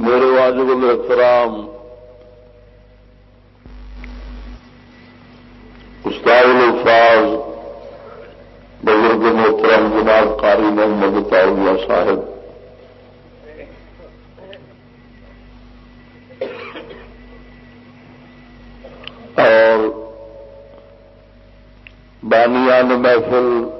میرے واجب الاحترام استاد الفاظ، بزرگ محترم جناب قاری محمد تعالیہ صاحب۔ اور بانیان محفل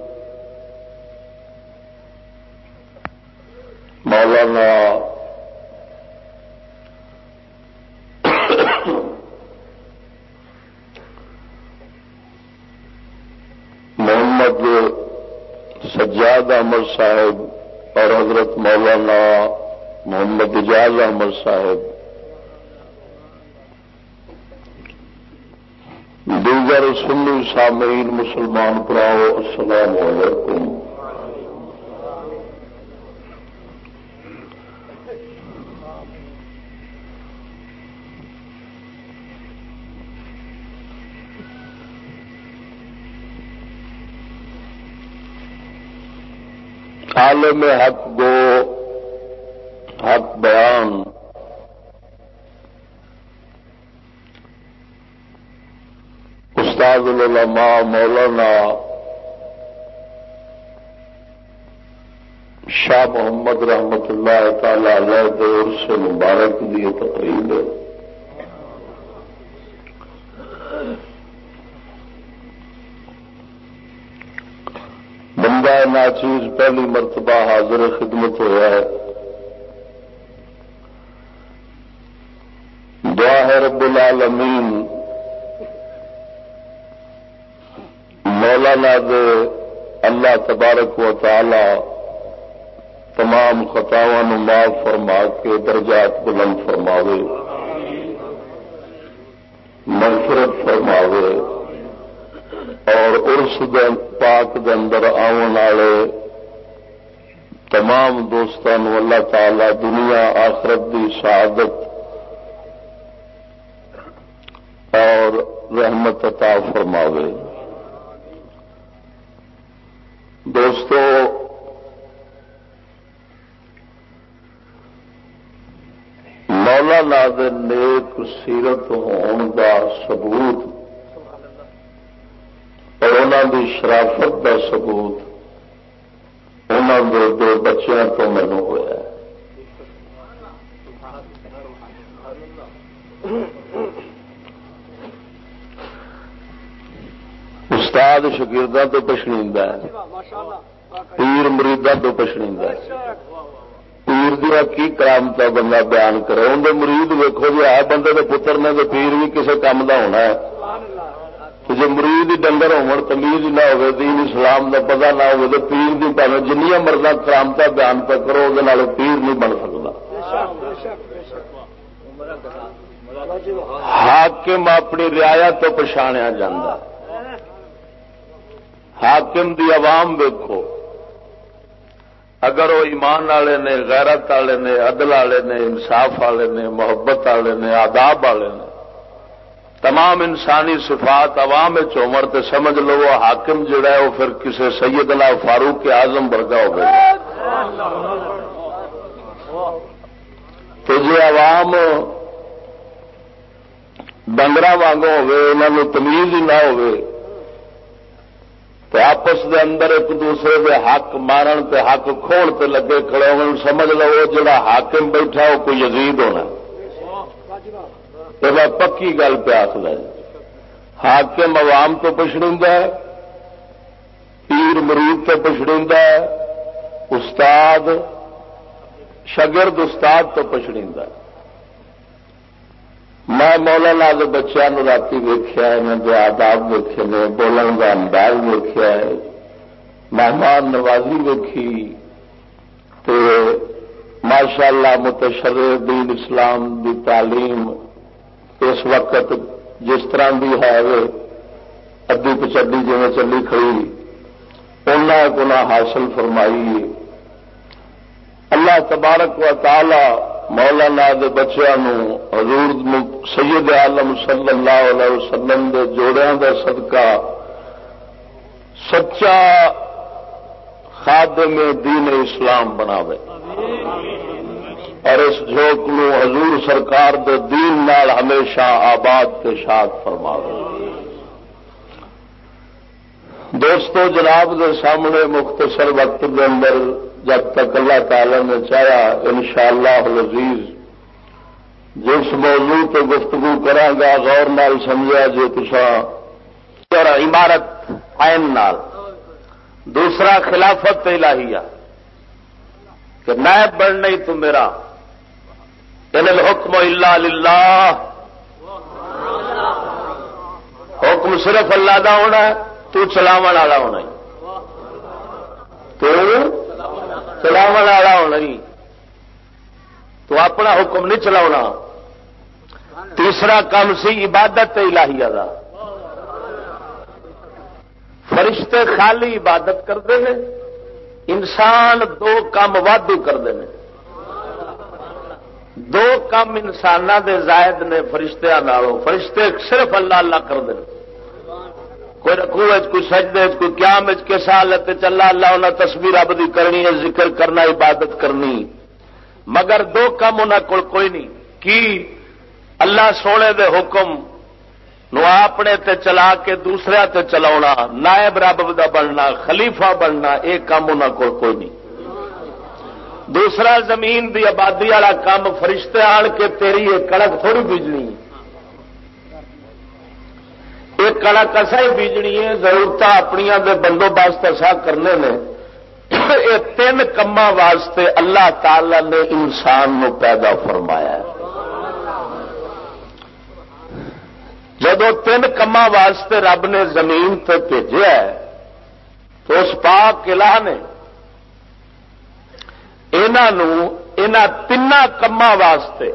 سجاد احمد صاحب اور حضرت مولانا محمد اجاز احمد صاحب۔ دیگر سنی سامعین مسلمان پراؤ، السلام علیکم۔ عالم حق گو، حق بیان۔ استاد العلماء مولانا شاہ محمد رحمت اللہ تعالی علیہ دور سے مبارک دی تقریب ہے۔ ناچیز پہلی مرتبہ حاضر خدمت ہوا ہے۔ دعا ہے رب العالمین۔ مولانا دے اللہ تبارک و تعالی تمام خطاواں معاف فرما کے درجات بلند فرماوے۔ منفرد فرماوے۔ اور ارس پاک دے اندر آن والے تمام دوستان اللہ تعالی دنیا آخرت دی شہادت اور رحمت عطا فرماوے۔ دوستو مولا دے نیک سیرت ہون کا ثبوت انہوں دی شرافت کا سبوت انہوں دے دو بچوں تو مینو ہوا استاد شکردہ تو پچھڑی پیر مریدا تو پچھڑی پیر دیا کی کرامت بندہ بیان کرے اندر مرید ویکو جی آ بندے کے پتر نے تو پیر بھی کسی کام کا ہونا ہے۔ جی مرید ڈنگر ہو تمیز نہ ہو دین اسلام کا پتا نہ ہو تو پیر کی پہلے جنیا مرد کرامتا بیان پہ کرو وہ پیر نہیں بن سکتا حاکم اپنی رعایا تو پچھاڑیا جا حاکم دی عوام ویکو اگر وہ ایمان والے نے غیرت والے نے عدل والے نے انصاف والے نے محبت والے نے آداب والے نے تمام انسانی صفات عوام چومر تے سمجھ لو حاکم جڑا ہے، وہ پھر کسی سید اللہ فاروق کے آزم ورگا ہو گیا تو جی عوام ڈنگر وانگو ہو تمیز ہی نہ ہو تو آپس دے اندر ایک دوسرے دے حق مارن تے حق کھول تے لگے کھڑے ہو سمجھ لو جڑا حاکم بیٹھا، وہ کوئی یزید ہونا۔ تو میں پکی گل پہ آخلا حاکم عوام تو پچھڑا پیر مرید تو پچھڑا استاد شگرد استاد تو پچھڑا میں مولانا کے بچوں رات ویخیا جو آداب ویکے نے بولن کا انداز ویخیا مہمان نوازی ویکھی ماشاء اللہ متشر دین اسلام دی تعلیم اس وقت جس طرح بھی ہے ادی پچڈی جی چلی کھڑی گنا حاصل فرمائی۔ اللہ تبارک و تعالی مولانا دے بچوں حضور سید عالم صلی اللہ علیہ وسلم دے جوڑیاں دا صدقہ۔ سچا خادم دین اسلام بناوے۔ اور اس جھوک نو حضور سرکار دے دین نال ہمیشہ آباد کے شاد فرما دوستو، جناب دے سامنے مختصر وقت کے اندر جب تک اللہ تعالی نے چاہا ان شاء اللہ جس موضوع تو گفتگو گا غور نال سمجھا جی تسا عمارت عین نال۔ دوسرا خلافت الہیہ، کہ نائب بن نہیں تو میرا ان الحکم الا للہ۔ حکم صرف اللہ دا ہونا ہے، تو چلاو والا ہونا تو چلاو والا ہونا ہی۔ تو اپنا حکم نہیں چلا تیسرا کام سی عبادت الہیہ دا۔ فرشتے خالی عبادت کرتے ہیں، انسان دو کام وادو کرتے ہیں۔ دو کام انسان دے زائد نے فرشتہ نالوں۔ فرشتے صرف اللہ اللہ کرتے ہیں کوئی رکھو کوئی سجدے کوئی قیام کے سال چلا اللہ انہیں تصویر ابدی کرنی ہے، ذکر کرنا، عبادت کرنی۔ مگر دو کام انہوں کو کوئی نہیں۔ کی؟ اللہ سونے دے حکم نو اپنے تے چلا کے دوسرے تے چلا نائب رب دا بننا، خلیفہ بننا یہ کام انہوں کو کوئی نہیں۔ دوسرا زمین دی آبادی والا کام فرشتے آن کے تیری یہ کڑک تھوڑی بیجنی یہ کڑک اصا ہی بیجنی ہے ضرورت اپنیا بندوبست ایسا کرنے نے۔ یہ تین کما واسطے اللہ تعالی نے انسان نو پیدا فرمایا ہے۔ تین کما واسطے رب نے زمین بھیجا تو اس پاک الہ نے تین کما واسطے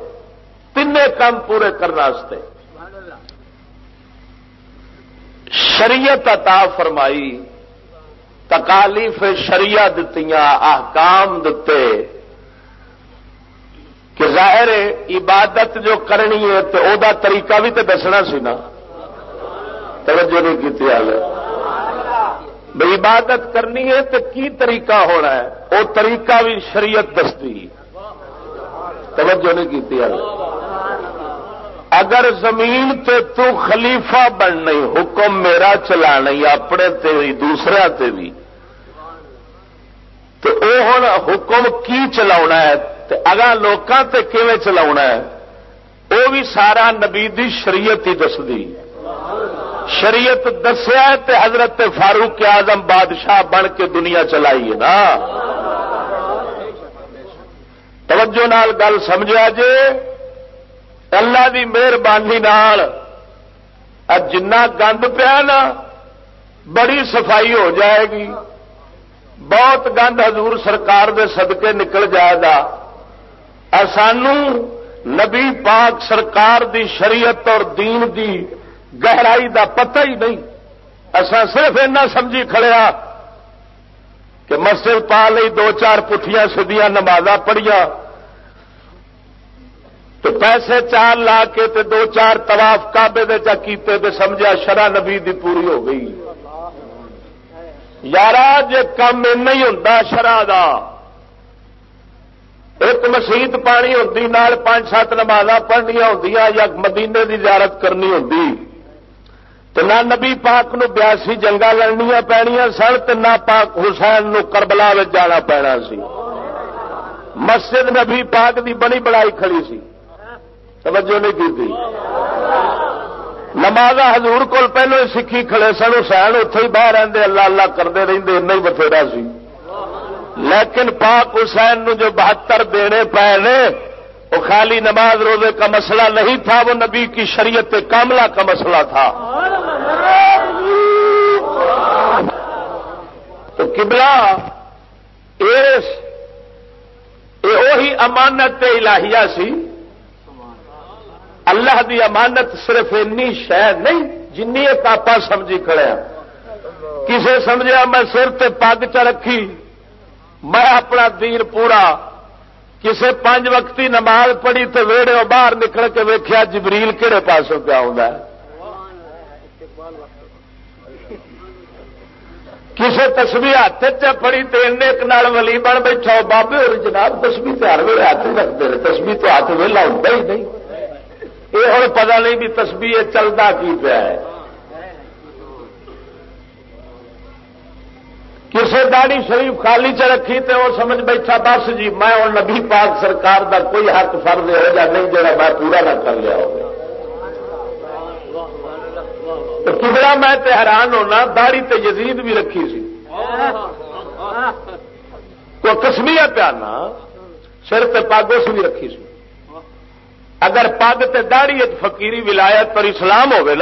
تین کام پورے کرنے شریعت عطا فرمائی، تکالیف شریعہ دتیاں، احکام دیتے کہ ظاہر عبادت جو کرنی ہے تو او دا طریقہ بھی تو دسنا سی نا۔ توجہ نہیں کی بھائی عبادت کرنی ہے تو کی طریقہ ہونا ہے؟ وہ طریقہ بھی شریعت دستی۔ توجہ نہیں کی اگر زمین تے تو خلیفہ بن نہیں حکم میرا چلا نہیں اپنے تے بھی، دوسرے تے بھی۔ تو وہ ہوں حکم کی چلا ہے؟ اگا لوکاں تے کیویں چلا ہے؟ وہ بھی سارا نبی دی شریعت ہی دس دی شریعت دسیا تے حضرت فاروق آزم بادشاہ بن کے دنیا چلائی ہے نا۔ توجہ نال گل سمجھا جے اللہ کی مہربانی جنا گند پیا نا، بڑی صفائی ہو جائے گی۔ بہت گند حضور سرکار دے صدقے نکل جائے گا۔ سانو نبی پاک سرکار دی شریعت اور دین دی گہرائی دا پتہ ہی نہیں۔ اصا صرف اینا سمجھی کھڑیا ہاں کہ مسجد پا لی دو چار پٹھیاں سدیاں نماز پڑھیا تو پیسے چار لا کے تے دو چار طواف کابے دے چا کیتے تے سمجھا شرح نبی دی پوری ہو گئی۔ یار جی کم نہیں ہوں شرح کا ایک مسیت پانی ہوتی نال پانچ سات نماز پڑھنیا ہوں یا مدینے کی زیارت کرنی ہوتی تو نہ نبی پاک نو بیاسی جنگا لڑنیا پیا سن تو نہ پاک حسین نو کربلا جانا پینا سی۔ مسجد نبی پاک دی بڑی بڑائی کھڑی سی۔ توجہ نہیں کی تھی نماز ہزور کو پہلو سیکھی کھڑے سن، حسین اتے ہی باہر رہتے اللہ اللہ کرتے رہتے ہی بتھیرا سی۔ لیکن پاک حسین نو جو بہتر دینے پے نے وہ خالی نماز روزے کا مسئلہ نہیں تھا، وہ نبی کی شریعت کاملہ کا مسئلہ تھا۔ تو کبلا اس وہی امانت الہیہ سی۔ اللہ دی امانت صرف اینی شہ نہیں جن آپ سمجھی کھڑے کسے سمجھا میں سر تے پگ چ رکھی، میں اپنا دین پورا کسے پانچ وقتی نماز پڑھی تو ویڑے باہر نکل کے ویکیا جبریل کہڑے پاسوں پہ آ کسی تسبی ہاتھ چڑی تو ایک نال ولی بن بیٹھا بابے اور جناب تسبی تو ہر ویلے ہاتھ رکھتے ہیں تسبی تو ہاتھ ویلا ہوتا ہی نہیں۔ یہ ہوں پتا نہیں بھی تسبی چلتا کی پیا ہے۔ کسی داڑی شریف خالی چ رکھی تو وہ سمجھ بیٹھا، بس جی میں ہوں نبی پاک سرکار دا کوئی حق فرض ہو جا نہیں جا میں پورا نہ کر لیا ہو کبلا میں تے حیران ہونا داڑی تے یزید بھی رکھی سی۔ تو کسمیا پیانا سر تے پگ اس بھی رکھی سی۔ اگر پگ تے داڑی فقیری ولایت پر اسلام ہوئے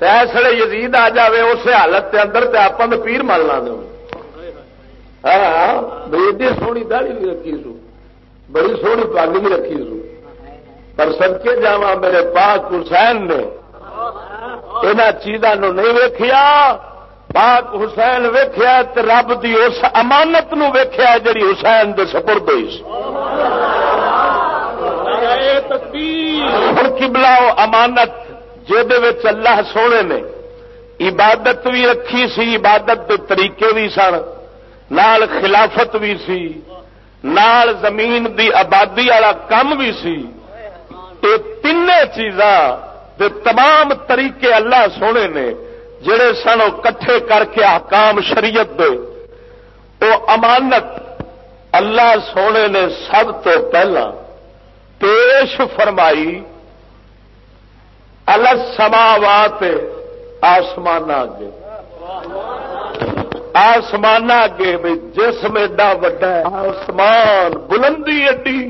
ایسے یزید آ جائے اس حالت کے اندر آپ پیر ملنا دو ہاں ایڈی سونی داڑی بھی رکھی سو۔ بڑی سونی پگ بھی رکھی سو۔ پر سب کے جا میرے پاک حسین نے۔ یہاں چیزوں نہیں ویخیا پاک حسین ویخیا رب کی اس امانت ویخیا جی حسین کے سپرد ہوئی ہوں کی بلاؤ امانت جہد اللہ سونے نے عبادت بھی رکھی سی، عبادت کے طریقے بھی سن، نال خلافت بھی سی، نال زمین دی آبادی والا کم بھی سی۔ یہ تین چیزاں تمام طریقے اللہ سونے نے جڑے سن وہ کٹھے کر کے حکام شریعت دے۔ وہ امانت اللہ سونے نے سب تو پہلا پیش فرمائی الگ سماوات آسمان اگے۔ آسمان اگے بھائی جسم ایڈا وڈا آسمان بلندی ایڈی۔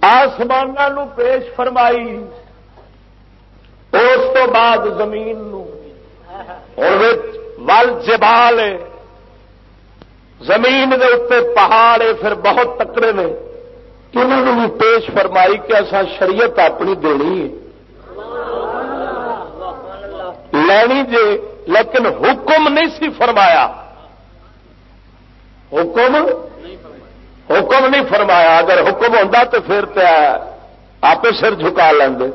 آسمان پیش فرمائی، اس تو بعد زمین ول جبال زمین دے اتنے پہاڑ پھر بہت تکڑے نے۔ انہوں نے بھی پیش فرمائی کہ اصا شریعت اپنی دینی ہے۔ لینی جے لیکن حکم نہیں سی فرمایا۔ حکم؟ حکم نہیں فرمایا۔ اگر حکم ہوتا تو پھر آپ سر جھکا لیں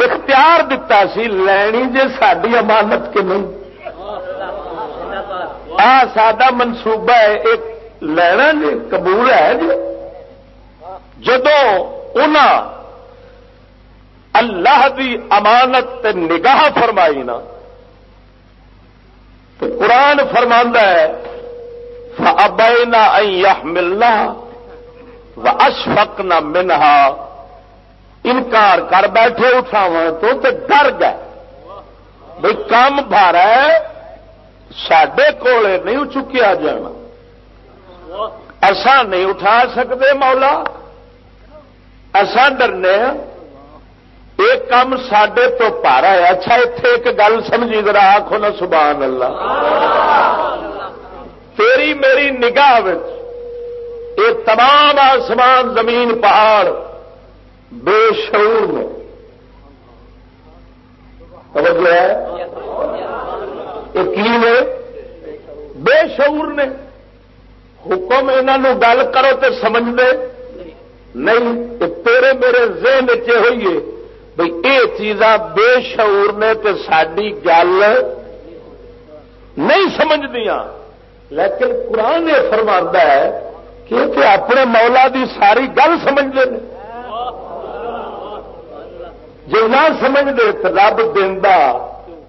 اختیار دتا سی لینی جے ساری امانت کے نہیں۔ آ سا منصوبہ ہے، ایک لینا جی قبول ہے جی جدو اللہ دی امانت تے نگاہ فرمائی نا، تو قرآن فرما ہے ابینا ملنا و اشفق نہ منہا انکار کر بیٹھے اٹھاو تو ڈر گئے۔ بھائی کام بارا سڈے کول نہیں چکیا جانا۔ ایسا نہیں اٹھا سکتے مولا۔ اصا ڈرنے ہاں۔ ایک کام سڈے تو پارا ہے۔ اچھا اتے ایک گل سمجھی، ذرا آخو نا سبحان اللہ۔ تیری میری نگاہ یہ تمام آسمان، زمین، پہاڑ بے شعور نے۔ ہے؟ یہ کی نے؟ بے شعور نے۔ حکم انہوں گل کرو تو سمجھ دے۔ نہیں تیرے میرے ذہن چ ہوئیے بھائی یہ چیزاں بے شعور نے تو ساری گل نہیں سمجھ دیا لیکن قرآن یہ فرما ہے کہ اپنے مولا دی ساری گل سمجھتے ہیں۔ جی نہ سمجھتے تو رب دینا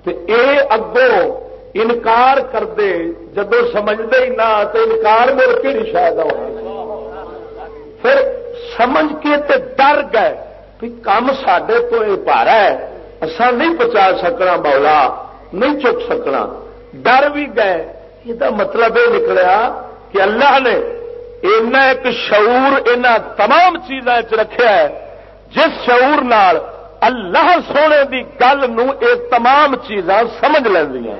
اے اگوں انکار کرتے جدو سمجھتے ہی نہ تو انکار مل کے نہیں شاید پھر سمجھ کے تے ڈر گئے کہ کام سڈے تو یہ پارا ہے اصا نہیں پہنچا سکنا مولا، نہیں چک سکنا۔ ڈر بھی گئے۔ یہ مطلب یہ نکلیا کہ اللہ نے اینا ایک شعور ان تمام چیزوں رکھا ہے۔ جس شعور نال اللہ سونے دی گل نو اے تمام چیزاں سمجھ لینیا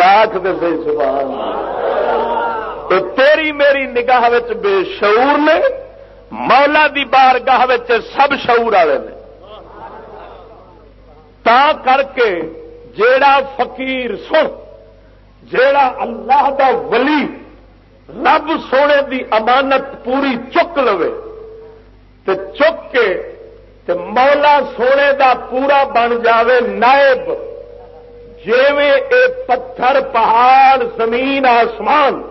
راک دے سبحان تو تیری میری نگاہ بے شعور نے، مولا دی بار گاہ سب شعور والے نے۔ تا کر کے جیڑا فقیر سن، جیڑا اللہ دا ولی، رب سونے دی امانت پوری چک لو تو چک کے تے مولا سونے دا پورا بن جاوے نائب، جیویں اے پتھر پہاڑ، زمین، آسمان۔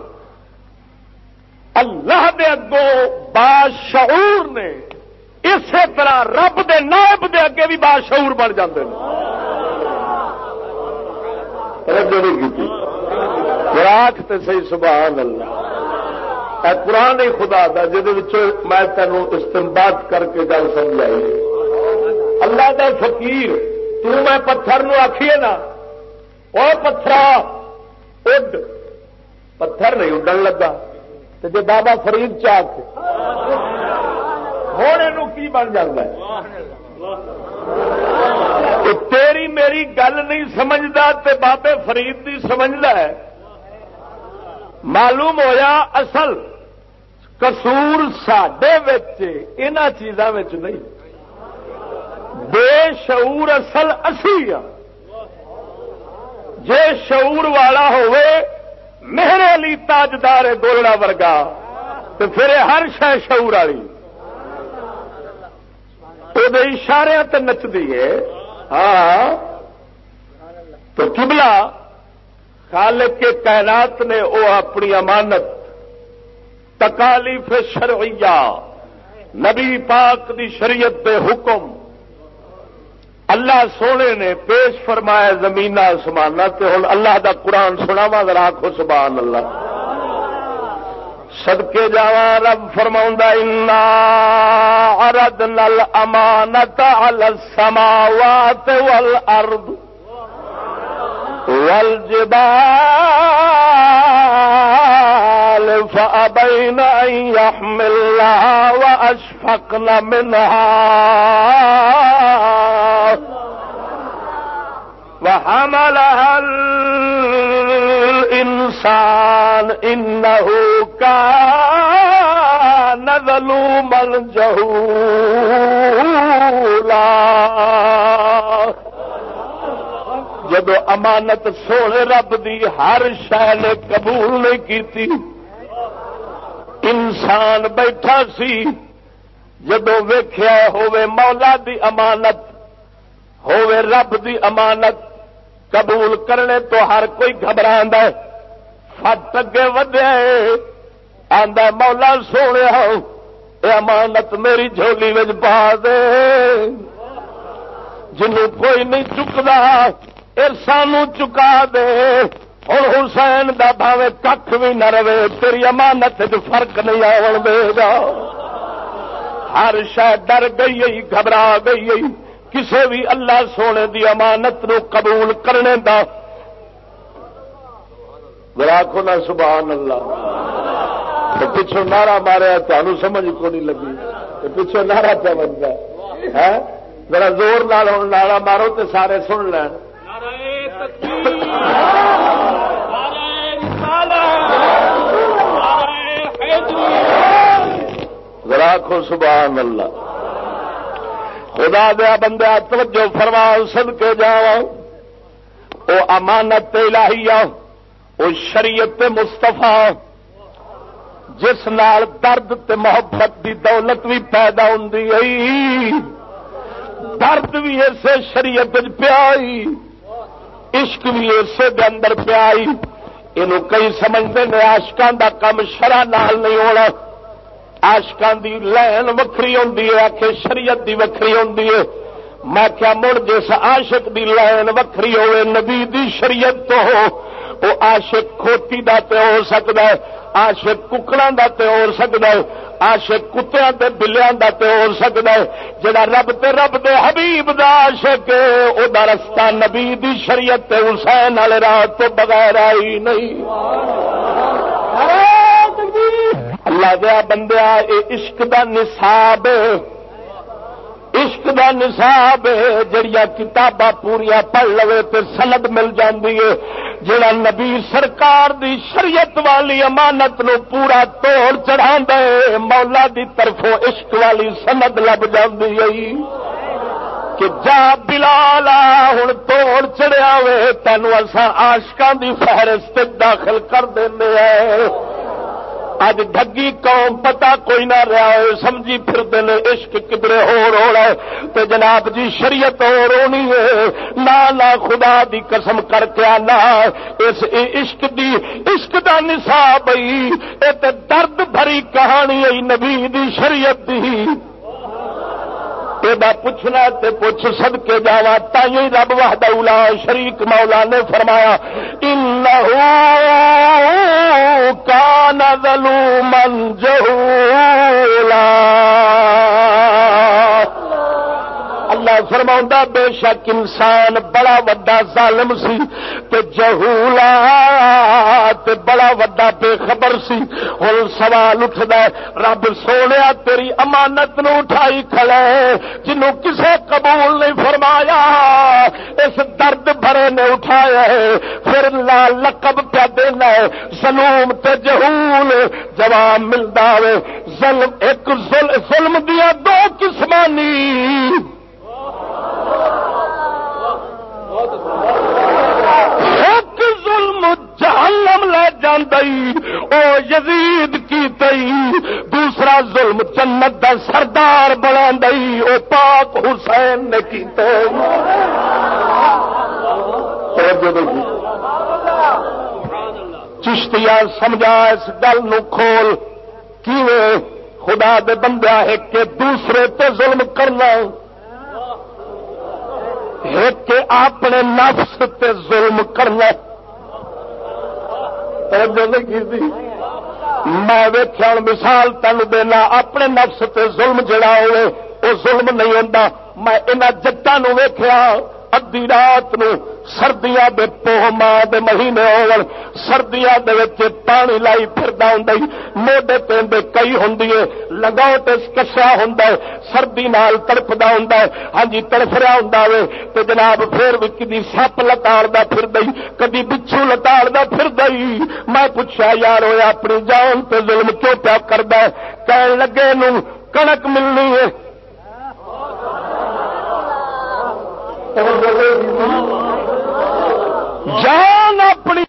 اللہ دے اگوں باشعور نے اسی طرح رب دے نائب دے اگے بھی باشعور بن جاندے ہیں راک تے صحیح سبحان اللہ۔ اے قرآن ہی خدا دا جہد میں تینوں استمباد کر کے گل سمجھائی۔ اللہ دا فقیر، تو میں پتھر نو آخیے نا۔ اور پتھر اڈ۔ پتھر نہیں اڈن لگا۔ تو جی بابا فرید چاہ کے ہوں کی بن جائے تیری میری گل نہیں سمجھتا تے بابے فرید کی سمجھتا ہے۔ معلوم ہویا اصل کسور سڈے ان چیزوں نہیں۔ بے شعور اصل اسی ہاں۔ جے شعور والا ہوئے میرے علی تاجدار گولڑا ورگا تو پھر ہر شہ شعور والی۔ وہ اشارے تے نچتی ہے۔ ہاں۔ تو کبلا خالق کے کائنات نے وہ اپنی امانت، تکالیف شرعیہ، نبی پاک دی شریعت دے حکم اللہ سونے نے پیش فرمایا زمین سمانا ہوں اللہ دا قرآن سناوا ذرا آخو سبحان اللہ۔ سدکے جا رب فرما ارد نل امانت السماوات والارض والجبال فأبين أن يحملها وأشفقن منها وحملها الإنسان إنه كان ظلوما جهولا. جب امانت سونے رب دی ہر شہ نے قبول نہیں کی انسان بیٹھا سی جدو ویخیا ہوے مولا دی امانت ہوے رب دی امانت قبول کرنے تو ہر کوئی گھبرا فٹ اگے ودیا آدھا مولا سونے اے امانت میری جھولی میں پا دے۔ جنوں کوئی نہیں چکتا سانو چکا دے۔ ہوں حسین دا بھاوے کھ بھی نہ رہے، تیری امانت فرق نہیں آن دے گا۔ ہر شہ ڈر گئی، گھبرا گئی۔ کسے بھی اللہ سونے دی امانت نو قبول کرنے دا۔ راکھو نہ سبحان اللہ۔ پچھو نعرہ ماریا تمہیں سمجھ کو نہیں لگی۔ پچھو نعرہ پہ بنتا ہے؟ ذرا زور نال نعرہ مارو تے سارے سن لین۔ راکھو سبحان اللہ۔ خدا دیا بندہ توجہ فرما سد کے جا وہ امانت الہیہ وہ شریعت مستفا جس نال درد تے محبت دی دولت بھی پیدا ہوں درد بھی اسے شریعت پیائی عشق بھی اسے دے اندر پیا یہ کئی سمجھتے ہیں آشکان کا کم شرح نال نہیں ہونا۔ آشکان دی لین وکری ہوتی ہے آخ شریعت دی وکری ہوتی ہے۔ میں کیا مڑ جس عاشق دی لین وکری ہوئے، نبی دی شریعت تو ہو، وہ آشق کھوتی دا تے ہو سکتا ہے آشق ککڑا دا تے ہو سکتا ہے آشق کتیا بلیاں دا تے ہو سکتا ہے۔ جڑا رب تے رب دے حبیب دا عاشق او دا رستہ نبی دی شریعت تے حسین والے راہ تو بغیر آئی نہیں۔ اللہ دیا بندیا، اے عشق دا نصاب، عشق دا نصاب جڑیا کتاباں پوریا پڑھ لو تو سند مل جاندی ہے، جڑا نبی سرکار دی شریعت والی امانت نو پورا توڑ چڑھا دے مولا دی طرفوں عشق والی سند لب جاندی ہے۔ کہ جا بلالا ہوں توڑ چڑیا وے، تینوں اصا آشکان دی فہرست داخل کر دیں اج ڈگی قوم پتا کوئی نہ رہا ہے، سمجھی پھر دل عشق کدرے ہو رہا ہے۔ تو جناب جی شریعت ہو رونی ہے۔ نہ نہ خدا دی قسم کر کے آنا۔ اس عشق دی، عشق دا نصاب اے تے درد بھری کہانی نبی دی، شریعت دی۔ پوچھنا تے پوچھ سد کے جاوا تھی رب اولا شریک مولا نے فرمایا کان ظلومن جہولا۔ فرما بے شک انسان بڑا وڈا ظالم سی تے جہولا تے بڑا وڈا بے خبر سی۔ ہوں سوال اٹھتا رب سونے تیری امانت نو اٹھائی کھڑے جنو کسے قبول نہیں فرمایا، اس درد بھرے نے اٹھایا ہے۔ پھر لال لقب پہ دینا ہے۔ سلوم تے جہول جواب ملتا ہے ظلم، ایک ظلم دیا دو قسمانی ایک ظلم جہنم لے جاندئی، او یزید کی تئی۔ دوسرا ظلم جنت دا سردار بنا دئی او پاک حسین نے کی جی۔ چشتیا سمجھا اس گل نو کھول۔ کی خدا دے بندہ ہے کہ دوسرے تے ظلم کرنا ایک اپنے نفس تے ظلم کرنا میں ویخیا مثال تن دینا، اپنے نفس تے ظلم جڑا ہوئے وہ ظلم نہیں ہوتا میں انہوں جٹان ویخیا ادی رات نو سردیاں دے پوہ ماں دے مہینے ہون سردیاں دے وچ پانی لائی پھردا ہوندا موڈے تے کئی ہوندی ہے لگاؤ تے کسا ہوندا ہے سردی نال تڑپدا ہوندا ہے ہاں جی تڑف رہا ہوندا وے تے جناب پھر بھی کدی سپ لتاڑدا پھردا ہی کدی بچھو لتاڑدا پھردا ہی میں پوچھا یار ہویا اپنی جان تے ظلم کیوں پیا کردا ہے کہن لگے نو کنک ملنی ہے جان اپنی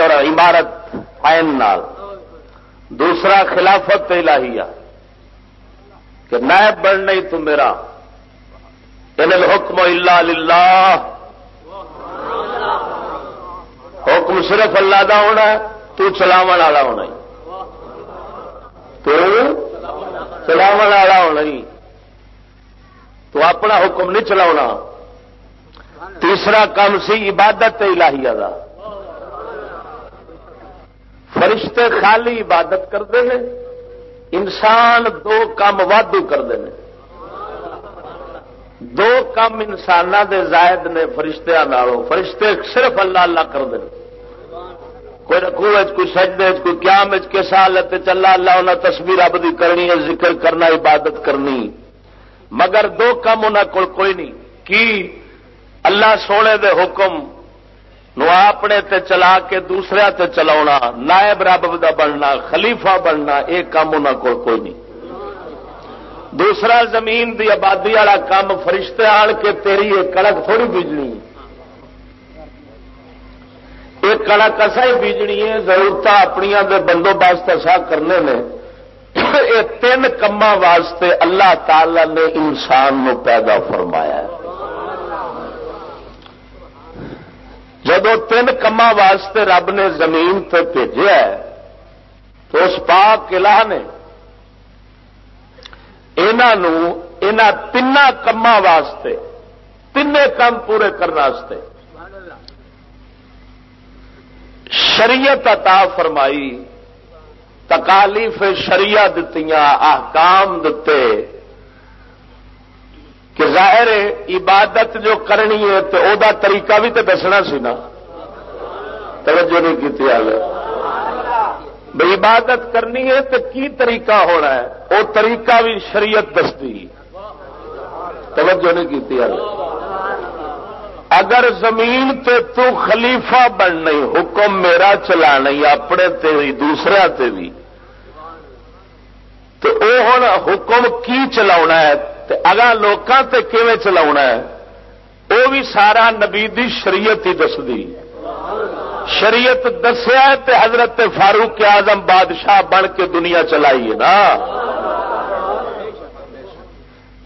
عمارت عین نال۔ دوسرا خلافت الہیہ کہ نائب بن نہیں تو میرا۔ ان الحکم الا للہ۔ حکم صرف اللہ دا ہونا ہے، تو چلاو والا ہونا تو چلاو والا ہونا ہی۔ تو اپنا حکم نہیں چلا تیسرا کام سی عبادت الہیہ دا۔ فرشتے خالی عبادت کرتے ہیں، انسان دو کام وادو کرتے ہیں۔ دو کام انسان دے زائد نے فرشتہ نالوں۔ فرشتے صرف اللہ اللہ کرتے ہیں۔ کوئی رکھو کوئی سجدے کوئی قیام کس حالت چلا اللہ انہیں تصویر ابدی کرنی ہے، ذکر کرنا، عبادت کرنی۔ مگر دو کام ان کو کوئی نہیں۔ کی؟ اللہ سونے دے حکم نو اپنے تے چلا کے دوسرے تے چلا نائب رب دا بننا، خلیفہ بننا یہ کام ان کو کوئی نہیں۔ دوسرا، زمین دی آبادی والا کام فرشتے آن کے تیری ایک کڑک تھوڑی بیجنی ایک کڑک ایسا ہی بیجنی ہے ضرورت اپنی بندوبست ایسا کرنے میں یہ تین کما واسطے اللہ تعالی نے انسان نو پیدا فرمایا جدو تین کما واسطے رب نے زمین پہ بھیجا تو اس پاک الہ نے ان تین کما واسطے تین کام پورے کرنے شریعت عطا فرمائی۔ تکالیف شریعہ دتیاں، احکام دتے۔ کہ ظاہر عبادت جو کرنی ہے تو او دا طریقہ بھی تو دسنا سی نا۔ توجہ نہیں کی بھائی عبادت کرنی ہے تو کی طریقہ ہونا ہے؟ وہ طریقہ بھی شریعت دستی۔ توجہ نہیں کی اگر زمین تے تو خلیفہ بننا حکم میرا چلا اپنے تے بھی، دوسرے تے بھی۔ تو او ہوں حکم کی چلا اگر لوکاں تے کیویں چلا ہے؟ وہ بھی سارا نبی دی شریعت ہی دس دی شریعت دسیا حضرت فاروق آزم بادشاہ بن کے دنیا چلائی ہے نا۔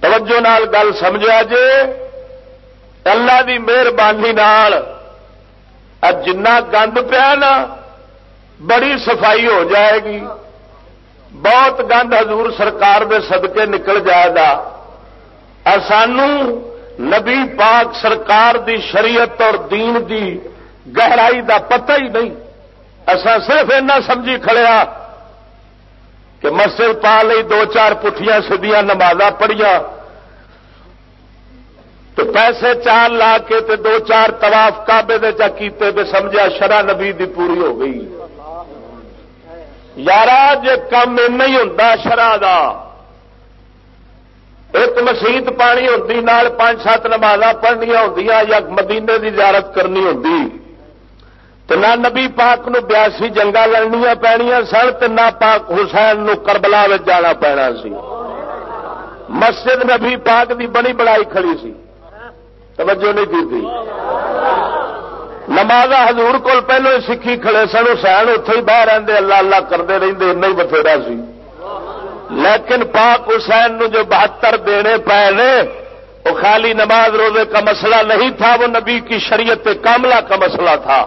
توجہ نال گل سمجھا جے اللہ کی مہربانی جنا گند پیا نا، بڑی صفائی ہو جائے گی۔ بہت گند حضور سرکار دے صدقے نکل جائے گا۔ سانو نبی پاک سرکار دی شریعت اور دین دی گہرائی دا پتہ ہی نہیں۔ اصا صرف ایسا سمجھی کھڑیا ہاں کہ مسجد پا لی دو چار پٹھیاں سدیاں نماز پڑھیا تو پیسے چار لا کے تے دو چار طواف کابے دے چا کیتے بے سمجھا شرح نبی دی پوری ہو گئی۔ یار جی کام نہیں ہوں شرح کا ایک مسیت پانی ہوتی پانچ سات نماز پڑھنیا ہوں یا مدینے کی زیارت کرنی ہوں تو نہ نبی پاک نو بیاسی جنگا لڑنیا پیا سن تو نہ پاک حسین نو کربلا جانا پینا سی۔ مسجد نبی پاک دی بڑی بڑائی کھڑی سی۔ توجہ نہیں کی تھی۔ نماز ہزور کو پہلو ہی سیکھی کھڑے سن حسین اتے ہی باہر رہتے اللہ اللہ کرتے رہتے ہی بتھیرا سی۔ لیکن پاک حسین نو جو بہتر دینے پے نے وہ خالی نماز روزے کا مسئلہ نہیں تھا، وہ نبی کی شریعت کاملہ کا مسئلہ تھا۔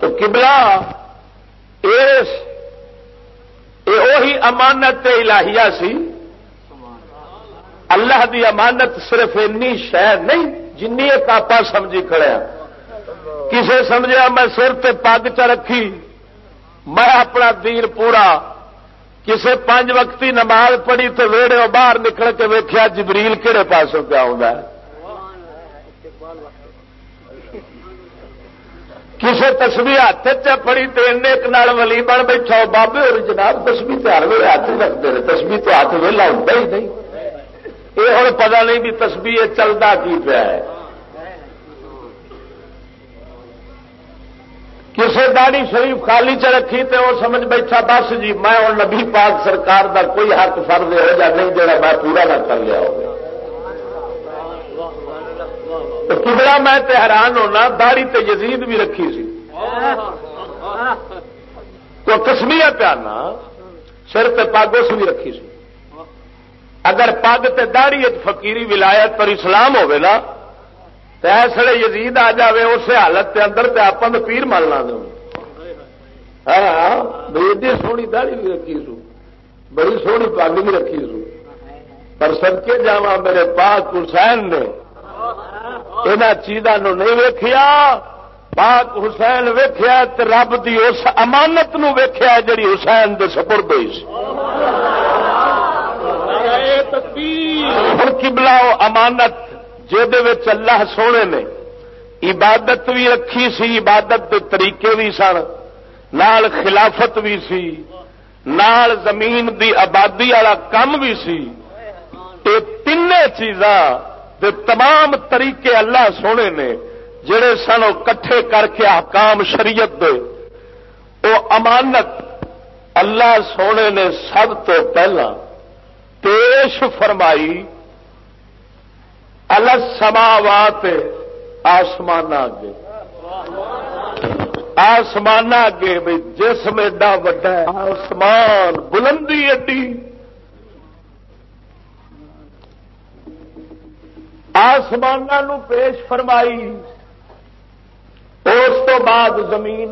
تو کبلا وہی امانت الہیہ سی۔ اللہ دی امانت صرف اینی شہ نہیں جن ایک آپ سمجھی کھڑیا کسے سمجھا میں سر تے پگ چ رکھی، میں اپنا دین پورا۔ کسے پانچ وقتی نماز پڑھی تو ویڑے باہر نکل کے ویکیا جبریل کہڑے پاسوں پہ آؤں کسی تسبیح ہاتھ چ پڑی تو ایک نال ولی بن بیٹھا بابے اور جناب تسبیح تو ہر ویل ہاتھ رکھتے ہیں تسبیح تو ہاتھ ویلا ہوتا ہی نہیں۔ یہ ہوں پتا نہیں بھی تسبیح چلتا کی پیا ہے۔ کسی داڑی شریف خالی چ رکھی تو وہ سمجھ بیٹھا، بس جی میں اور نبی پاک سرکار دا کوئی حق فرد ہو جا نہیں جا میں پورا نہ کر لیا ہو کبلا میں حیران ہونا داڑی تے یزید بھی رکھی سی۔ تو کسمیا پیانا سر تے پاگوس بھی رکھی سی۔ اگر پگ تے داڑی فقیری ولایت پر اسلام ہوے نا تو ایسے یزید آ جائے اس حالت کے اندر تو آپ پیر ملنا دوں ہاں, ہاں، ایڈی سونی داڑی بھی رکھی سو، بڑی سونی پگ بھی رکھی سو۔ پر سب کے جا میرے پاک حسین نے یہاں چیزوں نہیں ویکیا پاک حسین ویخیا رب کی اس امانت نو ویخیا جی حسین دے سپرد ہوئی کبلا امانت جہد اللہ سونے نے عبادت بھی رکھی سی، عبادت کے طریقے بھی سن، نال خلافت بھی سی، نال زمین دی آبادی والا کام بھی سی۔ یہ تین چیزاں تمام طریقے اللہ سونے نے جڑے سن وہ کٹھے کر کے حکام شریعت دے۔ وہ امانت اللہ سونے نے سب تو پہلا۔ پیش فرمائی السماوات آسمان اگے۔ آسمان اگے بھائی جسم ایڈا وڈا آسمان بلندی ایڈی۔ آسمان پیش فرمائی، اس تو بعد زمین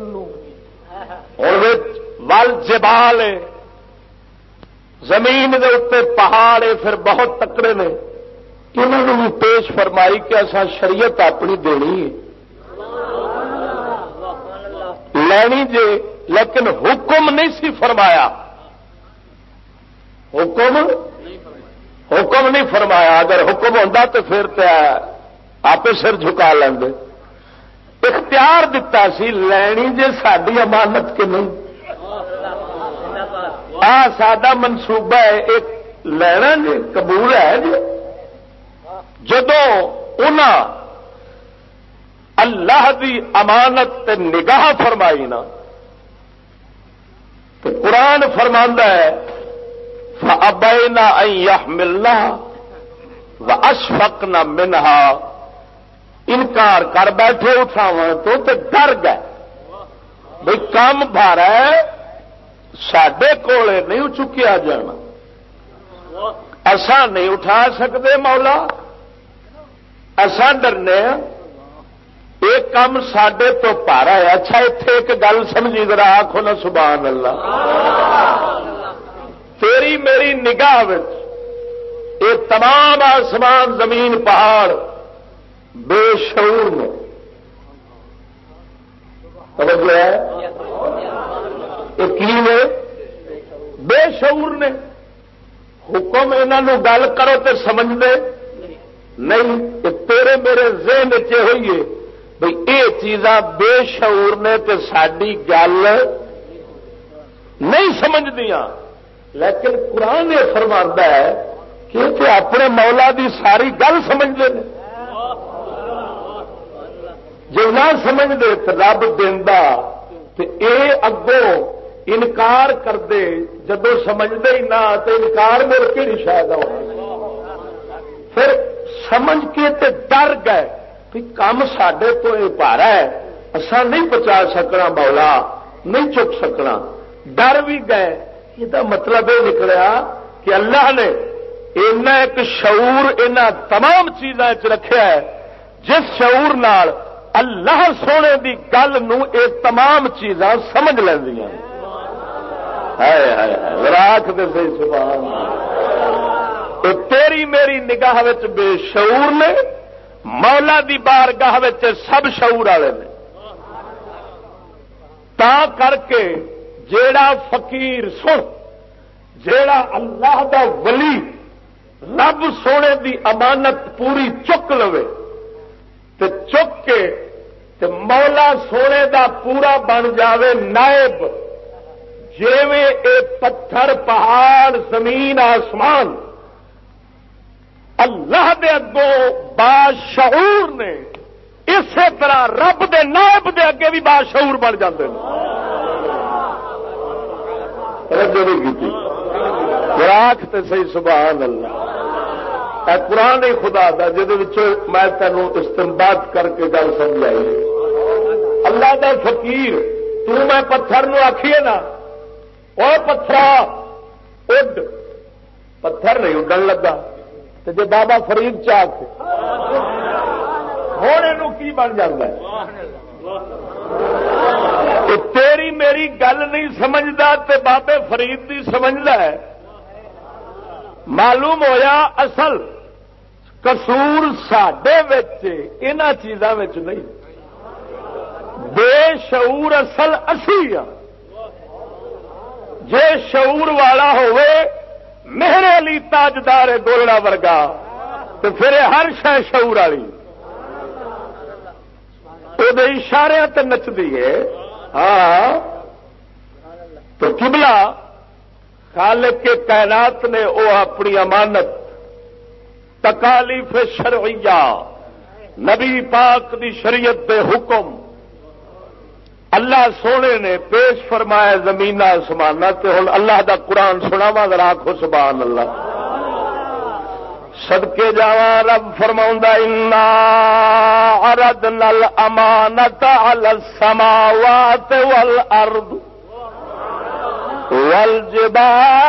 ول جبال زمین دے اتنے پہاڑ پھر بہت تکڑے نے۔ انہوں بھی پیش فرمائی کہ اصا شریعت اپنی دینی ہے۔ لینی جے لیکن حکم نہیں سی فرمایا۔ حکم؟ حکم نہیں فرمایا۔ اگر حکم ہوتا تو پھر آپ سر جھکا لیں اختیار دتا سی، لینی جی، جے ساری امانت کے نہیں؟ آ سا منصوبہ ہے، ایک لینا جی قبول ہے جی۔ جدو ان اللہ دی امانت تے نگاہ فرمائی نا تو قرآن فرما ہے ابینا ملنا و اشفق نہ منہا انکار کر بیٹھے اٹھاو تو ڈر گئے۔ بھائی کام بارا سڈے کول نہیں چکیا جانا اسان نہیں اٹھا سکتے مولا اسان ڈرنے یہ کام سڈے تو پارا ہے اچھا اتے ایک گل سمجھی ذرا آخو نا سبحان اللہ تیری میری نگاہ یہ تمام آسمان زمین پہاڑ بے شعور نے یہ بے شعور نے۔ حکم انہوں گل کرو تو سمجھتے نہیں تیرے میرے ذہن چ ہوئیے بھائی یہ چیزاں بے شعور نے تو ساری گل نہیں سمجھدیا لیکن قرآن یہ فرما ہے کہ اپنے مولا دی ساری گل سمجھتے ہیں جی نہ سمجھتے تو رب دینا اگوں انکار کرتے، جدو سمجھتے ہی نہ، تو انکار میرے کہڑی شاید پھر سمجھ کے تے ڈر گئے کہ کام سڈے تو یہ پارا ہے اصا نہیں پہنچا سکنا مولا، نہیں چک سکنا۔ ڈر بھی گئے۔ یہ مطلب یہ نکلیا کہ اللہ نے اینا ایک شعور ان تمام چیزاں رکھا ہے۔ جس شعور نال اللہ سونے دی گل نو اے تمام چیزاں سمجھ لینیا راک دے سی سبحان تیری میری نگاہ بے شعور نے، مولا دی بارگاہ سب شعور والے نے۔ تا کر کے جیڑا فقیر سن، جیڑا اللہ دا ولی، رب سونے دی امانت پوری چک لو تو چک کے تے مولا سونے دا پورا بن جاوے نائب۔ جیویں اے پتھر، پہاڑ، زمین، آسمان، اللہ دے اگوں باشعور نے اسی طرح رب دے نائب دے اگے بھی باشعور بن جاندے راک تے صحیح، سبحان اللہ۔ اے قرآن خدا دا جہد میں تینوں استمباد کر کے گل سمجھائی۔ اللہ دا فقیر، تو میں پتھر نو آخیے نا اور پتھرا اڈ پتھر نہیں اڈن لگا تو جی بابا فرید چاہ ہوں کی بن جائے تیری میری گل نہیں سمجھتا تے بابے فرید کی سمجھتا ہے معلوم ہویا اصل کسور سڈے ان چیزوں نہیں بے شعور اصل اسی جے شعور والا ہوئے میرے علی تاجدار گولڑا ورگا، تو پھر ہر شہ شعور والی۔ وہ اشارے تے نچتی ہے۔ ہاں۔ تو کبلا خالق کے کائنات نے وہ اپنی امانت، تکالیف شرعیہ، نبی پاک دی شریعت دے حکم اللہ سونے نے پیش فرمایا زمین سمان ہوں اللہ دا قرآن سنا وا راکھو سبحان اللہ۔ سدکے جا رب فرما ارد نل امانت السماوات والارض والجبال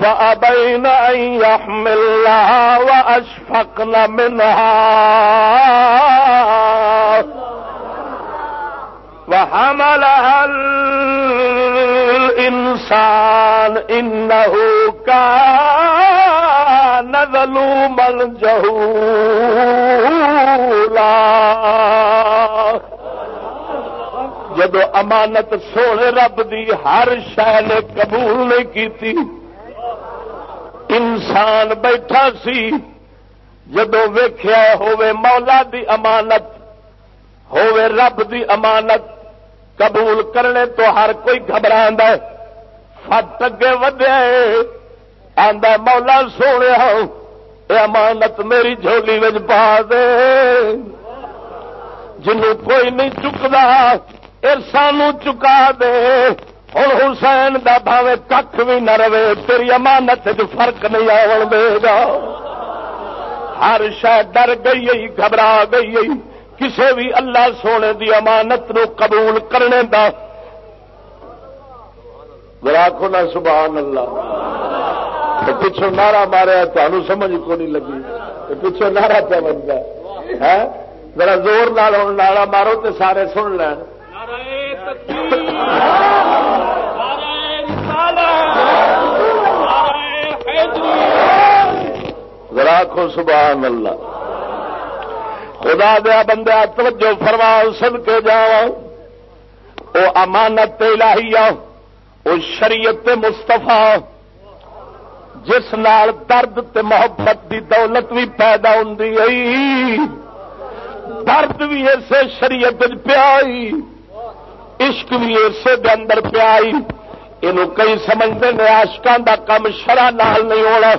فأبين أن يحملها وأشفقن منها. وحملها الإنسان إنه كان ظلوما جهولا جدو امانت سونے رب دی ہر شہ نے قبول نہیں کی انسان بیٹھا سی جدو ویخیا ہوے مولا دی امانت ہوے رب دی امانت، قبول کرنے تو ہر کوئی گھبرا فٹ اگے ودیا آدھا مولا سونے امانت میری جھولی پا دے۔ جنوں کوئی نہیں چکتا سانو چکا دے۔ ہوں حسین دا بھاوے کھ بھی نہ رہے تیری امانت فرق نہیں آن دے گا ہر شہ ڈر گئی گھبرا گئی کسے بھی اللہ سونے دی امانت نو قبول کرنے دا راکھو نا سبحان اللہ پچھو نعرہ مارا تمہیں سمجھ کو نہیں لگی پچھو نعرہ پہ بنتا ہے ذرا زور نال نالا مارو تو سارے سن لین راکھو سبحان اللہ۔ خدا دیا بندہ توجہ فرما سد کے جا وہ امانت الہیہ وہ شریعت مستفا جس نال درد تے محبت دی دولت بھی پیدا ہوں درد بھی اسے شریعت پیائی عشق بھی اسے دے اندر پیائی یہ کئی سمجھتے ہیں آشکان دا کم شرح نال نہیں ہونا۔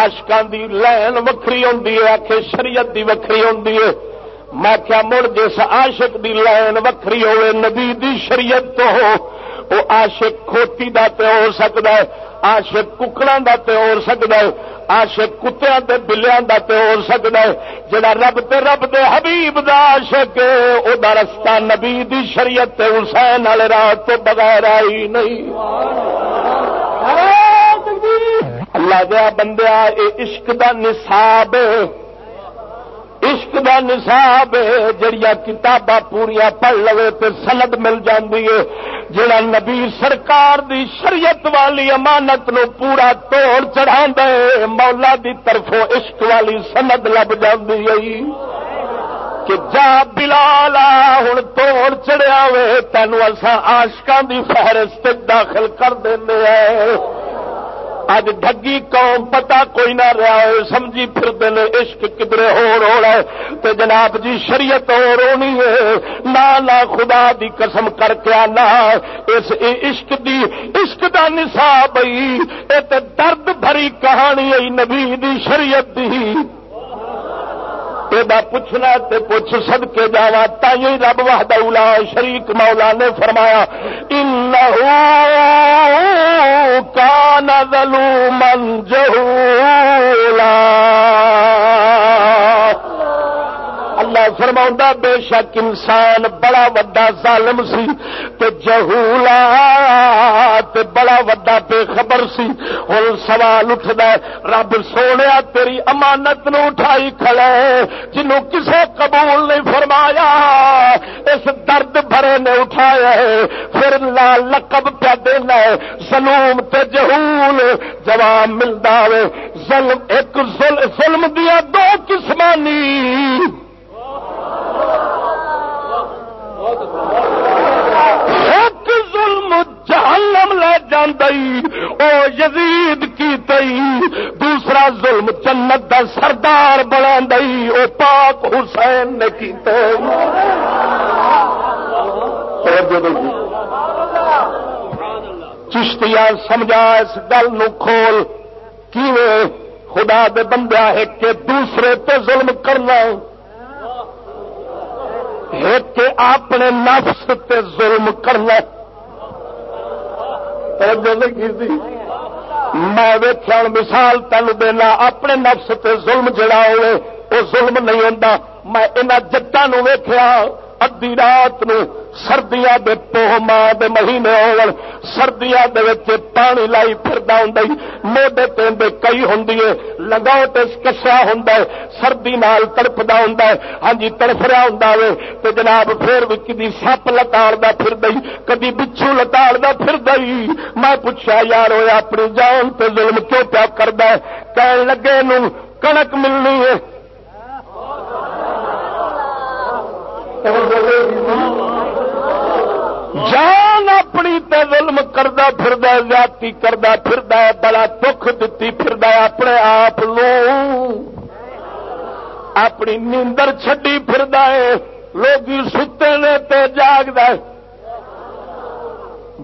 آشکان دی لین وکری ہوتی ہے آخ شریعت دی وکری ہوتی ہے۔ میں کیا مڑ جس عاشق دی لین وکری ہوئے، نبی دی شریعت تو ہو، وہ آشک کھوتی دا تے ہو سکتا ہے آشک ککڑا دا تے ہو سکتا ہے آشک کتیا تے بلیاں دا تے ہو سکتا ہے۔ جڑا رب تے رب دے حبیب دا عاشق او دا رستہ نبی دی شریعت تے حسین والے راہ تو بغیر آئی نہیں۔ اللہ۔ دیا بندیا اے عشق دا نصاب۔ عشق دا نصاب جڑیا کتاباں پوریا پڑھ لو تو سند مل جاندی ہے جڑا نبی سرکار دی شریعت والی امانت نو پورا توڑ چڑھا دے مولا دی طرفوں عشق والی سند لب جاندی ہے کہ جا بلالا ہوں توڑ چڑیا وے، تینوں اصا آشکان دی فہرست داخل کر دیں اج ڈگی قوم پتا کوئی نہ رہا ہے، سمجھی پھر دل عشق کدرے ہو رہا ہے۔ تو جناب جی شریعت ہو رونی ہے۔ نہ نہ خدا دی قسم کر کے آنا۔ اس عشق دی، عشق دا نصاب اے تے درد بھری کہانی ہے، نبی دی، شریعت دی۔ پوچھنا تے پوچھ سد کے جاوا تھی رب اولا شریک مولا نے فرمایا کان ظلومن جہولا۔ اللہ فرما بے شک انسان بڑا وڈا ظالم سی تے جہولا تے بڑا وڈا بے خبر سی۔ ہوں سوال اٹھتا رب سونے تیری امانت نو اٹھائی کھڑے جنوں کسے قبول نہیں فرمایا، اس درد بھرے نے اٹھایا ہے۔ پھر لال لقب پہ دینا ہے۔ سلوم تے جہول جواب ملتا ہے ظلم، ایک ظلم دیا دو قسمانی ایک ظلم جہنم لے جاندئی، او یزید کی تئی۔ دوسرا ظلم جنت دا سردار بنا دئی او پاک حسین نے کی جی۔ چشتیا سمجھا اس گل نو کھول۔ کی خدا دے بندہ ہے کہ دوسرے تے ظلم کرنا ہے؟ ایک اپنے نفس تے ظلم کرنا میں ویخیا مثال تن دینا، اپنے نفس تے ظلم جڑا ہوئے، وہ ظلم نہیں ہوتا میں انہوں جٹان ویخیا ادی رات نو سردیاں دے پوہ ماں دے مہینے ہون سردیاں دے وچ پانی لائی پھردا ہوندا موڈے تے کئی ہوندی ہے لگاؤ تے کسا ہوندا ہے سردی نال تڑپدا ہوندا ہے ہاں جی تڑف رہا ہوندا وے تے جناب پھر وی کدی سپ لتاڑدا پھردا کدی بچھو لتاڑدا پھردا ہی میں پوچھا یار ہویا اپنی جان تے ظلم کیوں پیا کردا ہے کہن لگے نو کنک ملنی ہے جان اپنی تے ظلم کردا پھردا، زیادتی کردا پھردا، بڑا دکھ دتی پھردا اپنے آپ اپنی نیندر چھڈی پھردا ہے لوگ ستے نے تے جاگدا ہے۔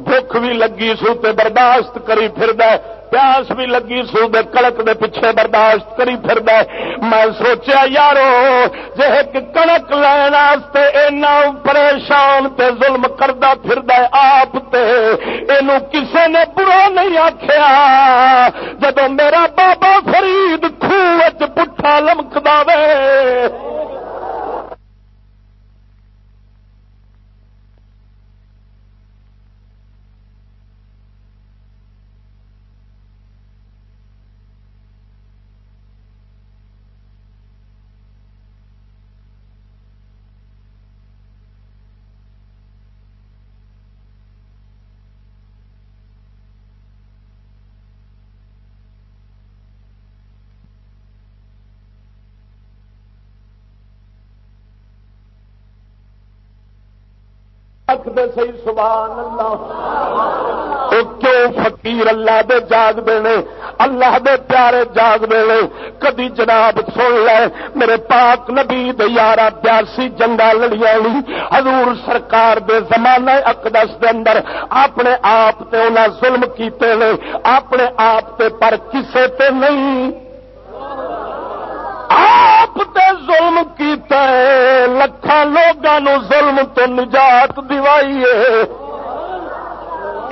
بھوک بھی لگی سوتے برداشت کری پھردا پیاس بھی لگی سو دے کڑک دے پیچھے برداشت کری پھر میں سوچیا، یارو جی ایک کڑک لینا اینا پریشان تے ظلم کردا پھر آپ تے، اینو کسے نے برا نہیں آخیا جدو میرا بابا فرید خوہ پٹھا لمک دے دے سی سبحان اللہ۔ کیوں فقیر اللہ دے جاگ دے اللہ دے پیارے جاگ دے کدی جناب سن لے، میرے پاک نبی دے یارہ بیاسی جنگا لڑیا حضور سرکار دے زمانہ اقدس دے اندر اپنے آپ تے انہیں ظلم کیتے نے، اپنے آپ تے پر کسے تے نہیں۔ آپ تے ظلم کیتا ہے لکھان لوگوں ظلم تو نجات دیوائیے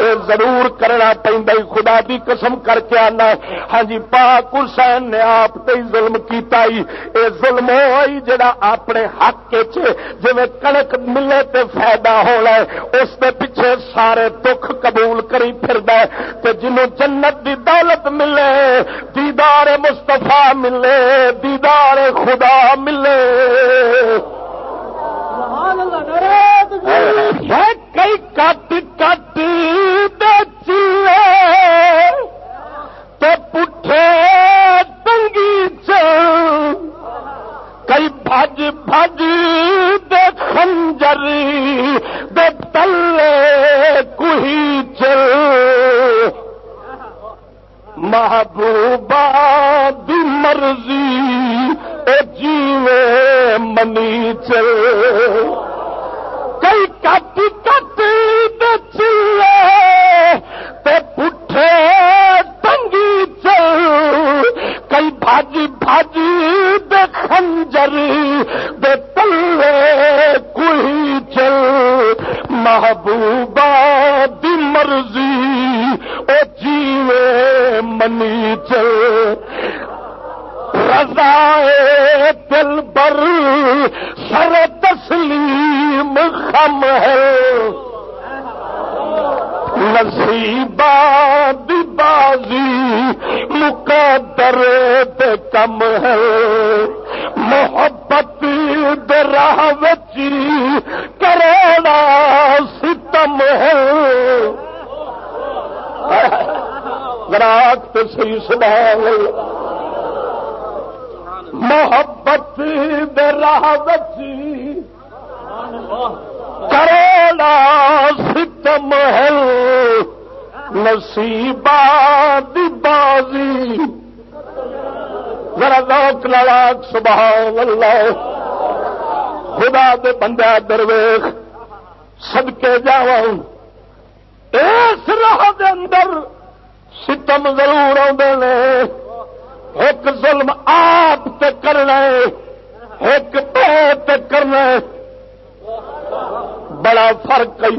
اے ضرور کرنا پہنتا خدا دی قسم کر کے آنا۔ ہاں جی پاک حسین نے آپ تے ظلم کیتا ہی۔ اے ظلم ہوئی جڑا اپنے حق جی کنک ملے تے فائدہ ہونا اس دے پیچھے سارے دکھ قبول کری پھر تے جنوں جنت دی دولت ملے، دیدار مستفا ملے، دیدار خدا ملے۔ کئی کٹ کٹ سبحان اللہ محبت راہ بچی کروڑا ستم ہے نصیبہ دی بازی۔ ذرا ذوق لڑاک سبحان اللہ۔ خدا دے بندہ درویش سدکے جا اس راہ دے اندر ستم ضرور آدھے ایک ظلم آپ تے کرنا ایک پہ کرنا بڑا فرق ہے،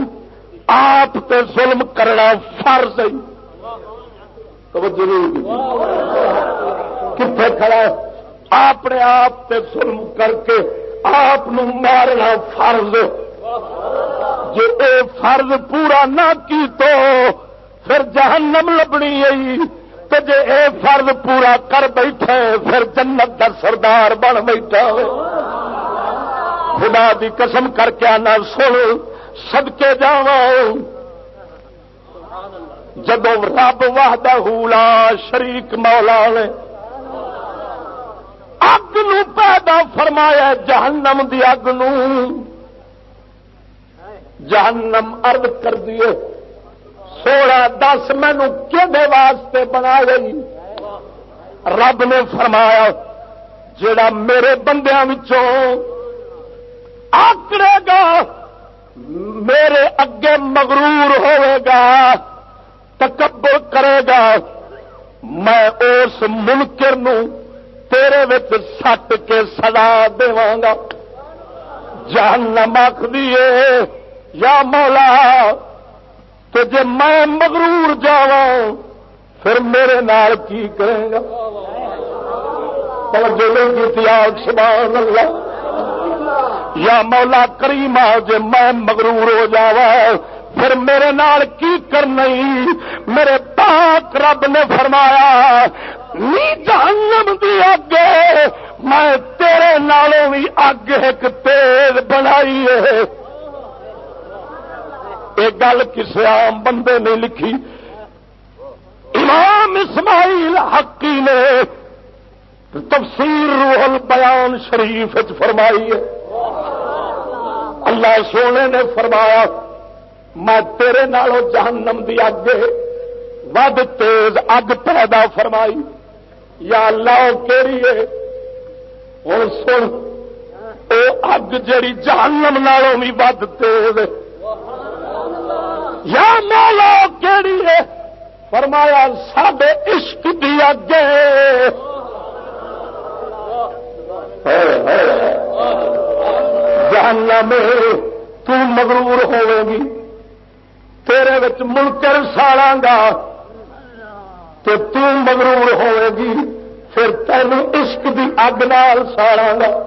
آپ تے ظلم کرنا فرض ہے۔ کتنے کھڑا اپنے آپ تے ظلم کر کے آپ مارنا فرض۔ جی اے فرض پورا نہ کی تو پھر جہنم لبنی آئی۔ تو جے اے فرض پورا کر بیٹھے پھر جنت کا سردار بن بیٹھا۔ خدا دی قسم کر کے آنا، سن سد کے جا جب رب واہدہ ہولا شریک مولا نے اگ پیدا فرمایا جہنم دی اگ جہنم ارد کر دیے سوڑا دس مینو کہ واسطے بنا گئی؟ رب نے فرمایا جڑا میرے بندیا آکڑے گا، میرے اگے مغرور ہوئے گا، تکبر کرے گا، میں اس منکر نو تیرے وچ سٹ کے سدا داں جہنم آخری یا مولا تو جے میں مغرور جاوا پھر میرے نال کی کرے گا؟ جو تیاگ سبحان اللہ۔ یا مولا کریم جے میں مغرور ہو جاوا پھر میرے نال کی کرنا میرے پاک رب نے فرمایا، نی جہنم دی اگے میں تیرے نالوں بھی اگ ایک تیز بنائی ہے۔ یہ گل کسی عام بندے نے لکھی۔ امام اسماعیل حقی نے تفسیر روح البیان شریف فرمائی ہے۔ اللہ سونے نے فرمایا، میں تیرے نالوں جہنم دی اگ ود تیز اگ پیدا فرمائی۔ یا اللہ کہڑی ہے؟ ہوں سن وہ اگ جڑی جہنم نالوں بھی ود تیز یا مولا کہڑی ہے؟ فرمایا سڈے عشق دی اگے جہنم تو مغرور ہوے گی۔ تیرے وچ منکر ساڑا گا۔ تو تم مغرور ہوے گی۔ پھر تینوں عشق دی اگ نال ساڑا گا۔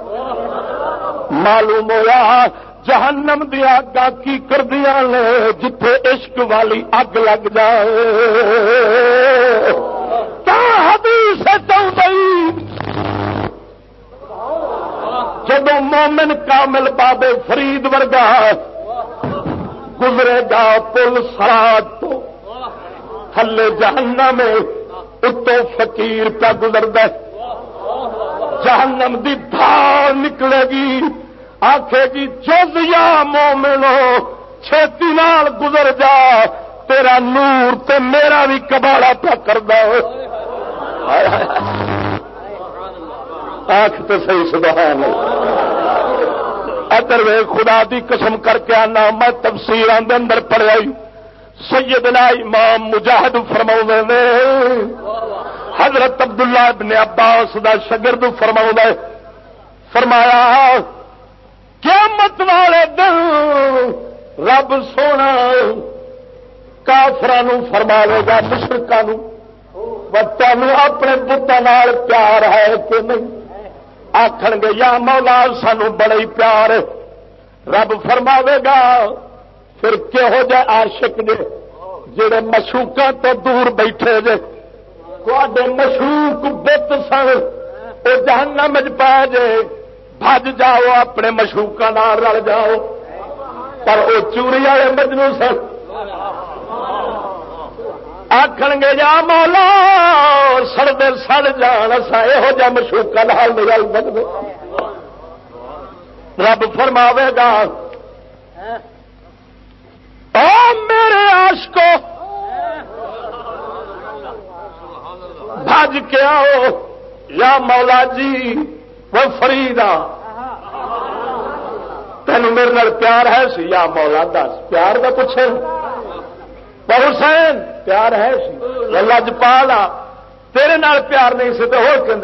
معلوم ہوا جہنم دیا اگا کی کردیا نے جتھے عشق والی اگ لگ جائے۔ حدیث جب مومن کامل بابے فرید ورگا گزرے گا پل سراج تو، تھلے جہنم میں اتو فقیر پہ گزر دے جہنم دی دھار نکلے گی۔ آخے جی جز یا مومنو، چھتی نال گزر جا، تیرا نور تے میرا بھی کباڑا پا کر آخ تو صحیح، سبحان ادھر وے خدا دی قسم کر کے آنا، میں تفصیل اندر پڑھائی سیدنا امام مجاہد فرما نے۔ حضرت عبداللہ ابن عباس دا شگرد فرما فرمایا قیامت والے دن رب سونا کافران فرماوے گا مشرقہ تین اپنے بتان پیار ہے کہ نہیں؟ آخر گے، یا مولا سانو بڑے پیار رب فرماوے گا، پھر کہہو جہ آشک نے؟ جڑے مشوقوں تو دور بیٹھے جے تے مشوق بت سن وہ جہنم پا جے۔ بج جاؤ، اپنے مشوقا رل جاؤ۔ پر وہ چوری والے مجنو سن۔ آخر گے جا مولا سڑتے سڑ جان سا یہ جا مشوقا لال رل سکتے رب فرماوے گا میرے آش کو بج کے آؤ۔ یا مولا جی وہ فریدا تین میرے پیار ہے سی یا مولا دس پیار کا پوچھے وہ حسین پیار ہے سی لجپالا تیرے نال پیار نہیں سی تو ہو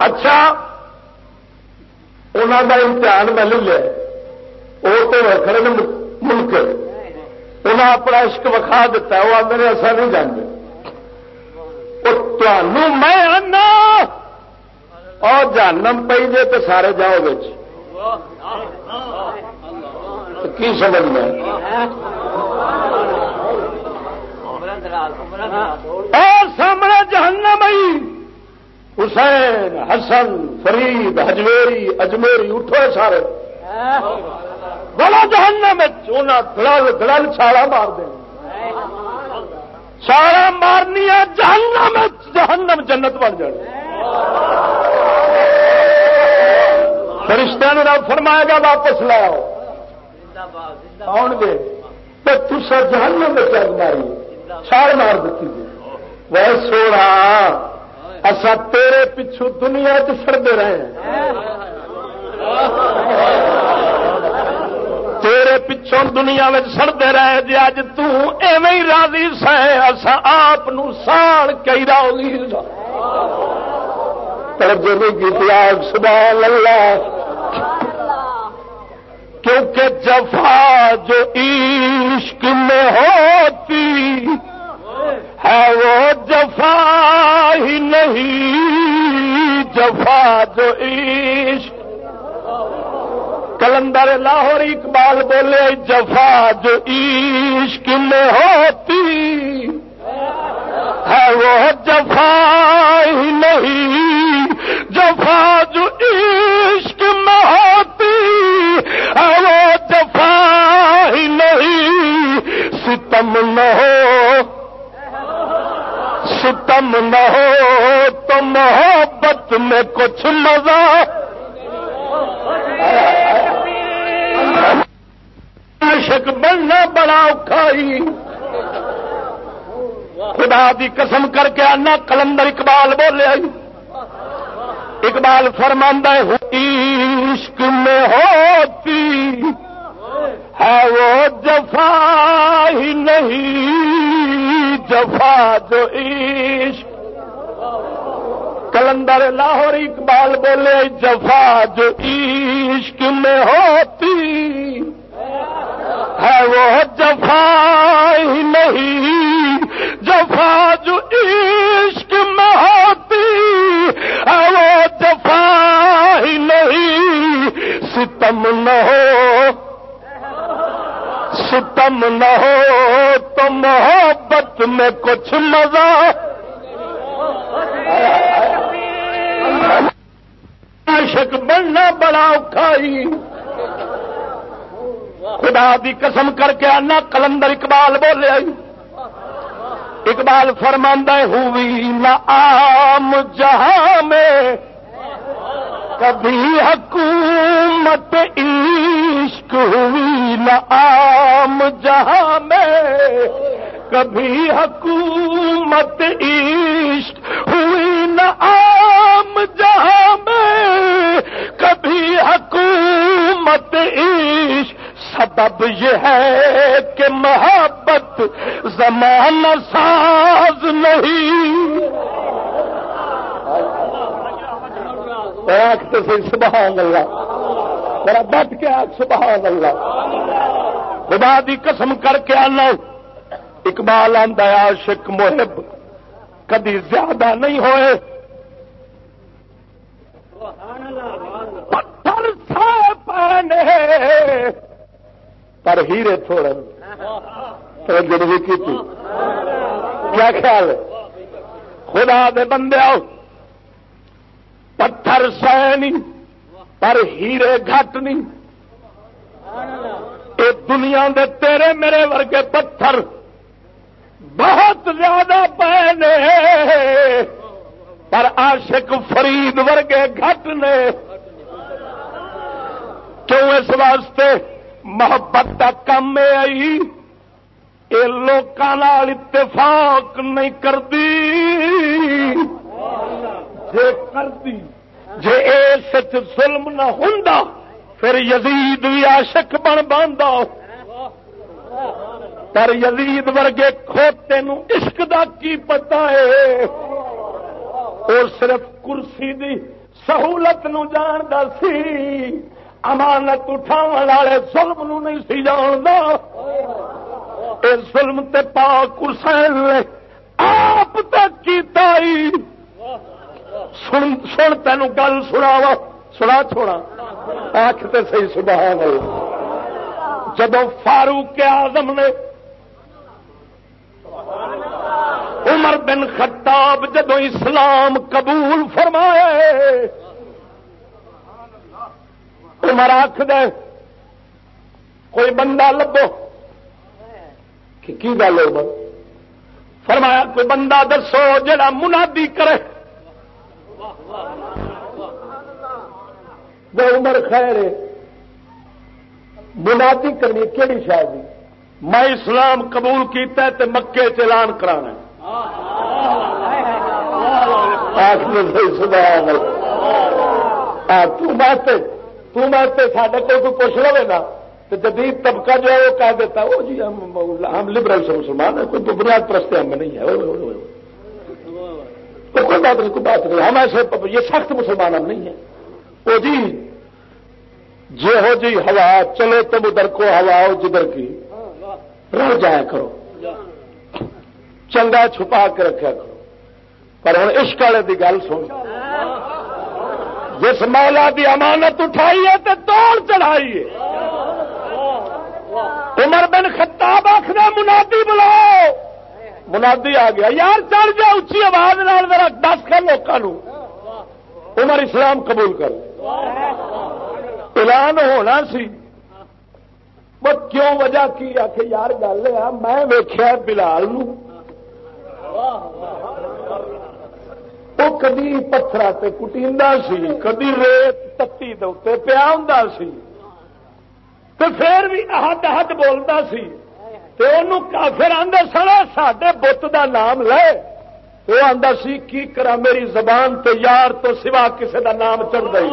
اچھا انہوں کا امتحان میں لے لیا وہ تو کھڑے ملک انہیں اپنا عشق وکھا دیتا وہ آدھے ایسا نہیں جانتے میں آنا اور جانم پی جے تو سارے جاؤ بچ جی۔ کی سمجھ میں؟ اور سامنے جہنم آئی حسین، حسن، فرید ہجویری اجمیری، اٹھو سارے۔ بڑا جہنم دڑل دڑل چھالا مار دیں چھالا مارنی جہنم جہنم جنت بن جائے۔ فرشتہ نے رب فرمائے گا واپس لاؤ آن گے تو تسا جہنم میں چل ماری۔ چھال مار دیتی گئی وہ سونا اصا تیرے پچھو دنیا چڑتے رہے تیرے پچھوں دنیا میں سڑتے رہے جی اج تھی راضی سہ اصا آپ ساڑ کئی راضی ترجمے کی تیاگ سبحان اللہ۔ کیونکہ جفا جو عشق میں ہوتی ہے، وہ جفا ہی نہیں۔ جفا جو عشق۔ کلندر لاہور اقبال بولے، جفا جو عشق میں ہوتی ہے، وہ جفا ہی نہیں۔ جفا جو عشق میں ہوتی ہے، وہ جفا ہی نہیں، ستم نہ ہو۔ ستم نہ ہو تو محبت میں کچھ مزہ۔ عاشق بننا بڑا اوکھائی خدا دی قسم کر کے آنا، کلندر اقبال بولے۔ اقبال فرماندہ عشق میں ہوتی ہے، وہ جفا ہی نہیں، جفا جو عشق. کلندر لاہور اقبال بولے، جفا جو عشق میں ہوتی ہے وہ جفا ہی نہیں، جفا جو عشق میں ہوتی، ہے وہ جفا ہی نہیں، ستم نہ ہو، ستم نہ ہو، تو محبت میں کچھ مزہ۔ عاشق بننا بڑا اوکھائی خدا دی قسم کر کے آنا، کلندر اقبال بولے۔ اقبال فرماندہ ہوئی نہ عام جہاں میں۔ کبھی حکومت عشق ہوئی نہ عام جہاں میں۔ کبھی حکومت عشق ہوئی نہ عام جہاں میں۔ کبھی حکومت عشق سبب یہ ہے کہ محبت زمان ساز نہیں۔ آخ تو سبحان اللہ۔ میرا بٹ کے آخ سبحان اللہ۔ خدا دی قسم کر کے آنا۔ اقبال آندا عاشق محب۔ کدی زیادہ نہیں ہوئے۔ پتھر سا پانے پر ہیرے تھوڑے جڑی کی تھی کیا خیال ہے؟ خدا دے بندے آؤ۔ پتھر سہ نہیں، پر ہیرے گھٹ نہیں۔ یہ دنیا دے تیرے میرے ورگے پتھر بہت زیادہ پے پر عاشق فرید ورگے گھٹ نے۔ کیوں اس واسطے؟ محبت کا کم میں آئی۔ یہ لوگوں اتفاق نہیں کرتی جے کرتی جے اس ظلم نہ ہوں پھر یزید بھی عاشق بن باندا۔ پر یزید ورگے کھوتے نو عشق دا کی پتا ہے؟ اور صرف کرسی دی سہولت نو جاندا سی۔ امانت اٹھاو والے ظلم نو نہیں سی جاندا۔ اے ظلم تے پاک حسین نے آپ تک کیتا ہی۔ سن سن تینوں گل سناوا سنا چھوڑا آخ تے صحیح سبحان اللہ۔ جدو فاروق آزم نے عمر بن خطاب جدو اسلام قبول فرمایا عمر آخ دے کوئی بندہ لبو۔ کہ کی گل عمر فرمایا، کوئی بندہ دسو جڑا منادی کرے۔ وہ عمر خیر ہے۔ منادی کرنی کہڑی شادی میں اسلام قبول کیتا ہے تے مکے چلان کرانا سڈے کو پوچھ لو نا تو جدید طبقہ جو ہے وہ کہہ دیتا ہے وہ جی ہم ہم لبرل سے مسلمان ہیں کوئی بنیاد پرست ہم نہیں ہے کوئی بات نہیں کوئی بات نہیں ہم ایسے یہ سخت مسلمان ہم نہیں ہیں وہ جی جی ہو جی ہوا چلو تم ادھر کو ہوا ہو جدھر کی رہ جایا کرو چنگا چھپا کے رکھا کرو پر ہوں عشق والے کی گل سن جس مولا دی امانت اٹھائی ہے تو توڑ چڑھائی ہے۔ عمر بن خطاب آخر منادی بلاؤ۔ منادی آ گیا، یار چڑھ جا اچھی آواز ذرا دس کر لوگوں عمر اسلام قبول کر۔ اعلان ہونا سی۔ وہ کیوں وجہ کی؟ آخ یار گل ہے، میں ویخیا بلال وہ کدی پتھر سے کٹی سی کدی ریت تتی دے پیا ہوں سی تو پھر بھی احد احد بولتا سی تو انہوں کافر سڑا سڈے بت دا نام لے وہ آتا سی کی کرا میری زبان تو یار تو سوا کسی دا نام چڑھ گئی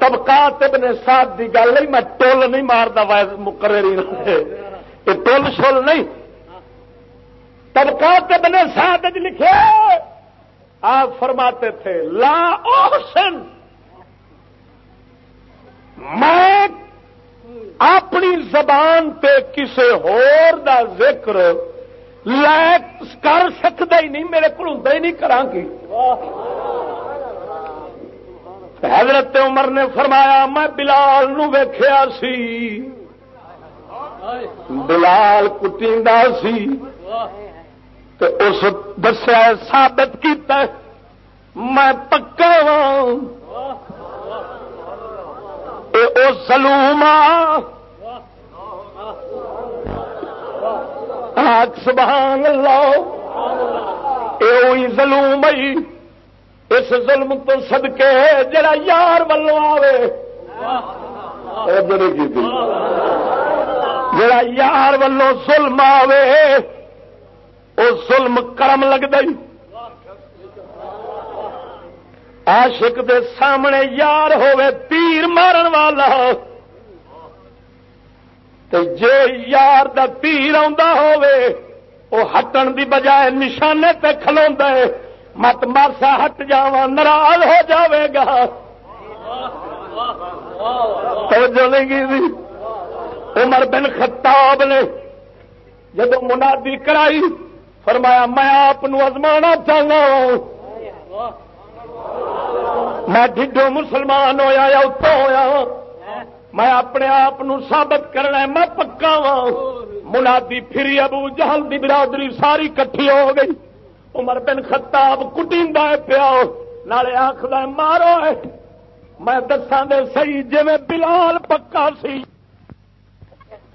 طبقات ابن ساتھ دی گل نہیں میں ٹول نہیں مارتا وائز مقرری ٹول شول نہیں طبقات ابن ساتھ لکھے، آپ فرماتے تھے، لا اوسن میں اپنی زبان تے کسے ہور دا ذکر لے کر سکتا ہی نہیں، میرے کو ہی نہیں کرا گی حضرت عمر نے فرمایا، میں بلال نو ویخیا سی۔ بلال کٹی سی۔ تو اس دسیا ثابت کیتا میں پکا سلوم سبحان اللہ۔ اے ظلم آئی اس ظلم تو سدکے جڑا یار ولو آوے۔ جڑا یار ولو ظلم آوے۔ وہ ظلم کرم لگ گئی۔ عاشق دے سامنے یار ہوے تیر مارن والا۔ جے یار دا تیر آ ہٹن دی بجائے نشانے تے کھلو مت مارسا، ہٹ جا ناراض ہو جاوے گا۔ گی عمر بن خطاب نے جب منادی کرائی فرمایا، میں آپ ازمانا چاہنا میں ڈھڈو مسلمان ہویا یا اتو ہویا۔ میں اپنے آپ ثابت کرنا میں پکا وا منادی پھری ابو جہل دی برادری ساری کٹھی ہو گئی۔ عمر بن خطاب کٹی پیا۔ نالے آخر مارو میں دساں دے سی جی بلال پکا سی۔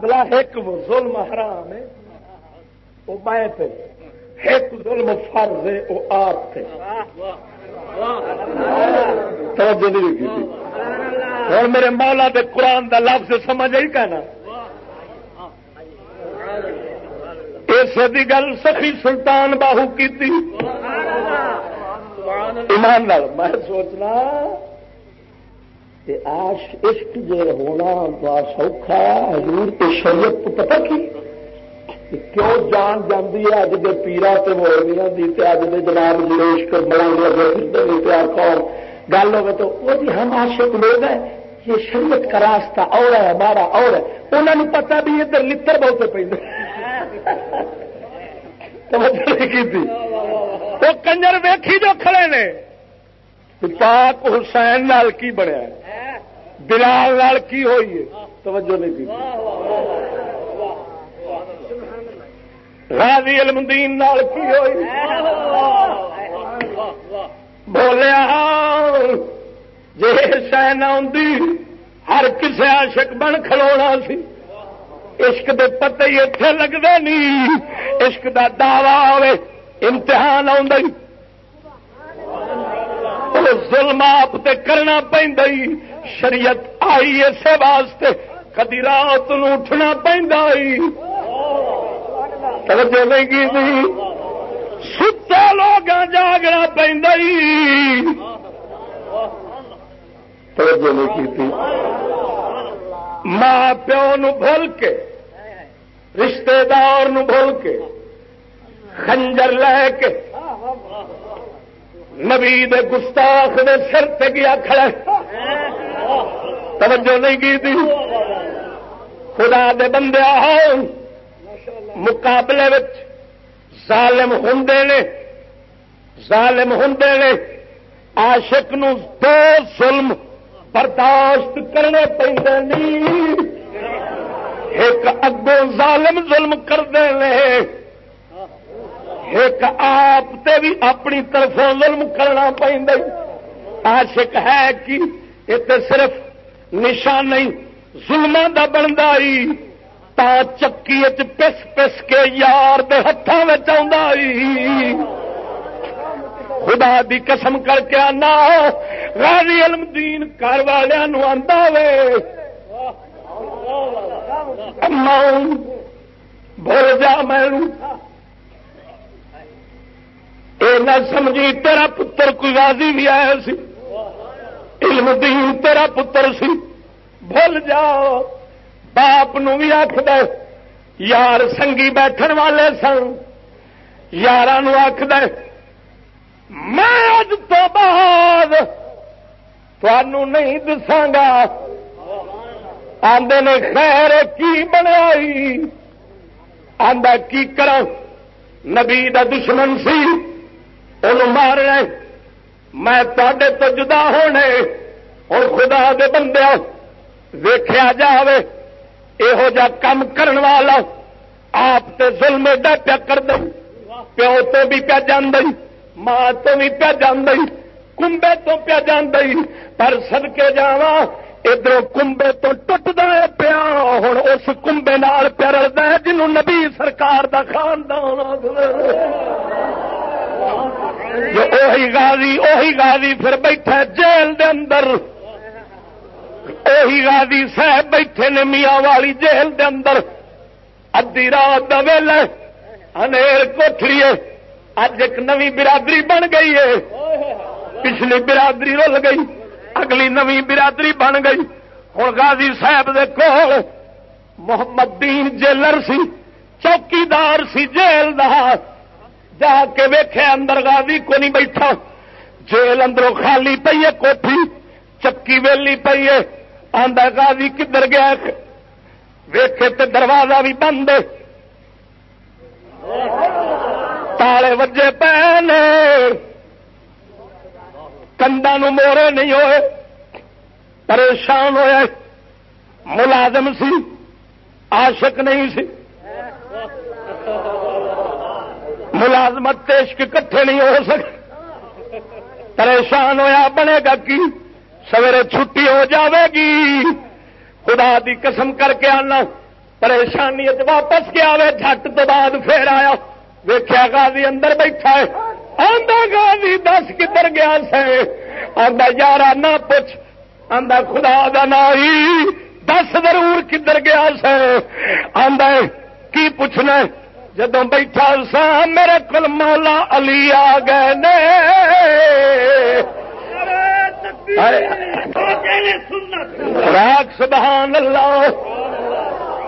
بلا ایک ظلم حرام ہے وہ بیت ایک ظلم فرض ہے وہ آپ تھے توجہ نہیں تھی۔ اور میرے مولا دے قرآن دا لفظ سمجھ ہی کہنا اس گل سخی سلطان باہو کی ایمان میں سوچنا آش عشق جو ہونا تو سوکھا حضور کے شریعت کو پتہ کی؟ کیوں جان جاندی ہے؟ اج کے پیرا تے مولویا دی تے اج دے جناب جلوش کر بڑا لگے پھرتے نہیں تے قوم گل ہوگی تو وہ جی ہم عاشق لوگ ہیں۔ یہ شریعت کا راستہ اور ہے، ہمارا اور ہے۔ انہوں نے پتا بھی ادھر لتر بہت پہ وہ کنجر ویکھی جو کھڑے نے۔ پاک حسین نال کی بنیا بلال کی ہوئی ہے؟ توجہ نہیں کی غازی المدین کی ہوئی۔ بولیا ہاں، جی سین آدھی ہر کسی عاشق بن کھلونا سی۔ عشق دے پتے ہی اتے لگتے نہیں عشق دا دعوی آئے امتحان آ ظلم آپ تے کرنا پہ شریعت آئی اسے واسطے، کدی رات نو اٹھنا پہ توجہ نہیں کی ستا لوگ جاگنا پہ توجہ نہیں کی ماں پیو نو بھول کے رشتے دار نو بھول کے، خنجر لے کے، نبی دے گستاخ دے سر تے گیا کھڑا توجہ نہیں کی تھی؟ خدا دے بندے مقابلے ظالم ہوں نے، ظالم ہوں نے، عاشق نو دو ظلم برداشت کرنے پہ ایک اگوں ظالم ظلم کرتے ہیں ایک آپ تے بھی اپنی طرف ظلم کرنا پہ عاشق ہے کہ یہ صرف نشان نہیں ظلم کا بنتا تا چکی پس پس کے یار دے ہاتھوں میں خدا دی قسم کر کے آنا، غازی المدین گھر والوں آتا وے۔ بول جا میں۔ اے نہ سمجھی تیرا پتر کوئی غازی بھی آیا سی۔ علم دین تیرا پتر سی۔ بھول جاؤ باپ نو بھی آخد یار سنگی بیٹھن والے سن۔ یار آخد میں اج تو بعد تنوع نہیں دساگا آدھے نے خیر کی بنائی آدھا کی کرا؟ نبی دا دشمن سی ان مارنا میں تے تو جدا ہونے، اور خدا دے بندے ویخیا جائے یہو جا کام کرن والا آپ تے ظلم ایڈا پیا کر دیں پیو تو بھی پیا جان ماں تو بھی پیا جان کمبے تو پیا جان پر سدکے جا ادھر کمبے تو ٹوٹتا پیا ہوں اس کمبے نال پیا رلتا ہے جنہوں نبی سرکار دا خاندان جو اوہی غازی اوہی غازی پھر بیٹھا جیل دے اندر۔ اوہی غازی صاحب بیٹھے نے میاں والی جیل دے اندر۔ ادی رات دا ویلا انیر کوٹری اج ایک نوی برادری بن گئی ہے۔ پچھلی برادری رل گئی۔ اگلی نوی برادری بن گئی۔ ہوں غازی صاحب دے کول محمد دین جیلر سی، چوکیدار سی جیل دار جا کے ویخے اندر گاضی کو نہیں بیٹھا۔ جیل اندروں خالی پی ہے، کوٹھی چکی ویلی پی ہے۔ آدھا گاضی کدھر گیا ویخے تو دروازہ بھی بند تالے وجے پے کنڈا مورے نہیں ہوئے پریشان ہوئے ملازم سی عاشق نہیں سی ملازمت عشق کٹھے نہیں ہو سکے پریشان ہویا بنے گا کی سویرے چھٹی ہو جاوے گی خدا دی قسم کر کے آنا پریشانی واپس کے آئے جٹ تو بعد پھر آیا ویخیا گاضی اندر بیٹھا ہے آدھا دس کدھر گیا سے آدھا یار نہ پوچھ آدھا خدا دا دس ضرور کدھر گیا سے آدھا کی پوچھنا؟ جدو بیٹھا سا میرے کل مولا علی آ گئے نے۔ راک سبحان اللہ۔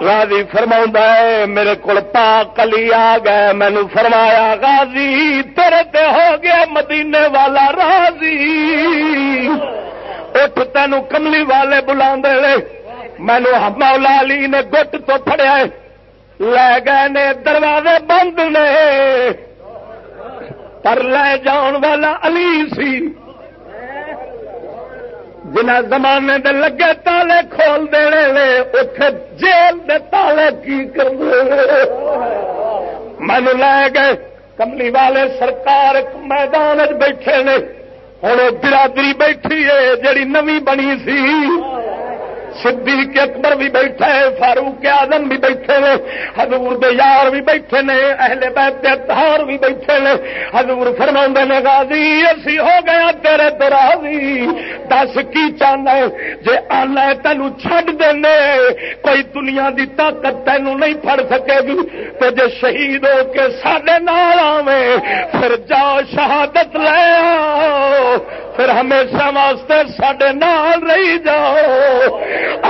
راضی فرما ہے، میرے کو پاک علی آ گئے مینو فرمایا، غازی، تیرے تے ہو گیا مدینے والا راضی۔ اٹھ تین کملی والے بلا مینو مولا علی نے گٹ تو فڑیا لے گئے نے دروازے بند نے۔ پر لے جان والا علی سی۔ جنا زمانے دے لگے تالے کھول دینے اتے جیل دے تالے کی کر مینو لے گئے، کملی والے سرکار میدان بیٹھے نے۔ ہوں برادری بیٹھی ہے جڑی نوی بنی سی۔ صدیق اکبر بھی بیٹھے فاروق آدم بھی بیٹھے نے حضور دے یار بھی بیٹھے نے اہل بیت اتہار بھی بیٹھے نے حضور فرما نے، غازی، اسی ہو گیا تیرے دراضی دس کی چاہنا جے آنا تینو چھڈ دینے۔ کوئی دنیا دی طاقت تینو نہیں پھڑ سکے گی۔ تو جے شہید ہو کے سڈے نال آوے، پھر جا شہادت لے آؤ۔ پھر ہمیشہ واسطے سڈے نال رہی جاؤ۔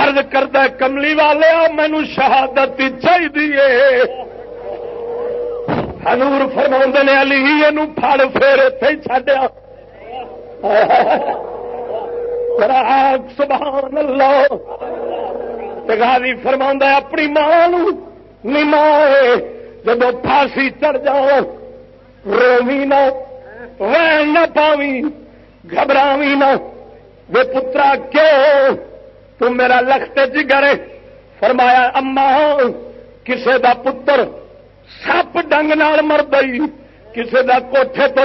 ارد کردہ کملی والے مینو شہادت چاہیے ہنور فرما نے، علی یہ پھڑ پھر اتے چڈیا سبحان اللہ۔ غازی فرما اپنی ماں نما جب پھانسی چڑھ جاؤ رومی نہ رین نہ پاوی۔ گھبراوی نہ۔ وہ پترا کیوں؟ تو میرا لخت جگر۔ فرمایا، اما، کسے دا پتر سپ ڈنگ نال مرد کسے دا کوٹھے تو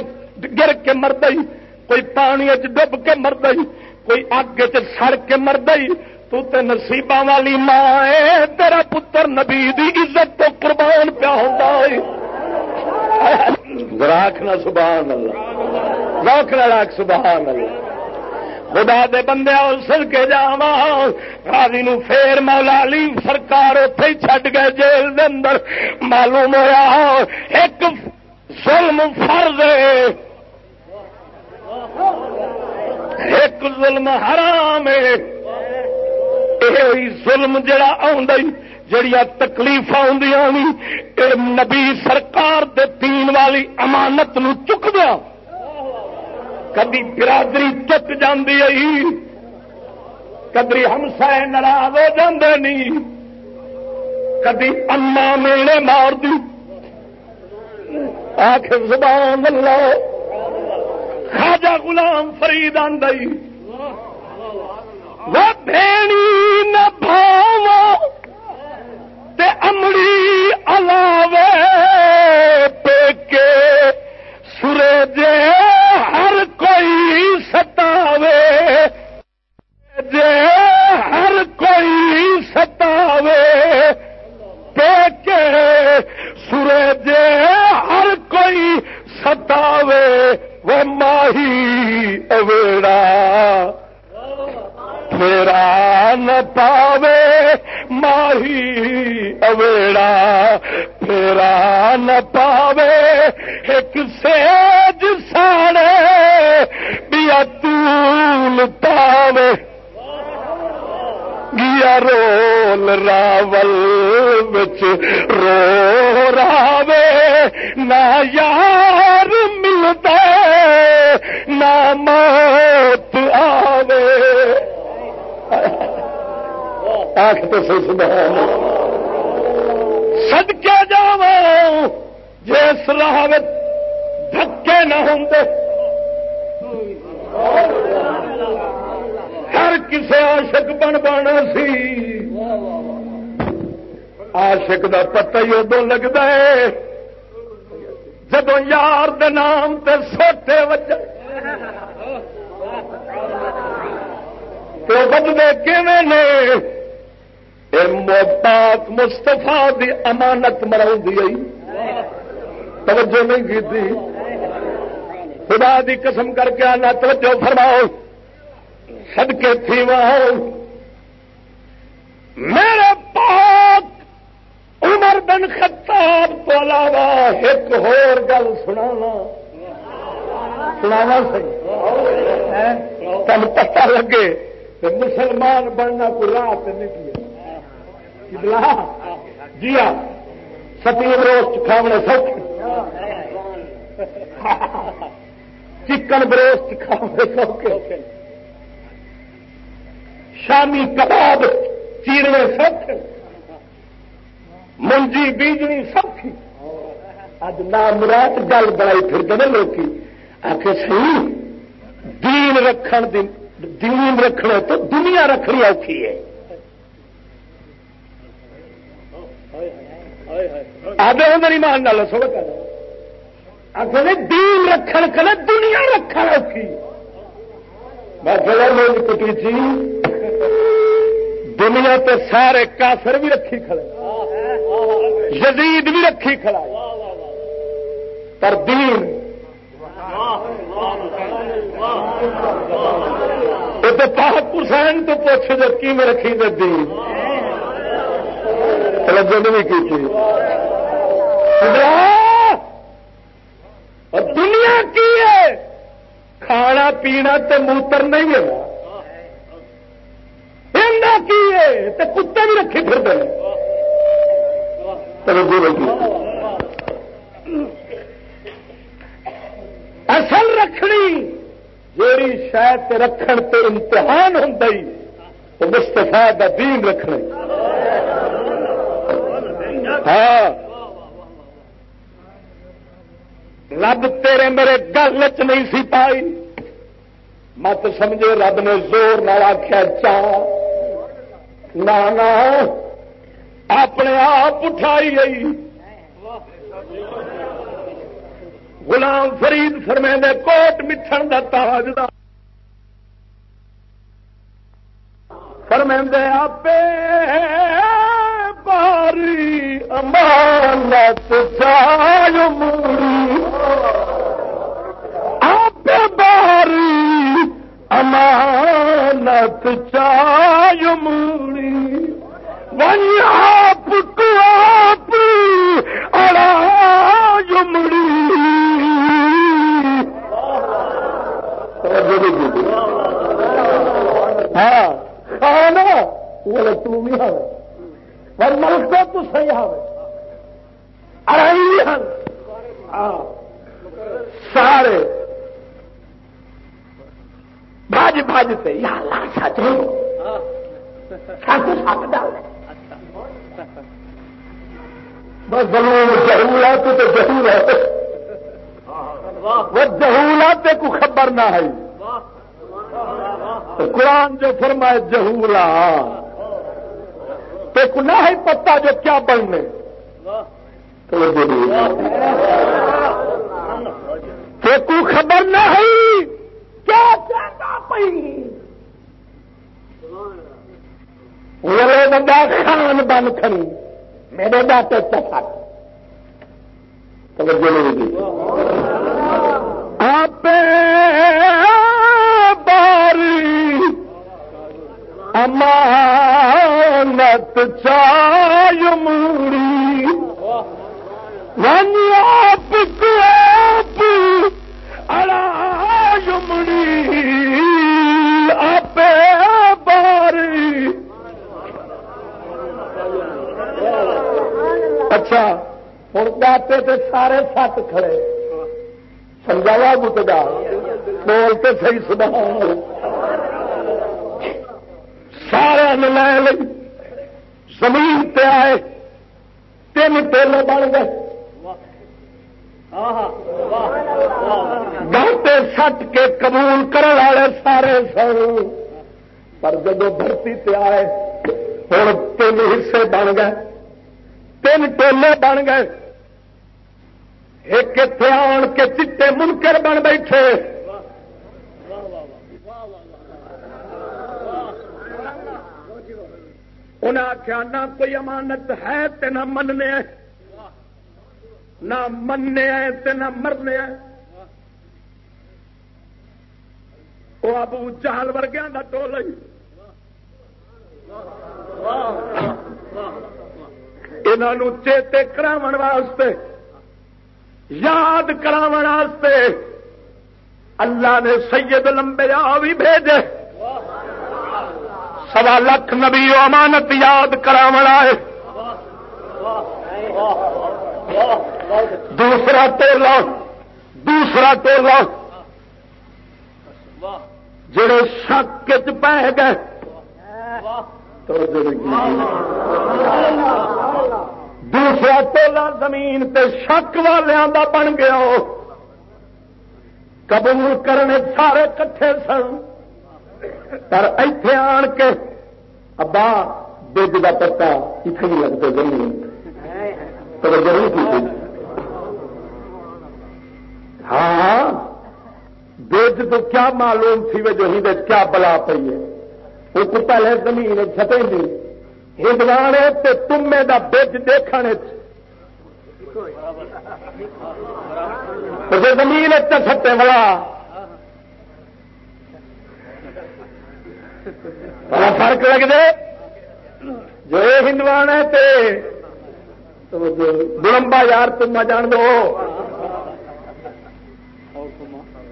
گر کے مرد کوئی پانی ڈب کے مرد کوئی اگ چڑ کے مرد تو تے نصیبہ والی ماں ہے تیرا پتر نبی دی عزت تو قربان پیا ہوتا ہے۔ گراک نہ سبحان اللہ۔ روک راک سبحان اللہ۔ خدا دے بندے سل کے جا راضی نو پھر مولا علی سرکار اتے ہی چڈ گئے جیل دے اندر۔ معلوم ہوا ایک ظلم فرض ایک ظلم حرام ہے۔ یہ ظلم جڑا آئی جڑیا تکلیف نبی سرکار دے تین والی امانت نو چک دیا کدی برادری چک جاندی کدی ہمسائے ناراض ہو جاندے نہیں کدی اما میلے مار دی۔ آخر زبان اللہ خاجا غلام فرید آئی وہ بھیڑی نہ بھاوا تے امڑی علاوے پیکے سورج ہر ستاوے وہ ماہی اویڑا۔ پھیرا نہ پاوے، ماہی اویڑا۔ پھیرا نہ پاوے، ایک سیج ساڑے بیا تول پاوے۔ گیا رول راول بچ رو راوے، نہ یار ملتا نہ موت آوے۔ آخ تو سد کے جا جس راہ دھکے نہ ہوں ہر کسی آشک بن بانا سی۔ آشک کا پتا ہی ادو لگتا ہے۔ جب یار نام تے سوٹے وجہ۔ تو بدلے پاک مستفا دی امانت مرا توجہ نہیں کی خدا دی قسم کر کے آنا توجہ فرماؤ۔ سدکے تھی وہاں۔ میرے پاک عمر بن خطاب تو علاوہ ایک ہور گل سنا سنا سی تم پتا لگے مسلمان بننا کوئی رات نہیں کیا جی ہاں۔ سپید بروسٹ کھانے سوکھے۔ چکن بروسٹ کھانے سوکھے۔ شامی کباب چیرنے سوکھے، منجی بیجنی سوکھی۔ اج نام مراد گل بڑائی پھر دے لوگ آ کے سی دین رکھن دی، دین رکھنے تو دنیا رکھنی اوکھی ہے۔ آدھے ہوں نہیں مان ڈالو سو آخر دین رکھن کرے دنیا رکھن اوکھی۔ میں چلو لوگ جی کٹی تھی دنیا تے سارے کافر بھی رکھی کھڑے یزید بھی رکھی کھڑا پر دین۔ تو پاک حسین تو پوچھ جو کی میں رکھی دے دین۔ نہیں کی تھی۔ دنیا کی ہے۔ کھانا پینا تو موتر نہیں ہے کی ہے تو کتے بھی رکھے پھر دیں اصل رکھنی جیڑی شاید رکھن تے امتحان ہوں تو مستفا کا دین رکھنے۔ ہاں۔ رب تیرے میرے گل چ نہیں سی پائی۔ مت سمجھے رب نے زور نہ آخیا چاہ نہ اپنے آپ اٹھائی گئی غلام فرید فرمے نے کوٹ مٹھن کا تاج دا فرمے آپ باری امانت چاج موری آپ باری امانت چاج وہی آپ کو آپ اڑا جمڑی ہاں, ہاں کھانا وہ تم ہی ہو ہاں۔ پر ملک تو صحیح ہو اڑائی ہاں۔ سارے بھاج بھاج سے یا اللہ لاشا چلو سات سات ڈال بس جہولات تو تو جہول ہے وہ جہولات کو خبر نہ ہے قرآن جو فرمائے جہولا تو کو نہ ہے پتا جو کیا بننے کو خبر نہ ہے کیا چاہتا پی میرے بندہ خان بن کھڑی، میرے ڈاٹے چکا آپ باری امانت چائے موری ون آپ کو آپ اڑا مڑی آپ باری۔ اچھا ہوں گاتے تے سارے سات کھڑے۔ سمجھاوا گا بولتے صحیح سنا سارے لے لی زمین تے آئے، تین ٹیلے بن گئے۔ گاتے سٹ کے قبول کرنے والے سارے سن پر جب دھرتی تے آئے ہوں تین حصے بن گئے۔ تین ٹولے بن گئے۔ ایک اتنے آن کے چٹے منکر بن بیٹھے۔ انہیں آخیا نہ کوئی امانت ہے تے نہ مننے۔ نہ مننے تے نہ مرنے وہ ابو چال ورگیا کا ٹول انہوں چیتے کرا واسطے، یاد کرا اللہ نے سید لمبے آ بھی بھیجے۔ سوا لکھ نبی امانت یاد کرا دوسرا ٹولا دوسرا ٹولا جڑے شک پہ گئے دوسرا ٹولا زمین تے شک والوں کا بن گیا قبول کرنے سارے کٹھے سن۔ پر ایتھے آن کے ابا بج کا پتا اتنے لگتے زمین۔ ضرور کی۔ ہاں۔ بج تو کیا معلوم تھی وہ جو ہند کیا بلا پی ہے۔ وہ تو پہلے زمین چھپے نہیں۔ ہندوانے تے تمے دا بج دیکھنے زمین چھٹے بڑا بڑا فرق لگ دے جو ہندوان ہے تے بلمبا یار تما جان دو۔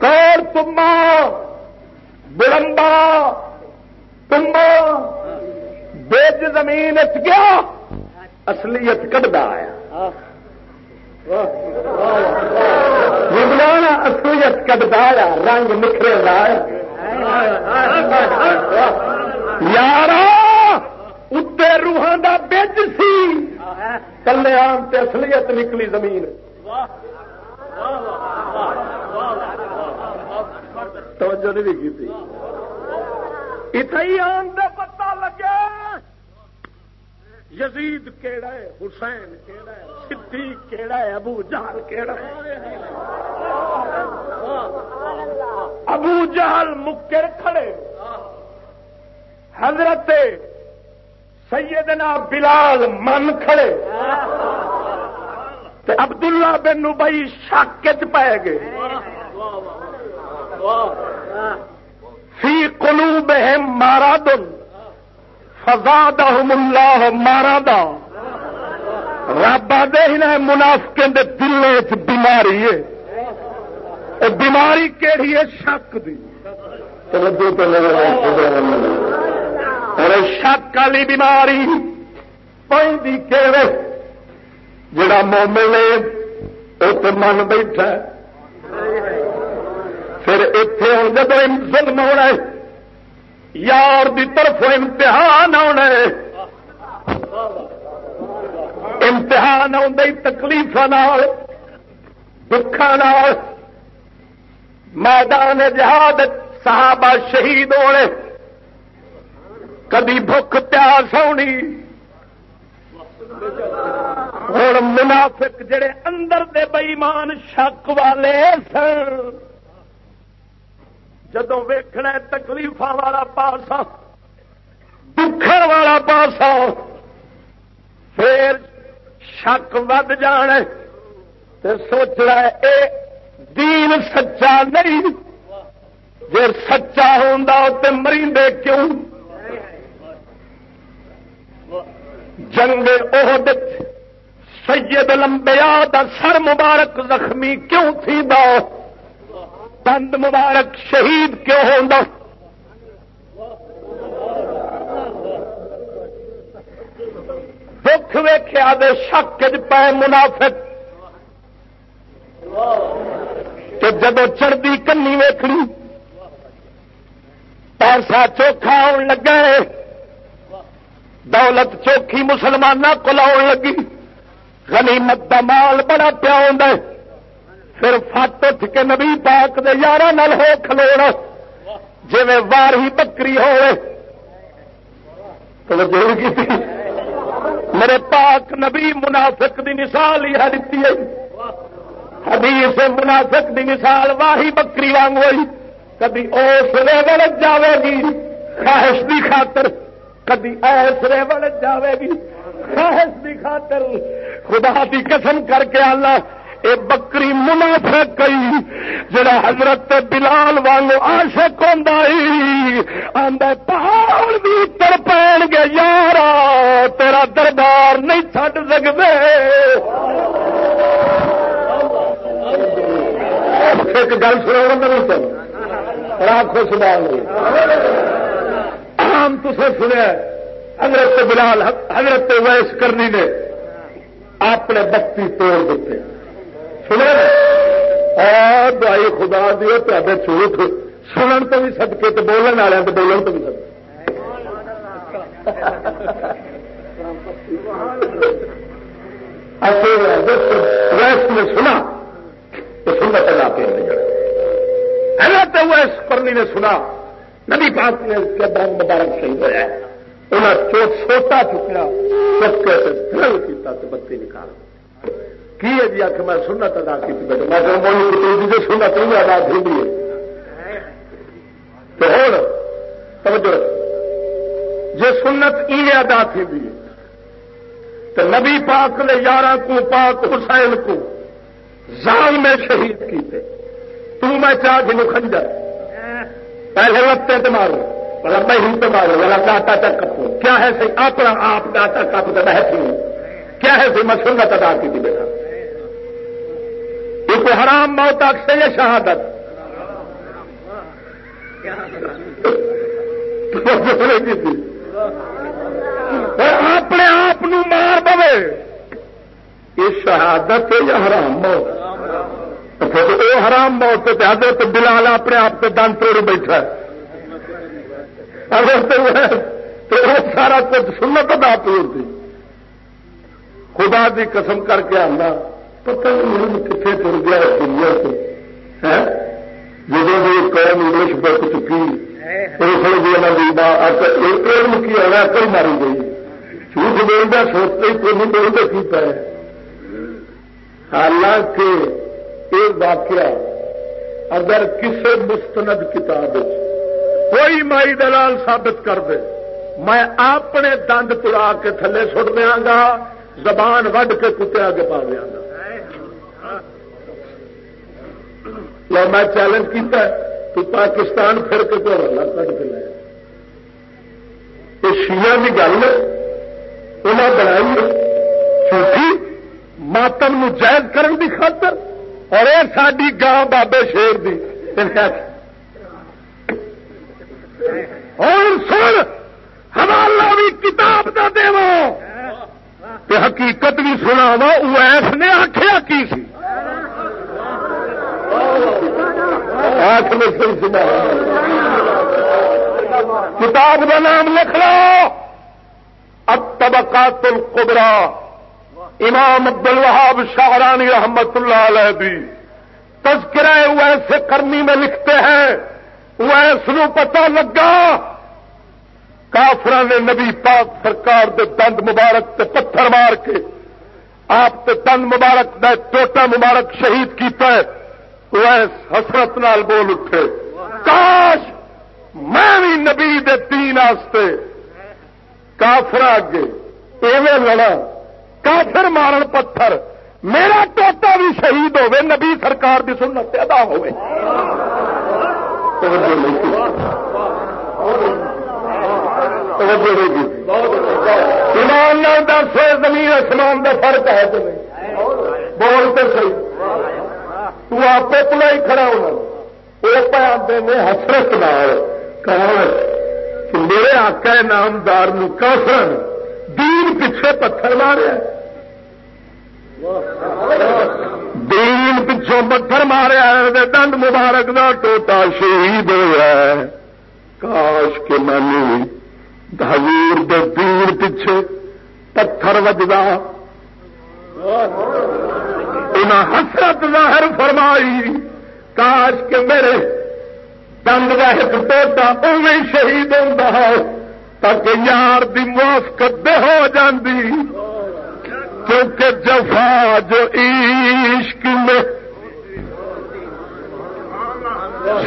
کون تما بلمبا تما بیج زمین گیا، اصلیت کٹتا آیا۔ ہندوان اصلیت کٹتا آیا، رنگ نکھرے یار اتنے روحان کا بج سی۔ کلے آم تے اصلیت نکلی زمین۔ توجہ نہیں کی اتنے آم کا پتا لگے۔ یزید کیڑا ہے؟ حسین کیڑا ہے؟ صدیق کیڑا ہے؟ ابو جہل کیڑا ہے؟ ابو جہل مکر کھڑے۔ حضرت سیدنا بلال من کھڑے۔ عبداللہ بن نبئی شک پی گئے۔ فی قلوبہم مارا دن فزاد اللہ مارا دا رب آدھے ہی منافق دے دل بیماری ہے. بیماری کہڑی ہے؟ شک دی. شک والی بیماری پہ جڑا مومل ہے وہ تو من بیٹھا پھر اتے ہوں جب ظلم ہونا ہے، یار دی طرف امتحان آنا ہے۔ امتحان آئی تکلیف دکھا میدان جہاد صحابہ شہید ہونے، کدی بھوک پیاس ہونی۔ ہوں منافق جڑے اندر دے بئیمان شک والے سن۔ جدو ویخنا تکلیف والا پاسا دکھ والا پاسا پھر شک ود جان سوچنا اے دین سچا نہیں جی سچا ہوں تو مریندے کیوں؟ جنگ عہد سید لمبیا دا سر مبارک زخمی کیوں تھی دا بند مبارک شہید کیوں ہوں دکھ ویخیا دے شک پے منافق کہ جدو چڑھتی کنی ویکھنی، پیسہ چوکھا آن لگا دولت چوکھی مسلمانوں کو لاؤ لگی، غنیمت دا مال بڑا پیا پھر فٹ اٹھ کے نبی پاک دے یار ہو کھلونا جی وار ہی بکری ہوئے میرے پاک نبی منافق دی مثال ہی دیتی ہے حدیث منافق دی مثال واہی بکری وانگ ہوئی کبھی اس لیول جاوے گی خواہش دی خاطر کدی ایسرے بڑ جاوے گی خواہش کی خاطر خدا کی قسم کر کے آلہ اے بکری منافع کئی جڑا حضرت بلال وانگو عاشق ہوندا اے آندا پہاڑ بھی تر پین گے یار تیرا دربار نہیں چھڈ سکدے۔ ایک گل سنا میرے راکھو سبحان اللہ۔ نام تصے سنیا حضرت بلال، حضرت ویس کرنی نے اپنے بستی توڑ دیتے سنے؟ اور دعائی خدا دیو تے جھوٹ۔ سنن تو بھی سدکے تو بولن والے تو بولن تو بھی سدکے اچھا، ویس نے سنا؟ تو سننا چلا کے حضرت ویس کرنی نے سنا۔ نبی پاک نے اس کے دن مبارک شہید ہوا ہے۔ انہیں چوٹ سوٹا چکیا چک کے دل کیا تو بتی نکال۔ کی ہے جی؟ آخ میں سنت ادا کی بیٹھے میں کہ مولوی جی،, جی سنت نہیں ادا تھی تو ہوں توجہ۔ جی سنت ای ادا تھی تو نبی پاک نے یار کو، پاک حسین کو زال میں شہید کیتے۔ تو میں چاہ جی جنو خنجر پہلے لگتے تو مارو بڑا میں ہی تو مارو بڑا ڈاٹا تک کپو۔ کیا ہے سی؟ اپنا آپ ڈاٹا کپ تو بہت ہوں۔ کیا ہے سی؟ میں سنت ادا کی بیٹا۔ یہ کوئی حرام موت سے یہ شہادت؟ اپنے آپ مار پوے یہ شہادت ہے یا حرام موت؟ وہ حرام موت پہ حضرت بلال اپنے آپ سے دن توڑ بیٹھا تو سارا کچھ سنت ادا پور خدا دی قسم کر کے آنا۔ پتہ نہیں کتنے تر گیا دنیا سے۔ جب قوم انگلش بک چکی کی آنا کئی ماری گئی۔ جھوٹ بولتا سوچتے ہی کوئی بولتے کیتا ہے۔ حالانکہ یہ واقعہ اگر کسی مستند کتاب کوئی مائی دلال ثابت کر دے میں اپنے دند تڑا کے تھلے سٹ دیا گا زبان وڈ کے کتے آگے پا دیا گا۔ میں چیلنج کیتا ہے، تو پاکستان پھر کے تو حوالہ کٹ کے لایا یہ شیا کی گل انہیں بنائی جھوٹھی ماتم نو جائز کرن دی خاطر، اور یہ ساری گاں بابے شیر دی۔ اور سن، حوالہ بھی کتاب کا دو حقیقت بھی سنا وا ایس نے آخیا کی سی؟ کتاب کا نام لکھ لو۔ اب طبقات القبرا امام عبد الوہاب شاہرانی رحمت اللہ علیہ بھی۔ تذکرہ ویسے کرنی میں لکھتے ہیں۔ ویس نو پتا لگا۔ کافر نے نبی پاک سرکار دے دند مبارک تے پتھر مار کے آپ تے دند مبارک دے ٹوٹا مبارک شہید کیتا ہے۔ ویس حسرت نال بول اٹھے۔ کاش میں بھی نبی دے تین آستے۔ کافر اگے ایویں لڑا۔ کافر مارن پتھر۔ میرا ٹوٹا بھی شہید ہوے نبی سرکار کی سنت ادا ہوئے ایمان دس زمین اسمان کا فرق ہے بول تو صحیح۔ تو آپ پلا ہی کھڑا ہونا۔ وہ پہ نے حسرت نال کہ میرے آقا نامدار کافر دین پیچھے پتھر مارے۔ دین پچھوں پتھر مارے دند مبارک دا ٹوٹا شہید ہوا کاش کے من حضور دے دین پیچھے پتھر وجدا۔ انہیں حسرت ظاہر فرمائی۔ کاش کے میرے دند کا ایک ٹوٹا اوے شہید ہوتا تاکہ یار دی موافقت ہو جاندی۔ کیونکہ جفا جو عشق میں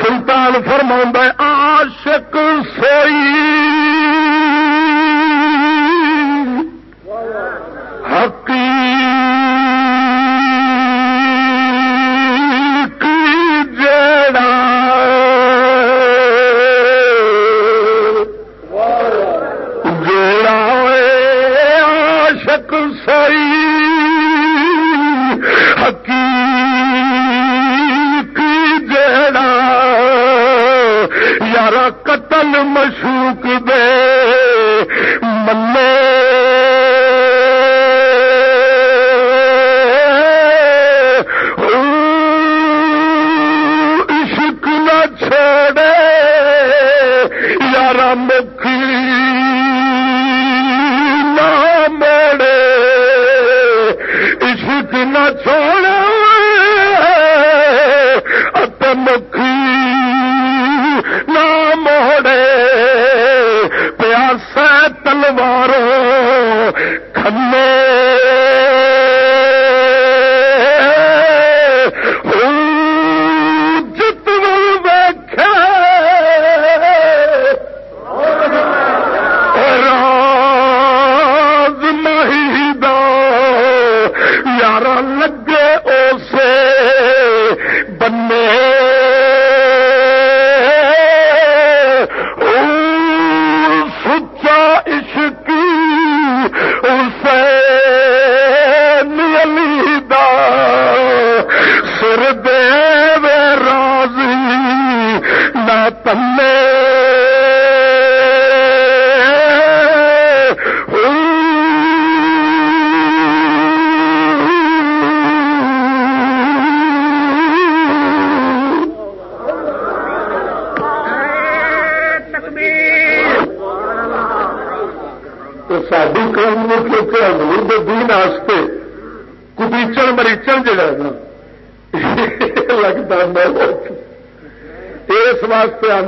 سلطان فرما عاشق سوئی۔ حقیق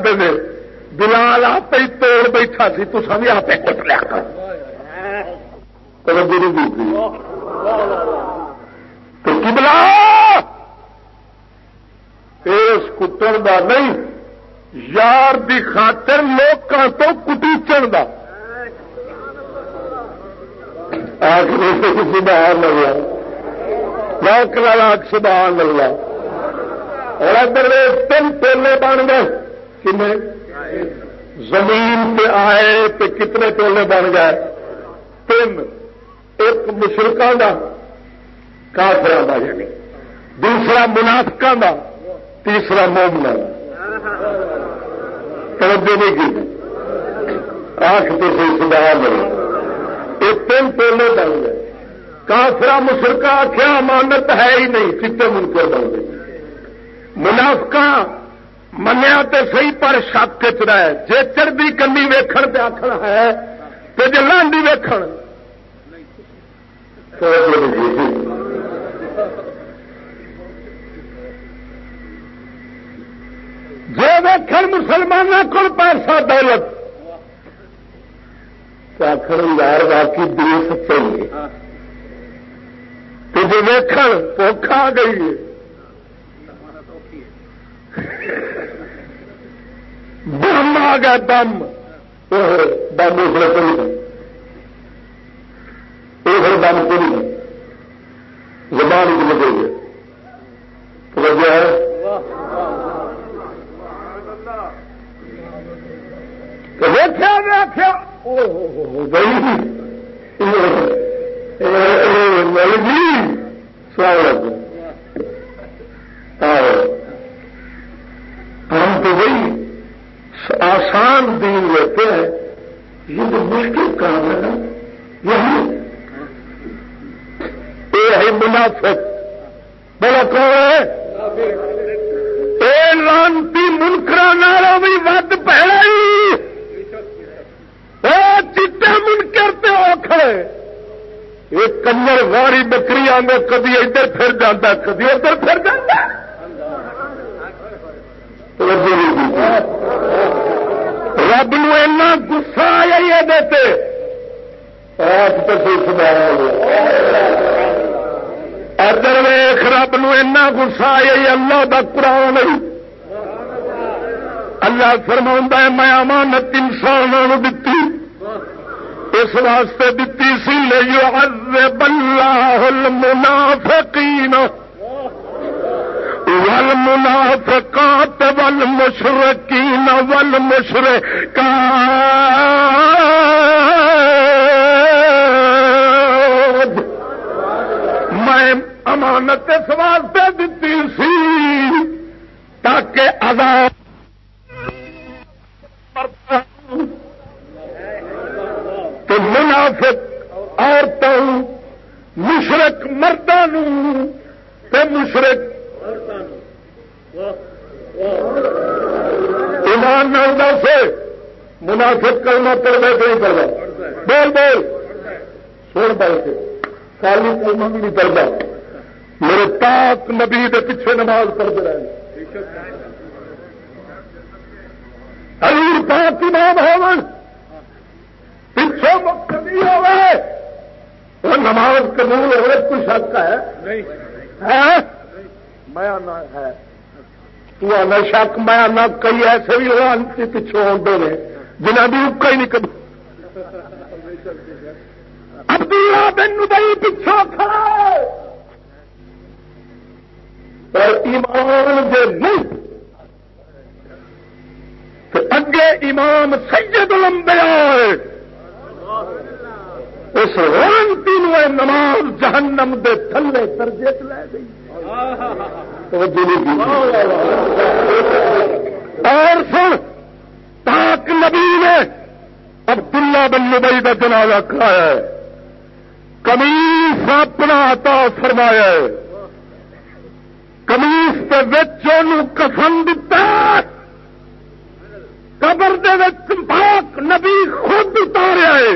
واسطے آدھے نے بلال آپ ہی توڑ بیٹھا سی تو بھی آپ کٹ لیا کر۔ گرو تو کبلا اس کٹن کا نہیں، یار دی خاطر لوگوں تو کٹیچن کا سبحان اللہ۔ لاکھ لاکھ سبحان اللہ۔ اور ادھر تین ٹولے بن گئے۔ کن زمین پہ آئے تو کتنے ٹولے بن گئے؟ تین۔ ایک مشرقہ کا کافر کا یعنی۔ دوسرا منافقہ کا تیسرا مومنا توجہ نہیں کی؟ آخ تو سی سدھار بنے یہ تین ٹولے بن گئے۔ کافرا مشرقہ آخیا امانت ہے ہی نہیں چٹے منکر بن گئے؟ منافقہ منیا تو سی پر شک چ ہے جی چربی کمی ویکھن تے آخر ہے تو جی لانڈی ویکھن جی ویکھن مسلمانوں کو پیسہ دولت آخر یار واقعی دل سچے تو جی ویکھن پوکھ آ گئی ہے دم آ گیا دم۔ دم اس لیے کوئی نہیں یہ دم کوئی نہیں زبان کی لگے گی توجہ ہے ویخیا ویخیا جی سوال ہم تو وہی آسان دین لیتے ہیں یہ تو مشکل کام ہے نا یہی یہ ہے منافق بڑا کون ہے اے لانتی منکرا نالوں بھی ود پہلائی چٹے منکر تے اوکھے ایک کمر واری بکری آگے کدی ادھر پھر جانا کدی ادھر پھر جانا رب نو گسا آیا یہ دیتے ادھر ویخ رب نو گسا آیا اللہ دا قرآن اللہ فرما ہے، میں امانت انسان دتی۔ اس واسطے دتی سی لے اللہ المنافقین ول منافقات ول میں امانت اس واسطے دیتی سی تاکہ آزاد تو منافق عورتوں مشرق مردوں مشرق ایمان نہ سے مناسب کرنا پڑتا کہ نہیں پڑتا بول بول۔ سن پڑ کے کالی کلمہ بھی نہیں پڑتا میرے پاک نبی کے پیچھے نماز پڑھتے رہے۔ حضور پاک امام پچھو نماز قبول ہو کوئی شک ہے؟ میں ہے۔ تو آنا شک میں آنا کئی ایسے بھی ہو پچھوں آتے ہیں جنہ بھی اکا ہی نہیں کبھی۔ عبداللہ بن پچھوں کھڑا پر ایمان جو نہیں اگے امام سید الانبیاء۔ اس رانتی نماز جہنم دے تھلے درجے لے گئی۔ اور سن تاک نبی نے عبداللہ بن نبئی کا جنازہ کرایا ہے۔ کمیس اپنا عطا فرمایا ہے۔ کمیس کے کفن دتا قبر پاک نبی خود اتاریا ہے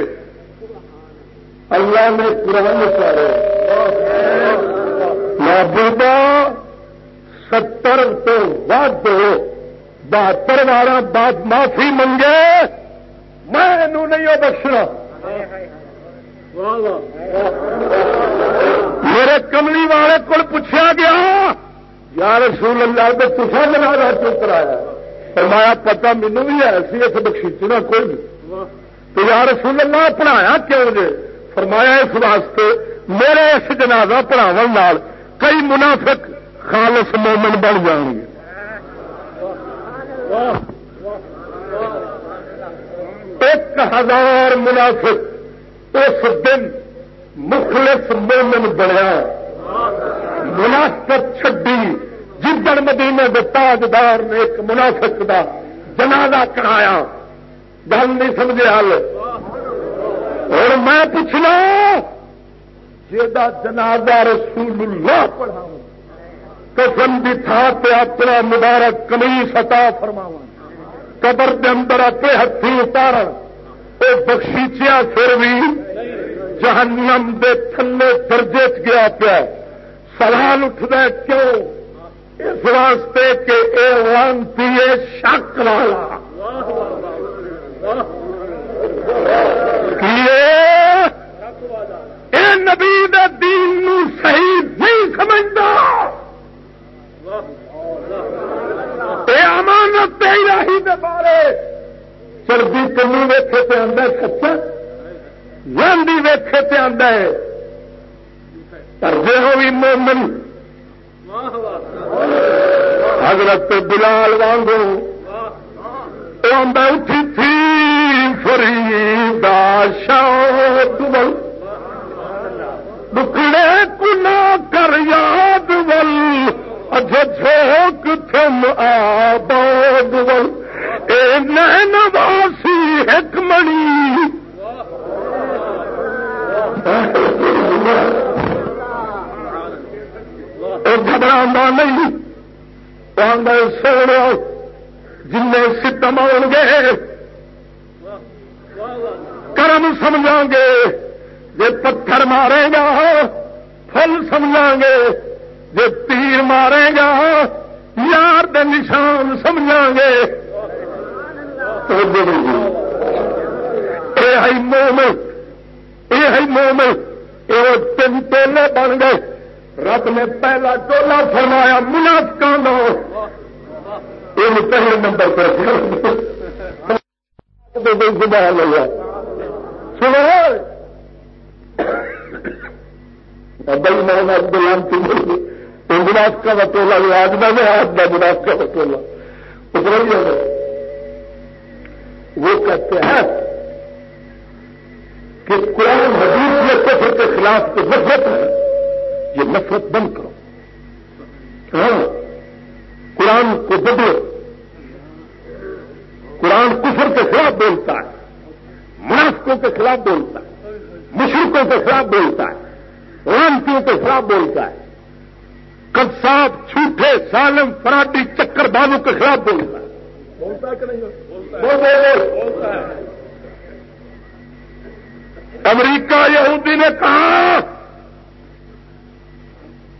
اللہ نے قرآن اتارے محبوبہ ستر تو ود بہتر بارہ بات معافی منگے میں انہوں نہیں بخشنا میرے کملی والے کو پوچھا گیا یا رسول اللہ، تو تصا منا رہا کیوں کرایا؟ فرمایا پتا مینو بھی ہے سی اس بخشیچنا کوئی نہیں۔ تو یا رسول اللہ، پڑھایا کیوں جی فرمایا، اس واسطے میرے اس جنازہ پڑھاو کئی منافق خالص مومن بن جان گے ایک ہزار منافق اس دن مخلص مومن بنیا۔ منافق چڈی جدڑ مدینے کے تاجدار نے ایک منافق دا جنازہ کرایا گل نہیں سمجھے حل اور میں پوچھنا جا جنازہ رسول اللہ پڑھا کسم کی تھان پہ اپنا مبارک کمیس عطا فرماوا قبر کے اندر اپنے ہاتھی اتار وہ بخشیچیا پھر بھی جہنم دے تھلے درجے چ گیا پیا۔ سوال اٹھتا کیوں؟ اس واسطے کہ اے لانتی شک والا۔ اے نبی دین نو صحیح نہیں سمجھتا۔ اے امانت الہی دے بارے۔ چربی کمی ویکھے تے آندا سچا؟ لانڈی ویکھے تے آندا ہے۔ پر جے ہوئی مومن؟ حضرت بلال وانگو اٹھی تھی فری داشل دکھڑے کنا کر یاد ول اجھوک تھم آباد ول اے نین واسی ایک منی گھبرا نہیں۔ سوڑو جن ستم آؤ گے، کرم سمجھا گے۔ جی پتھر مارے گا فل سمجھا گے۔ جی تیر مارے گا، یار دے نشان سمجھا گے۔ یہ موم یہ موم یہ تین ٹولے بن گئے۔ رب نے پہلا ٹولا فرمایا منافقوں یہ پہلے نمبر پر لیا سنو۔ بھائی، میں گلانتی مناف کا بٹولا بھی آج میں آج میں مناف کا بٹولا اتر جی۔ وہ کہتے ہیں کہ قرآن حدیث میں کفر کے خلاف تو نفرت ہے۔ یہ نفرت بند کرو۔ ہاں قرآن کو بدلو۔ قرآن کفر کے خلاف بولتا ہے منافقوں کے خلاف بولتا ہے مشرقوں کے خلاف بولتا ہے رامتیوں کے خلاف بولتا ہے۔ کبساب چھوٹے سالم فراٹی چکر بازو کے خلاف بولتا ہے۔ بولتا ہے کہ نہیں؟ بولتا ہے۔ امریکہ یہودی نے کہا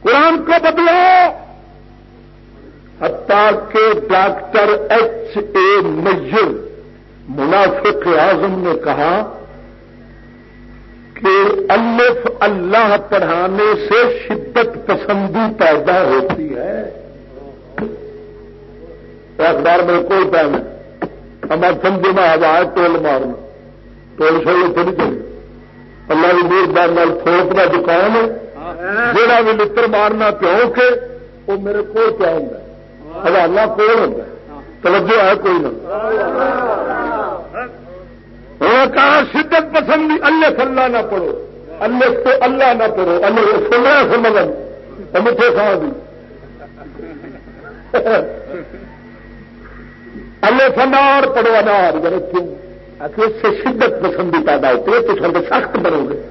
قرآن کو بدلو۔ حتیٰ کہ ڈاکٹر ایچ اے میئر، منافق اعظم نے کہا کہ الف اللہ پڑھانے سے شدت پسندی پیدا ہوتی ہے۔ اخبار میں کوئی ٹائم ہے۔ ہمارا سمجھے میں آواز ٹول مارنا۔ ٹول سو تھوڑی چاہیے اللہ کی میر بار تھوک کا دکان ہے۔ جہاں بھی لڑ مارنا پیو کے، وہ میرے کو پیا ہوں حوالہ کون ہوتا ہے، توجہ ہے کوئی نہ۔ ہاں، کہا شدت پسند اللہ اللہ نہ پڑھو۔ اللہ تو اللہ نہ پڑھو۔ اللہ سن رہا سمجھ میٹھے کھا اللہ فنار پڑھو انار ذرا کیوں اس سے شدت پسندی پیدا ہوتی ہے، تو سب سخت بنو گے۔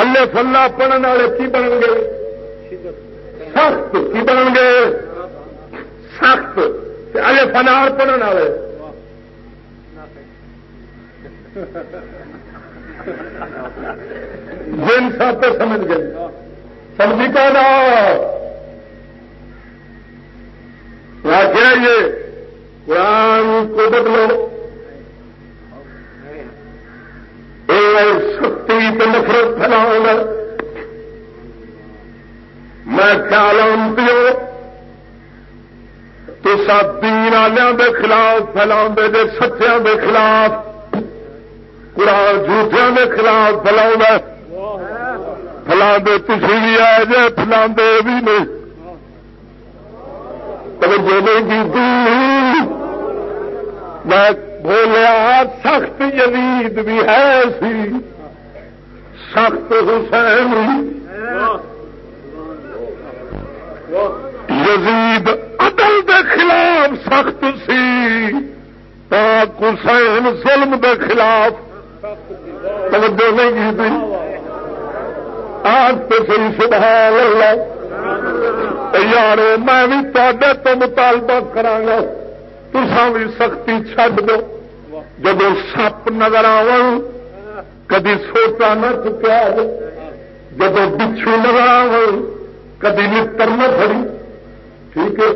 اللہ فلا پڑھنے والے کی بن گے سخت کی بن گے سخت اللہ فنار پڑھنے والے جن سب تو سمجھ گئے سمجھی کا نا آخر یہ قرآن کو بدلو سختی تو نفرت پھیلاؤں میں خیال پیو تو دین والوں کے خلاف فلا دے سچیا کے خلاف، قرآن جھوٹیا کے خلاف فلا فلا دے تھی بھی آئے جے فلا دے بھی نہیں۔ توجہ نہیں کی۔ میں بولیا سخت یزید بھی ہے سی۔ سخت حسین۔ یزید عدل دے خلاف سخت سی۔ پاک حسین ظلم دے خلاف۔ توجہ نہیں کی آج تو سی سبحان اللہ۔ یار میں بھی تے تو مطالبہ کرا تسا بھی سختی چڈ دو۔ جب سپ نظر آو کدی سوچا نہ چکیا جب بچھو نظر آو کدی متر نہ کھڑی ٹھیک ہے؟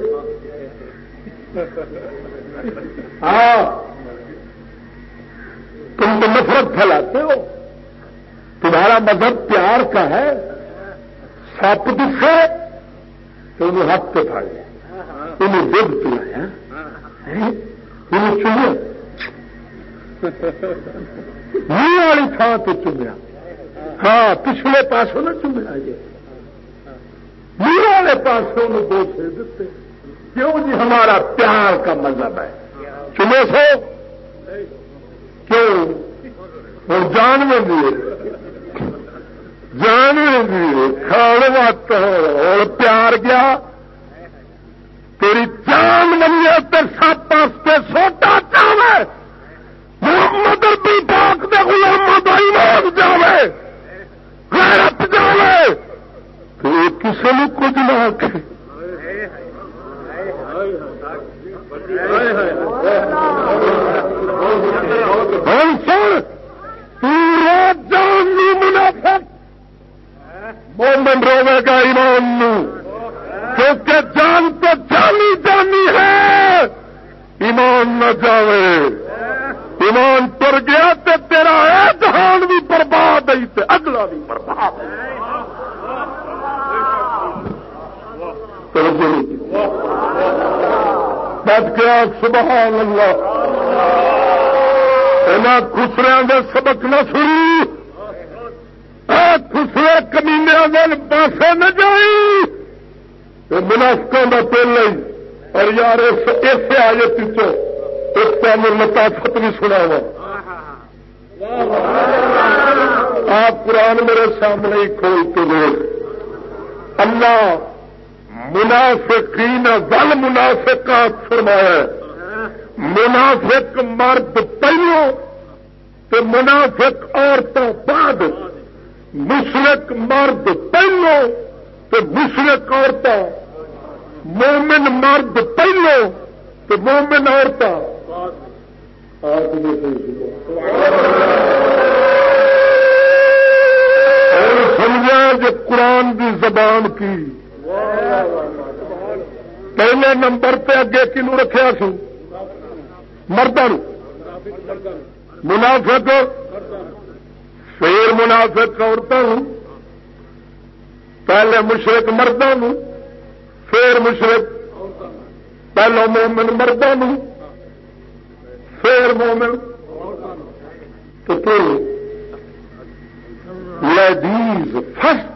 ہاں۔ تم تو نفرت پھیلاتے ہو۔ تمہارا مذہب پیار کا ہے۔ سپ دکھے تو انہیں ہاتھ پہ پڑ لیا انہیں دودھ پلایا انہیں چنیا منہ والی تھان تو چومیا ہاں پچھلے پاسوں نہ چومیا جی منہ والے پاسوں نے دو سے دیتے کیوں جی ہمارا پیار کا مذہب ہے چمے سو کیوں اور جان میں دیے جان میں کھاڑ مت اور پیار گیا تیری جان منی سب واسطے سوٹا چاہے محمد اربی پاک دے غلام بائی موت جاوے۔ غیرت جاوے۔ تو کسی نے کچھ نہ آخ ہوں سن، پورا جان منافق۔ مومن روے گا ایمان نو۔ کیونکہ جان تو جانی جانی ہے۔ ایمان نہ جاوے۔ ایمان تر گیا تو تیرا ہے جہان بھی برباد ہے تے اگلا بھی برباد ہے۔ بچ گیا سبحان اللہ۔ خسریا کے سبق نہ سنی۔ خسرے کمینیا دل پاسے نہ جائی۔ منافقوں کا تیل نہیں اور یار اسے آئے پیچھو اس ٹائم لطافت بھی سنا ہوا۔ آپ قرآن میرے سامنے ہی کھولتے ہوئے۔ اللہ منافقین ول منافقات فرمایا منافق مرد پہلو تو منافق عورتوں بعد۔ مشرق مرد پہلو تو مشرق عورتیں مومن مرد پہلو تو مومن عورتیں۔ سمجھا جو قرآن کی زبان کی۔ پہلے نمبر پہ اگے کنو رکھا سو؟ مردوں منافق۔ پھر منافق عورتوں پہلے مشرق مردوں پھر مشرق پہلو مومن مردوں پھر مومن تو پھر لیڈیز فسٹ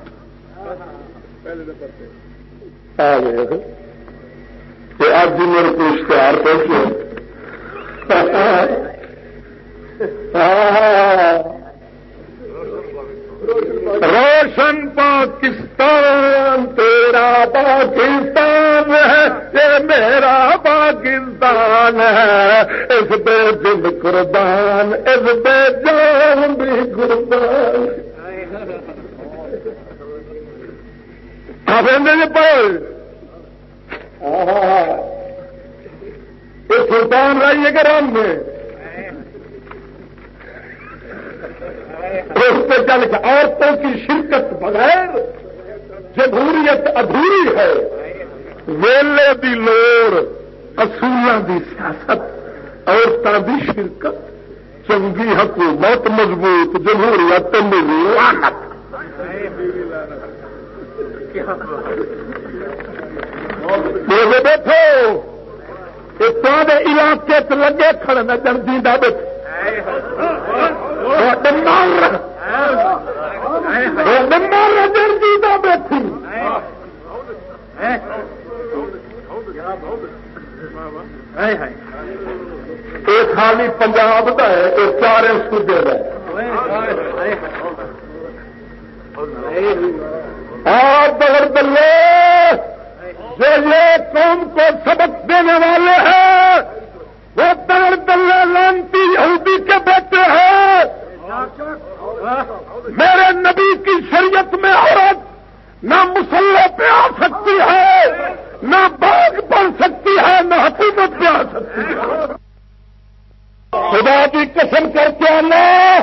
آ گئے اب میرے کو اشتہار پہنچے ہاں روشن پاکستان، تیرا پاکستان ہے، یہ میرا پاکستان ہے۔ اس بے دل قربان، اس بے جان بھی قربان۔ پڑھ سلطان رہی گرام میں اس پہ چل کے عورتوں کی شرکت بغیر جمہوریت ادھوری ہے۔ ویلے دی لوڑ اصولوں دی سیاست عورتوں دی شرکت، چنگی حکومت مضبوط، جمہوریت لانت بیٹھو علاقے چ لگے کھڑے نہ جنگی دے دا بیٹھی۔ یہ خالی پنجاب کا ہے یہ چار صوبے کا اور بغیر بلے جو یہ قوم کو سبق دینے والے ہیں وہ تر دلے لانتی یہودی کے بیٹے ہیں۔ میرے نبی کی شریعت میں عورت نہ مسلح پہ آ سکتی ہے، نہ باغ بن سکتی ہے، نہ حکومت پہ آ سکتی ہے۔ خدا کی قسم کر کے آنا۔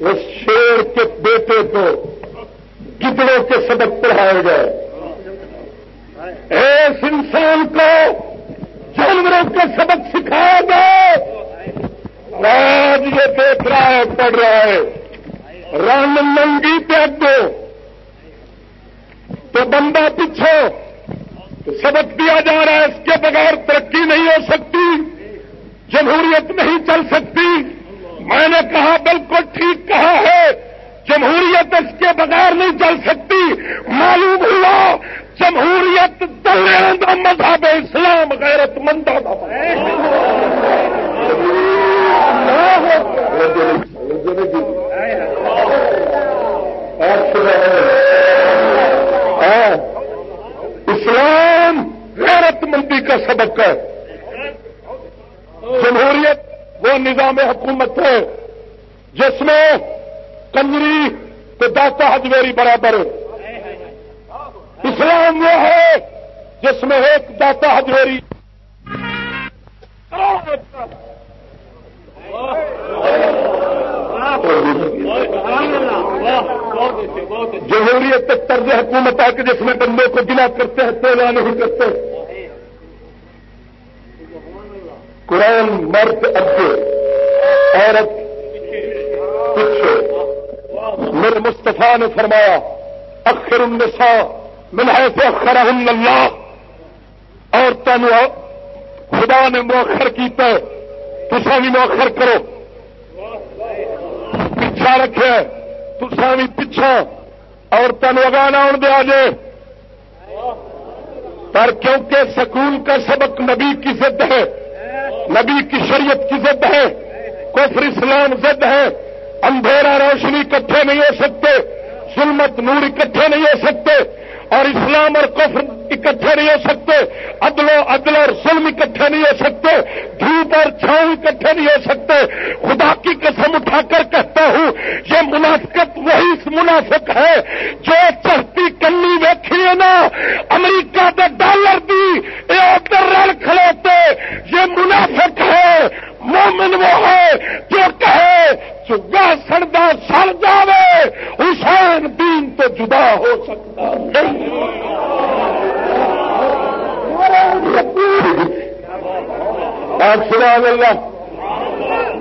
اس شیر کے بیٹے کو گدڑوں کے سبق پڑھائے گئے۔ اس انسان کو جانوروں کے سبق سکھایا گئے۔ آج یہ دیکھ رہا ہے، پڑھ رہا ہے۔ رن منگی تیگ دو تو بندہ پیچھے سبق دیا جا رہا ہے، اس کے بغیر ترقی نہیں ہو سکتی، جمہوریت نہیں چل سکتی۔ میں نے کہا، بالکل ٹھیک کہا ہے، جمہوریت اس کے بغیر نہیں چل سکتی۔ معلوم ہوا جمہوریت دلیاں کا مذہب اسلام غیرت مندوں ہاں۔ کا اسلام غیرت مندی کا سبق ہے۔ جمہوریت وہ نظام حکومت ہے جس میں کنجری تو داتا ہجویری برابر اسلام وہ ہے جس میں ایک داتا ہجویری جمہوریت طرز حکومت ہے کہ جس میں بندوں کو گلا کرتے ہیں تیلا نہیں کرتے۔ قرآن مرد ابے عورت پیچھے میرے مستفا نے فرمایا اکثر النساء من حیث اخرہن اللہ اور تین خدا نے مؤخر کیتا ہے. تسا بھی مؤخر کرو. پچھا رکھے. تسا بھی پچھا اور تین اگانا آن دیا جے پر کیونکہ سکول کا سبق نبی کی ضد ہے، نبی کی شریعت کی ضد ہے، کفر اسلام ضد ہے، اندھیرا روشنی اکٹھے نہیں ہو سکتے، ظلمت نور اکٹھے نہیں ہو سکتے اور اسلام اور کفر اکٹھے نہیں ہو سکتے، عدل و عدل اور ظلم اکٹھے نہیں ہو سکتے دھوپ اور چھاؤں اکٹھے نہیں ہو سکتے۔ خدا کی قسم اٹھا کر کہتا ہوں، یہ منافقت وہی منافق ہے جو چڑھتی کنی ویکھی ہے نا۔ امریکہ کے ڈالر دی ادھر رل کھلوتے، یہ منافق ہے۔ مومن وہ ہے جو کہے چگا سڑدا سڑ جاوے، حسین دین تو جدا ہو سکتا آگ سبحان اللہ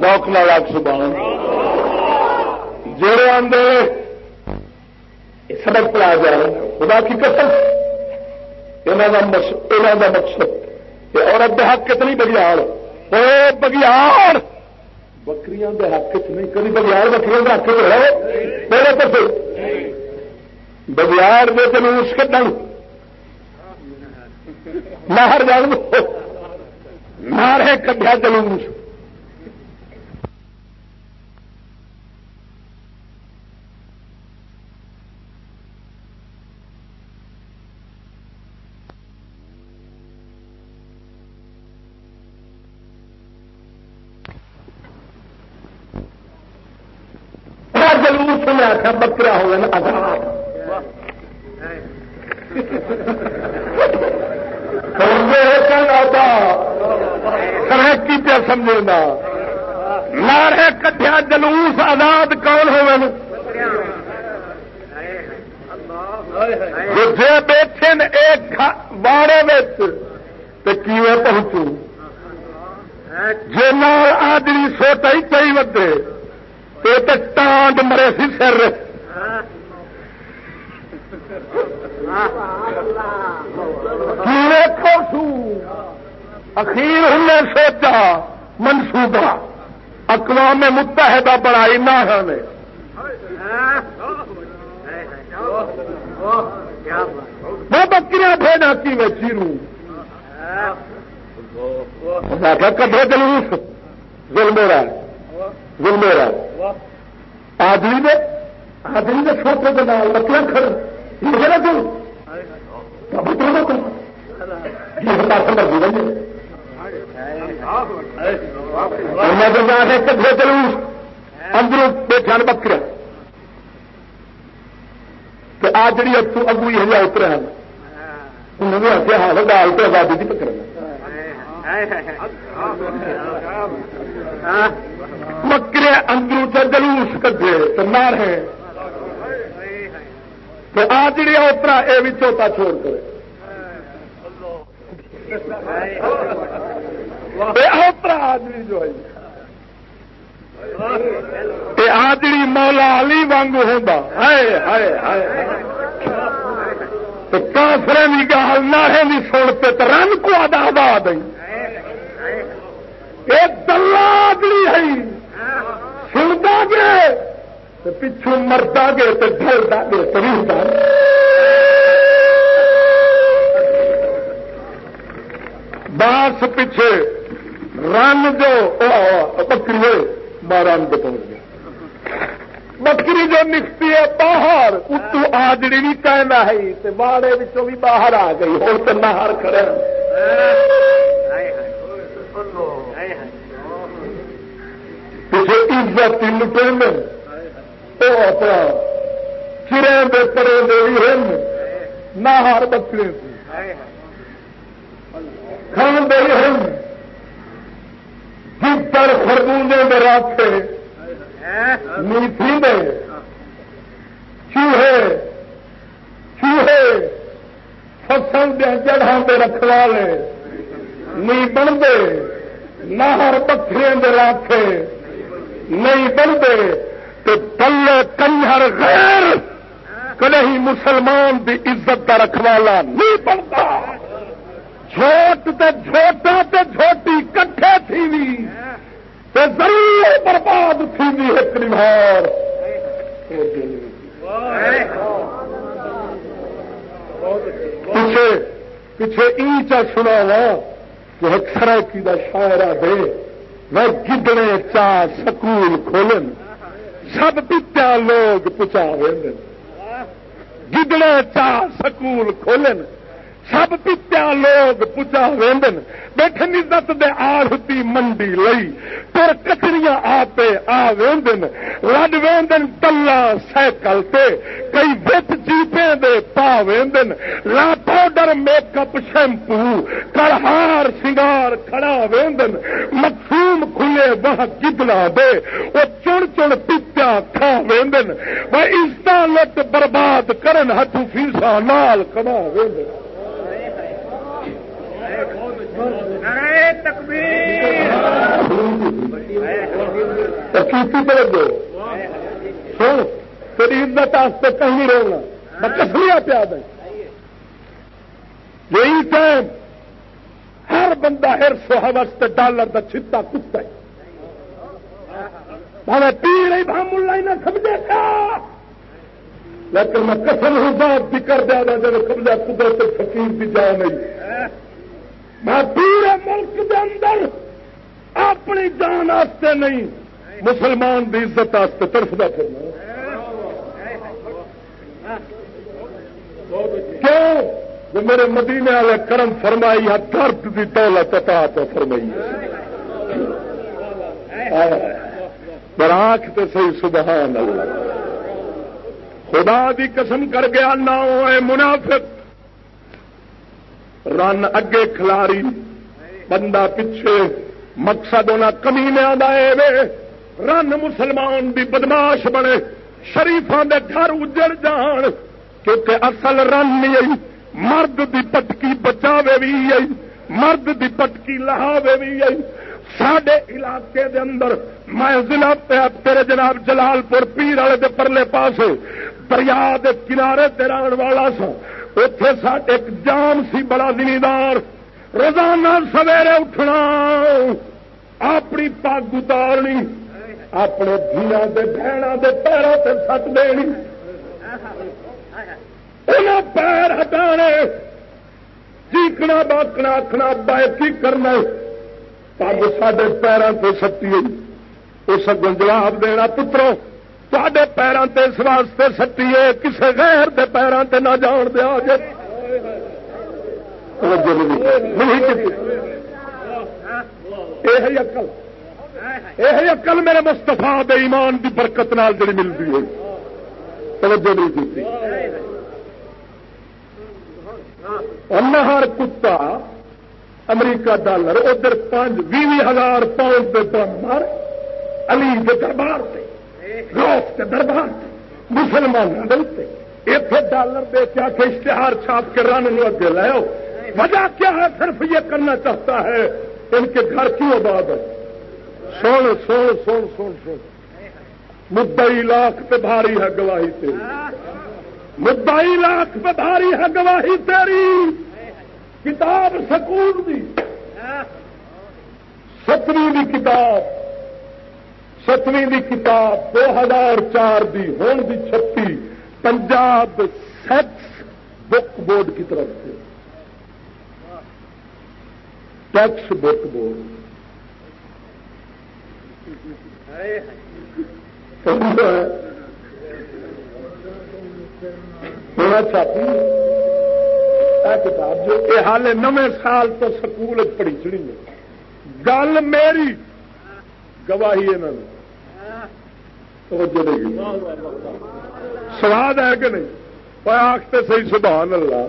ڈاک لاک سبحان جڑے آدھے سبق پڑا جا خدا کی قسم یہاں کا مقصد عورت حق کتنی بڑی حال ہے۔ بگیار وہ بگیاڑ حق چ نہیں کبھی بکریوں کے حق چ رہے پہلے تو بگیاڑ دے جلوس کٹن مہر جان مارے کٹیا جلوس آخر بکرا نا؟ کی پہ سمجھے گا نارے کٹیا جلوس آزاد کون ہو جی بیٹھے ایک بارے کی پہنچوں جی آدمی سوتا ہی چاہیے ودے تو ٹانڈ مرے سی سر اخیر ہم نے سوچا منصوبہ اقوام متحدہ نہ ہمیں میں بکریاں بھیجا کی میں چیروں۔ کبھی جلوس؟ ظلم ہو آدمی نے آدمی نے چھوٹے کے نام بچیاں کھڑے یہ نا تم میں چلوں اندر بیٹھا بکر آ جڑی اتو اگو یہ اترے ہیں۔ انہوں نے آخیا ہاں گال تو آزادی کی پکڑ مکرے اندرو سے جلوس کدے تو مارے تو آ جڑی اوترا یہ بھی چوتا چھوڑ کرے۔ اوترا آدمی جو ہے۔ آدڑی مولا علی وانگ ہوں کافر کی گال نہ سنتے تو رن کو ادا آباد ایک دلہ آدمی ہے۔ سنتا گے پچھو مرتا گے تو ڈلتا گے تو باس پیچھے رن جو بکری باران بارہ پہنچ گیا بکری جو نکتی ہے باہر اتو آجڑی بھی کہنا ہے باڑے بھی باہر آ گئی ہوں تو نہار کھڑے کسی عزت لٹے وہ اپنا چرے دے پڑے دے ہن نہ ہر بکرے کھان دے ہن جتر خربوزے میں راتے میٹھی دے۔ چوہے۔ چوہے۔ فصل دیا جڑا پہ رکھوا لے نہیں بنتے۔ نہ ہر بکرے دے راکھے نہیں بنتے۔ تو پلے کنہر غیر کدے ہی مسلمان کی عزت کا رکھوالا نہیں بنتا۔ جھوٹ تے جھوٹا تے جھوٹی کٹھے تھی۔ بھی تو ضرور برباد تھی ایک نمار پیچھے پیچھے اینچا سنا وا کہ اکثر کی دا شاعرہ دے وہ گدڑے چاہ سکول کھولن، سب پتیا لوگ پچا گدڑے چاہ سکول کھولن۔ سب پتیا لوگ پچا ویندن۔ بیٹھن عزت دے آڑتی منڈی لئی۔ پر کچریاں آتے آ ویندن۔ لڈ ویندن تلا سائیکل تے۔ کئی بت جیپے دے پا ویندن۔ لا پاؤڈر میک اپ شیمپو۔ کڑہار سنگار کھڑا ویندن۔ مقصوم کھلے وہ گدلا دے۔ وہ چن چن پتیا کھا ویندن۔ وہ عزت لٹ برباد کرن ہاتھوں فیسا نال کھڑا ویندن۔ سن ہاں، تیری عزت آستے کہیں رونا۔ میں کسمیا پیا دیں یہی ٹائم ہر بندہ ہر سو ڈالر کا چھتا کتا ہے۔ بھاوے پی نہ سمجھے لیکن میں کسم ہوں بات بھی کر دیا جب سمجھا قدرت فقیر بھی جا نہیں۔ میں پورے ملک کے اندر اپنی جان آستے نہیں، مسلمان کی عزت آستے طرف دا کرنا کیوں؟ جو میرے مدینے والے کرم فرمائی ہے درد کی دولت عطا تو فرمائی۔ براک تو صحیح، سبحان اللہ۔ خدا دی قسم کر گیا نہ ہوئے منافق! رن اگے کھلاری، بندہ پچھے مقصد ہونا کمی میں رن مسلمان دی بدماش بنے شریفان دے گھر اجڑ جان۔ کیونکہ اصل رن نہیں آئی، مرد دی پٹکی بچاوے بھی آئی، مرد دی پٹکی لہاوے بھی آئی۔ سڈے علاقے دے اندر، میں ضلع تیرے جناب جلال پور پیر والے دے پرلے پاس دریا دے کنارے تیران والا سا اتے ایک جام سی بڑا زمیندار، روزانہ سویرے اٹھنا۔ اپنی پگ اتارنی اپنے دیا دے بہنوں دے پیروں سے سٹ دینی۔ انہیں پیر ہٹا چیکنا باکنا آخنا بائکی کرنا پگ سڈے پیروں سے سٹی اس اگوں جواب دینا، پترو تے پیروں سے اس واسطے سٹی ہے کسی غیر دے پیروں سے نہ جان دیا جائے یہ اقل یہ اقل میرے مستفا دے ایمان دی برکت نال جڑی ملتی ہے توجہ نہیں کی ہر کتا امریکہ ڈالر، ادھر پانچ بھی ہزار پاؤنڈ کے بم مار، علی کے دربار سے روس کے دربار سے مسلمان دلتے اتنے ڈالر دے کے کے اشتہار چھاپ کے رن اگے لاؤ وجہ کیا ہے؟ صرف یہ کرنا چاہتا ہے۔ ان کے گھر کیوں آباد ہے سن سن سن سن سن۔ مدئی لاکھ پہ بھاری ہے گواہی تیری۔ مدئی لاکھ پہ بھاری ہے گواہی تیری۔ کتاب سکون دی۔ ستویں دی کتاب۔ ستویں دی کتاب، دو ہزار چار دی، ہون دی چھپی پنجاب سیکس بک بورڈ کی طرف سے۔ Textbook board. ہونا اچھا۔ چاہتی کتاب جو یہ حال نویں سال تو سکول پڑھی چڑی گل میری، گواہی سواد ہے کہ نہیں؟ آختے صحیح، سبحان اللہ۔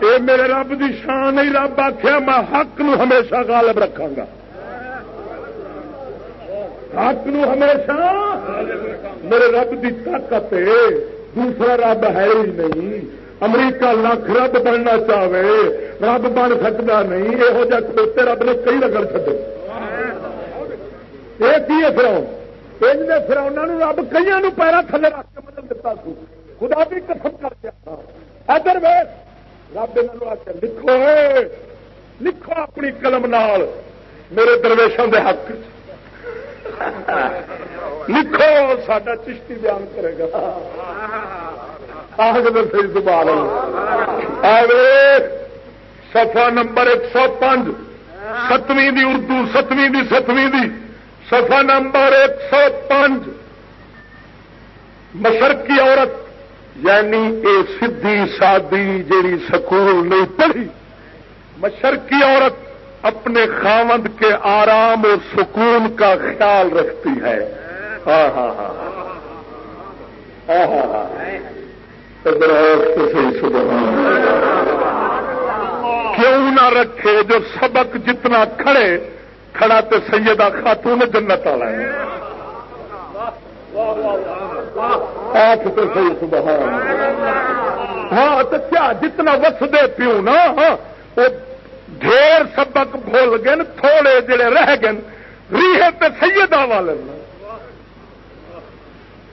اے میرے رب دی شان نہیں رب آخیا میں حق نو ہمیشہ غالب رکھا گا۔ حق نو ہمیشہ میرے رب دی طاقت ہے۔ دوسرا رب ہے ہی نہیں۔ امریکہ لکھ رب بننا چاہے، رب بن سکتا نہیں۔ یہو جہ رب نے کئی رگڑ چڈے یہ کی ہے فراؤن یہ فراؤنا رب کئی پیرا تھلے رکھ کے مطلب بدل دیتا سو۔ خدا بھی قسم کر دیا ادھر ویس رب یہ آ لکھو لکھو اپنی قلم نال۔ میرے درویشوں کے حق لکھو سڈا چشتی بیان کرے گا۔ صحیح سبال سفا نمبر ایک سو پانچ۔ ستویں اردو، ستویں ستویں سفا نمبر ایک سو پانچ۔ مشرقی عورت یعنی اے سدھی سادی جیڑی سکول نہیں پڑھی۔ مشرقی عورت اپنے خامد کے آرام اور سکون کا خیال رکھتی ہے۔ ہاں ہاں ہاں ہاں۔ ہاں ہاں, ہاں۔ کیوں نہ رکھے جو سبق جتنا کھڑے کھڑا تو سیدہ خاتون جنت والا ہے۔ آخ تو صحیح سبحان ہاں تو کیا جتنا وس دے پیو نا ہاں، وہ ڈھیر سبق بھول گئے تھوڑے جڑے رہ گئے ریہ تے سیدہ والے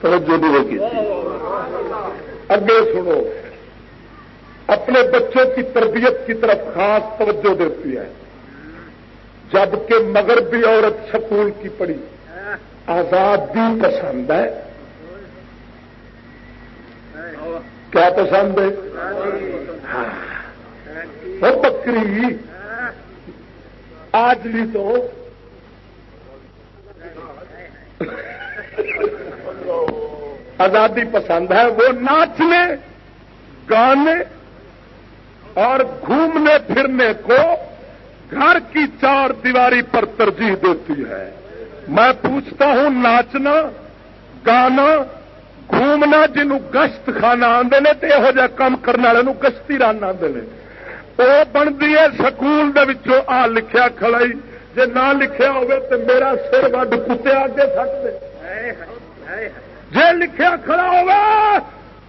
توجہ بھی ہوگی۔ اگے سنو، اپنے بچوں کی تربیت کی طرف خاص توجہ دیتی ہے۔ جبکہ مغربی عورت سکول کی پڑی آزادی پسند ہے۔ کیا پسند ہے؟ ہاں۔ وہ بکری۔ آج بھی تو۔ آزادی پسند ہے۔ وہ ناچنے، گانے اور گھومنے پھرنے کو گھر کی چار دیواری پر ترجیح دیتی ہے۔ میں پوچھتا ہوں، ناچنا، گانا، گھومنا جنوں گشت کھانا آدھے نے تو یہو جہ کام کرنے والے گشتی رن آدھے وہ بنتی ہے سکول آ لکھیا کھڑائی جی نہ لکھیا ہوگا تو میرا سر وڈ کتے آگے سٹ دے۔ جی لکھیا کھڑا ہوگا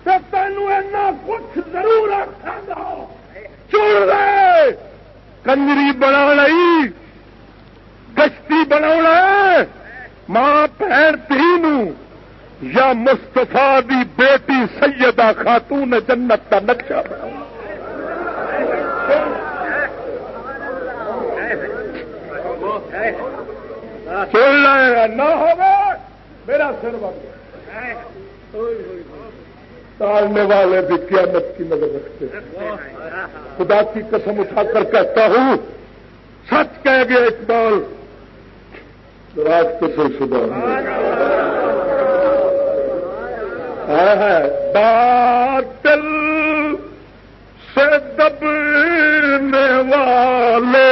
تو تینوں کچھ ضرور آخا چڑ رہے کنجری بنا گشتی بنا ماں بھن تھی یا مستفا دی بیٹی سیدہ خاتون جنت کا نقشہ بنا نہ ہوگا میرا سر بن ٹالنے والے بھی قیامت کی نظر رکھتے خدا کی قسم اٹھا کر کہتا ہوں، سچ کہہ گیا اقبال رات کے سر صبح باطل سے دبنے والے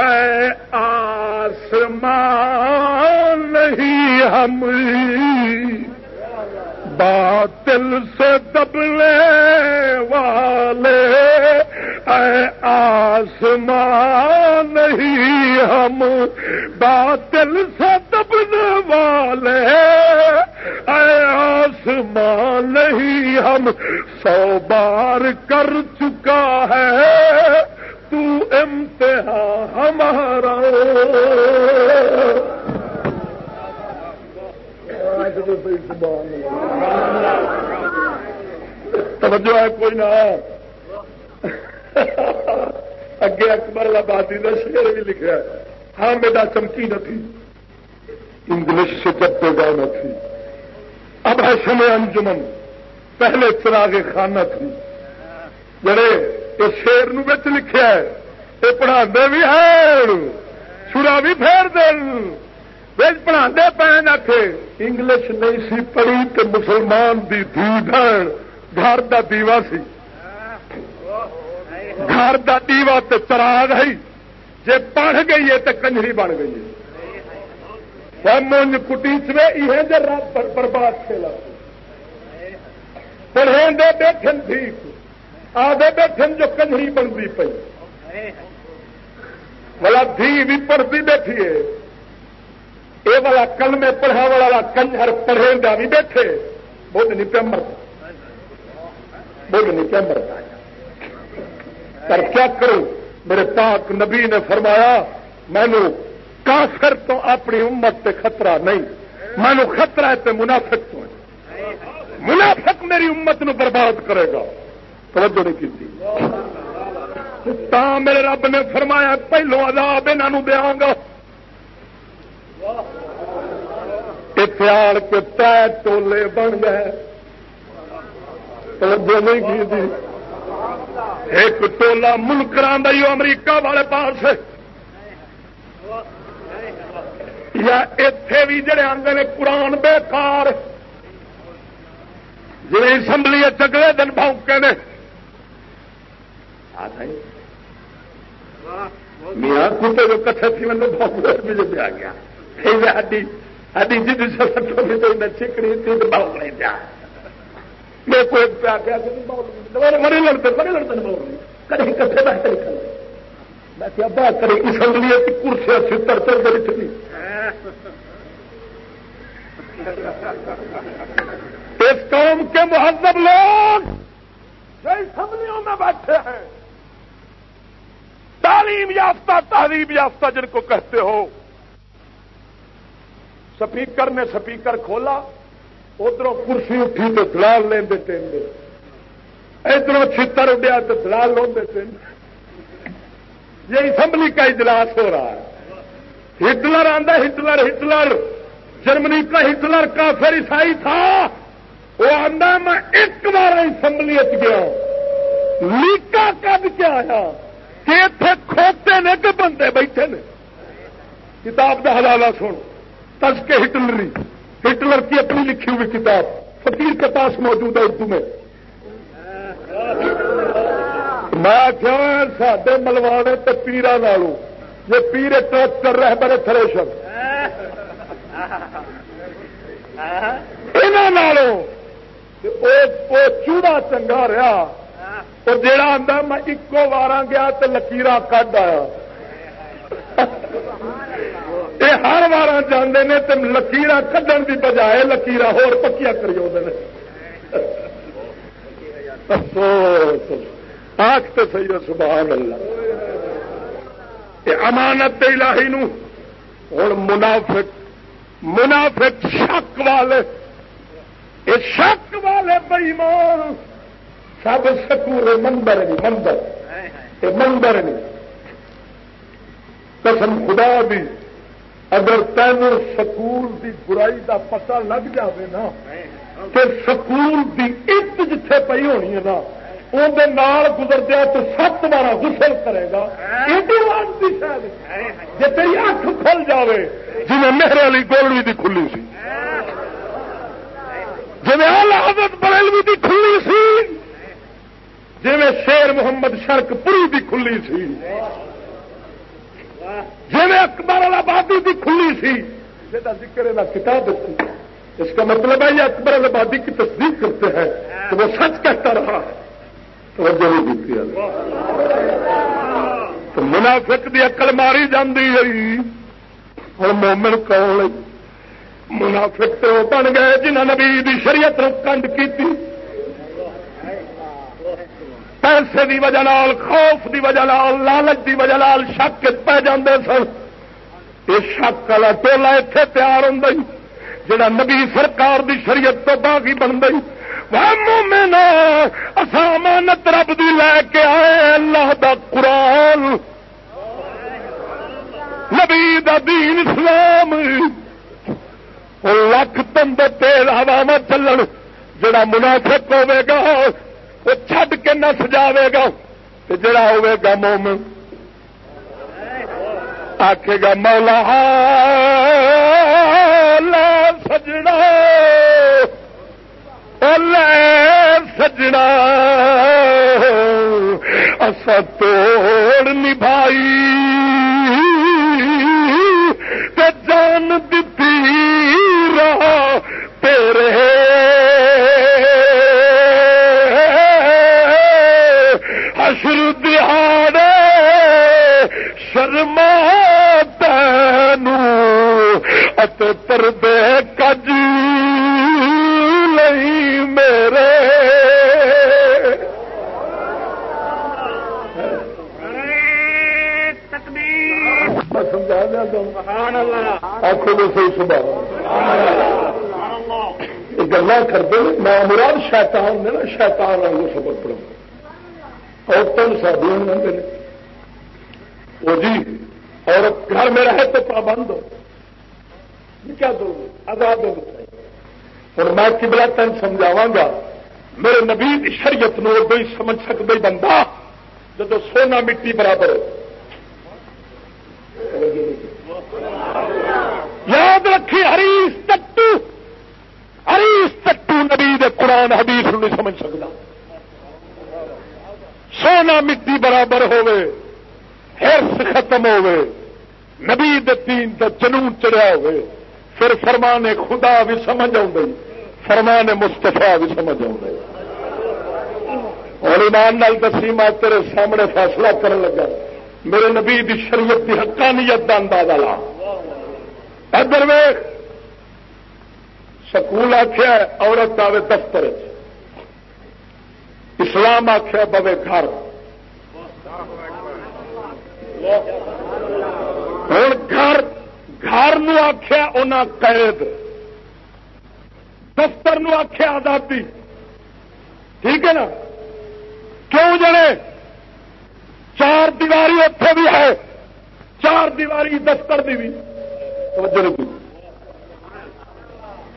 اے آسمان، نہیں ہم باطل سے دبنے والے، اے آسمان نہیں ہم باطل سے دبنے والے، اے آسمان نہیں ہم سو بار کر چکا ہے، تو امتحان ہمارا۔ توجہ ہے، کوئی نہ۔ اگے اکبر آبادی کا شیر بھی لکھا ہاں بیٹا چمکی نہ تھی۔ انگلش سے جب پیدا نہ تھی۔ اب ہے سمے انجمن۔ پہلے چراغ خانہ تھی۔ جڑے اس شیر نچ لکھا ہے یہ پڑھا بھی ہے سورا بھی پھیر دن پڑھا پے کے انگلش نہیں سی پڑھی تو مسلمان دی دھی بہن، گھر دا دیوا سی. گھر دا دیوا تو چراغ ہے جی پڑھ گئی ہے تو کنجری بن گئی ہے۔ مونج کٹی چوے یہ جی رب برباد کھیلا پڑھے دے بیٹھن ٹھیک۔ آدھے بیٹھن جو کنجری بنتی پی والا دھی بھی پڑھتی بیٹھی ہے۔ یہ والا کل میں پڑھا والا کنجر پڑھے گا بھی بیٹھے بہت نہیں پہ مرتا بہت نہیں پہ مرتا پر کیا کروں میرے پاک نبی نے فرمایا مینو کافر تو اپنی امت تے خطرہ نہیں مینو خطرہ ہے تے منافق تو منافق میری امت نو برباد کرے گا توجہ نہیں کی تا میرے رب نے فرمایا پہلو عذاب انہوں دیا گا آڑ کے پے ٹولے بن گئے۔ توجہ نہیں کی ایک ٹولا ملکر امریکہ والے پاس یا اتے بھی جڑے آتے نے قرآن بےکار جی اسمبلی چکلے دن بونکے نے۔ میاں کتے جو کٹھے تھی، میں بہت بھی آ گیا۔ چکڑی تھی تو باؤ نہیں جا میرے کو ایک پیا گیا بڑے لڑتے بڑے لڑتے کدی کٹھے بیٹھے نکل میں کیا بات کرے اسمبلی کی کرسیاں ستر چل کر چلی اس قوم کے مہذب لوگ جو اسمبلیوں میں بیٹھے ہیں تعلیم یافتہ تعلیم یافتہ جن کو کہتے ہو سپیکر نے سپیکر کھولا ادھر کرسی اٹھی تو دلال لے تین ادھر چھتر اڈیا تو دلال لوگ تین یہ اسمبلی کا اجلاس ہو رہا ہے۔ ہٹلر آتا ہٹلر ہٹلر۔ جرمنی کا ہٹلر کافر عیسائی تھا۔ وہ آدھا میں ایک بار اسمبلی گیا۔ لیکا کد کے آیا؟ کہ اتنے کھوتے نے کہ بندے بیٹھے نے؟ کتاب کا حوالہ سن تس کے ہٹلری ہٹلر کی اپنی لکھی ہوئی کتاب۔ فقیر کے پاس موجود ہے اردو میں۔ میں کیا سڈے ملوانے تو پیرا نالوں۔ یہ پیر ٹرک کر رہے بڑے تھریشر چوڑا چنگا رہا۔ اور جڑا آتا میں ایکو بار گیا تو لکیر کھ آیا یہ ہر بار جانے نے تو لکیر کھڈن کی بجائے لکیر ہو پکیا کری آخ تو سی سبحان اللہ۔ امانت الہی نو۔ ہوں منافق منافق شک والے۔ یہ شک والے بئیمان۔ سب سکول مندر نہیں مندر یہ مندر نہیں قسم خدا بھی اگر تین سکول دی برائی دا پتہ لگ جاوے نا تو سکول دی عت جتھے پی ہونی ہے نا اندر گزردیا تو سات بار غسل کرے گا۔ جی تیری اکھ کھل جائے جی مہر والی گولوی دی کھلی سی۔ جی حضرت بریلوی دی کھلی سی۔ جی شیر محمد شرک پوری دی کھلی سی۔ جی اکبر آبادی دی کھلی سی جا ذکر کتاب دیتی اس کا مطلب ہے یہ اکبر آبادی کی تصدیق کرتے ہیں تو وہ سچ کہتا رہا۔ ہے توجہ نہیں دیتی تو منافق دی اکل ماری جاندی ہے اور مومن کون منافق تو بن گئے جنہ نبی دی شریعت کنڈ کی پیسے دی وجہ لال خوف دی وجہ لال لالچ دی وجہ لال شک پہ جاندے سن۔ یہ شک والا ٹولا اتے تیار ہوں جڑا نبی سرکار دی شریعت تو باغی بن گئی مومنا امانت رب دی لے کے آئے، اللہ دا قرآن۔ نبی دا دین اسلام۔ لکھ تند تیل ہوا چلن، جڑا منافق ہوے گا وہ چھڈ کے نس جاوے گا جڑا ہوے گا مومن۔ آکھے گا، مولا لا سجنا۔ سجنا۔ اصا توڑ نبھائی۔ جان دتی رہا تیرے ات تردے کج میرے۔ سمجھا دیا آخو تو صحیح سب گلا کرتے میں مراد شیتان نے نا شیتان آگے سبق پڑھا عورتوں سادی وہ جی عورت گھر میں رہے تو پابند ہو۔ کیا دو آزاد ہو میں کبلا تین سمجھاوا گا، میرے نبی شریعت نو ہی سمجھ سکتے بندہ جب سونا مٹی برابر یاد رکھی ہریش تٹو ہریش تٹو نبی دے قرآن حدیث نہیں سمجھ سکتا سونا مٹی برابر ہوے ہرس ختم ہوے نبی دین کا جنون چڑھیا ہوئے پھر فرمان خدا بھی سمجھ آئی فرمان مستفا بھی سمجھ آئی اور ایمان نال دسی، میں تیرے سامنے فیصلہ کر لگا۔ میرے نبی دی شریعت کی حقانیت کا اندازہ لا۔ ادھر ویخ سکول آخیا عورت آئے دفتر اسلام آخیا بوے گھر۔ ہوں گھر گھر قید، دفتر آخیا آزادی۔ ٹھیک ہے نا؟ کیوں جنے چار دیواری اتنے بھی ہے، چار دیواری دفتر دی بھی۔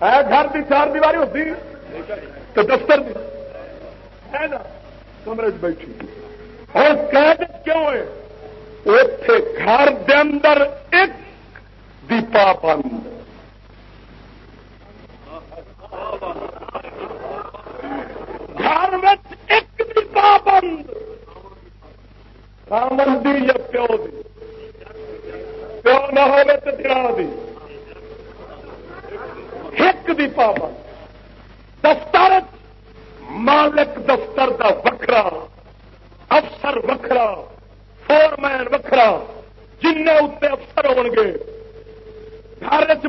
ہے گھر کی چار دیواری ہوتی تو دفتر دی۔ ہے نا؟ کمرے بیٹھی۔ اور قید کیوں ہے؟ اتے گھر دے اندر ایک دیپا بند گھر میں ایک دیپا بند کامن یا پیو دی؟ پیو نہ ہو تو درا دی۔ ایک دی پابند دفتر مالک دفتر دا وکرا افسر وکرا فور مین وکرا جن اتنے افسر ہو گے گھر چ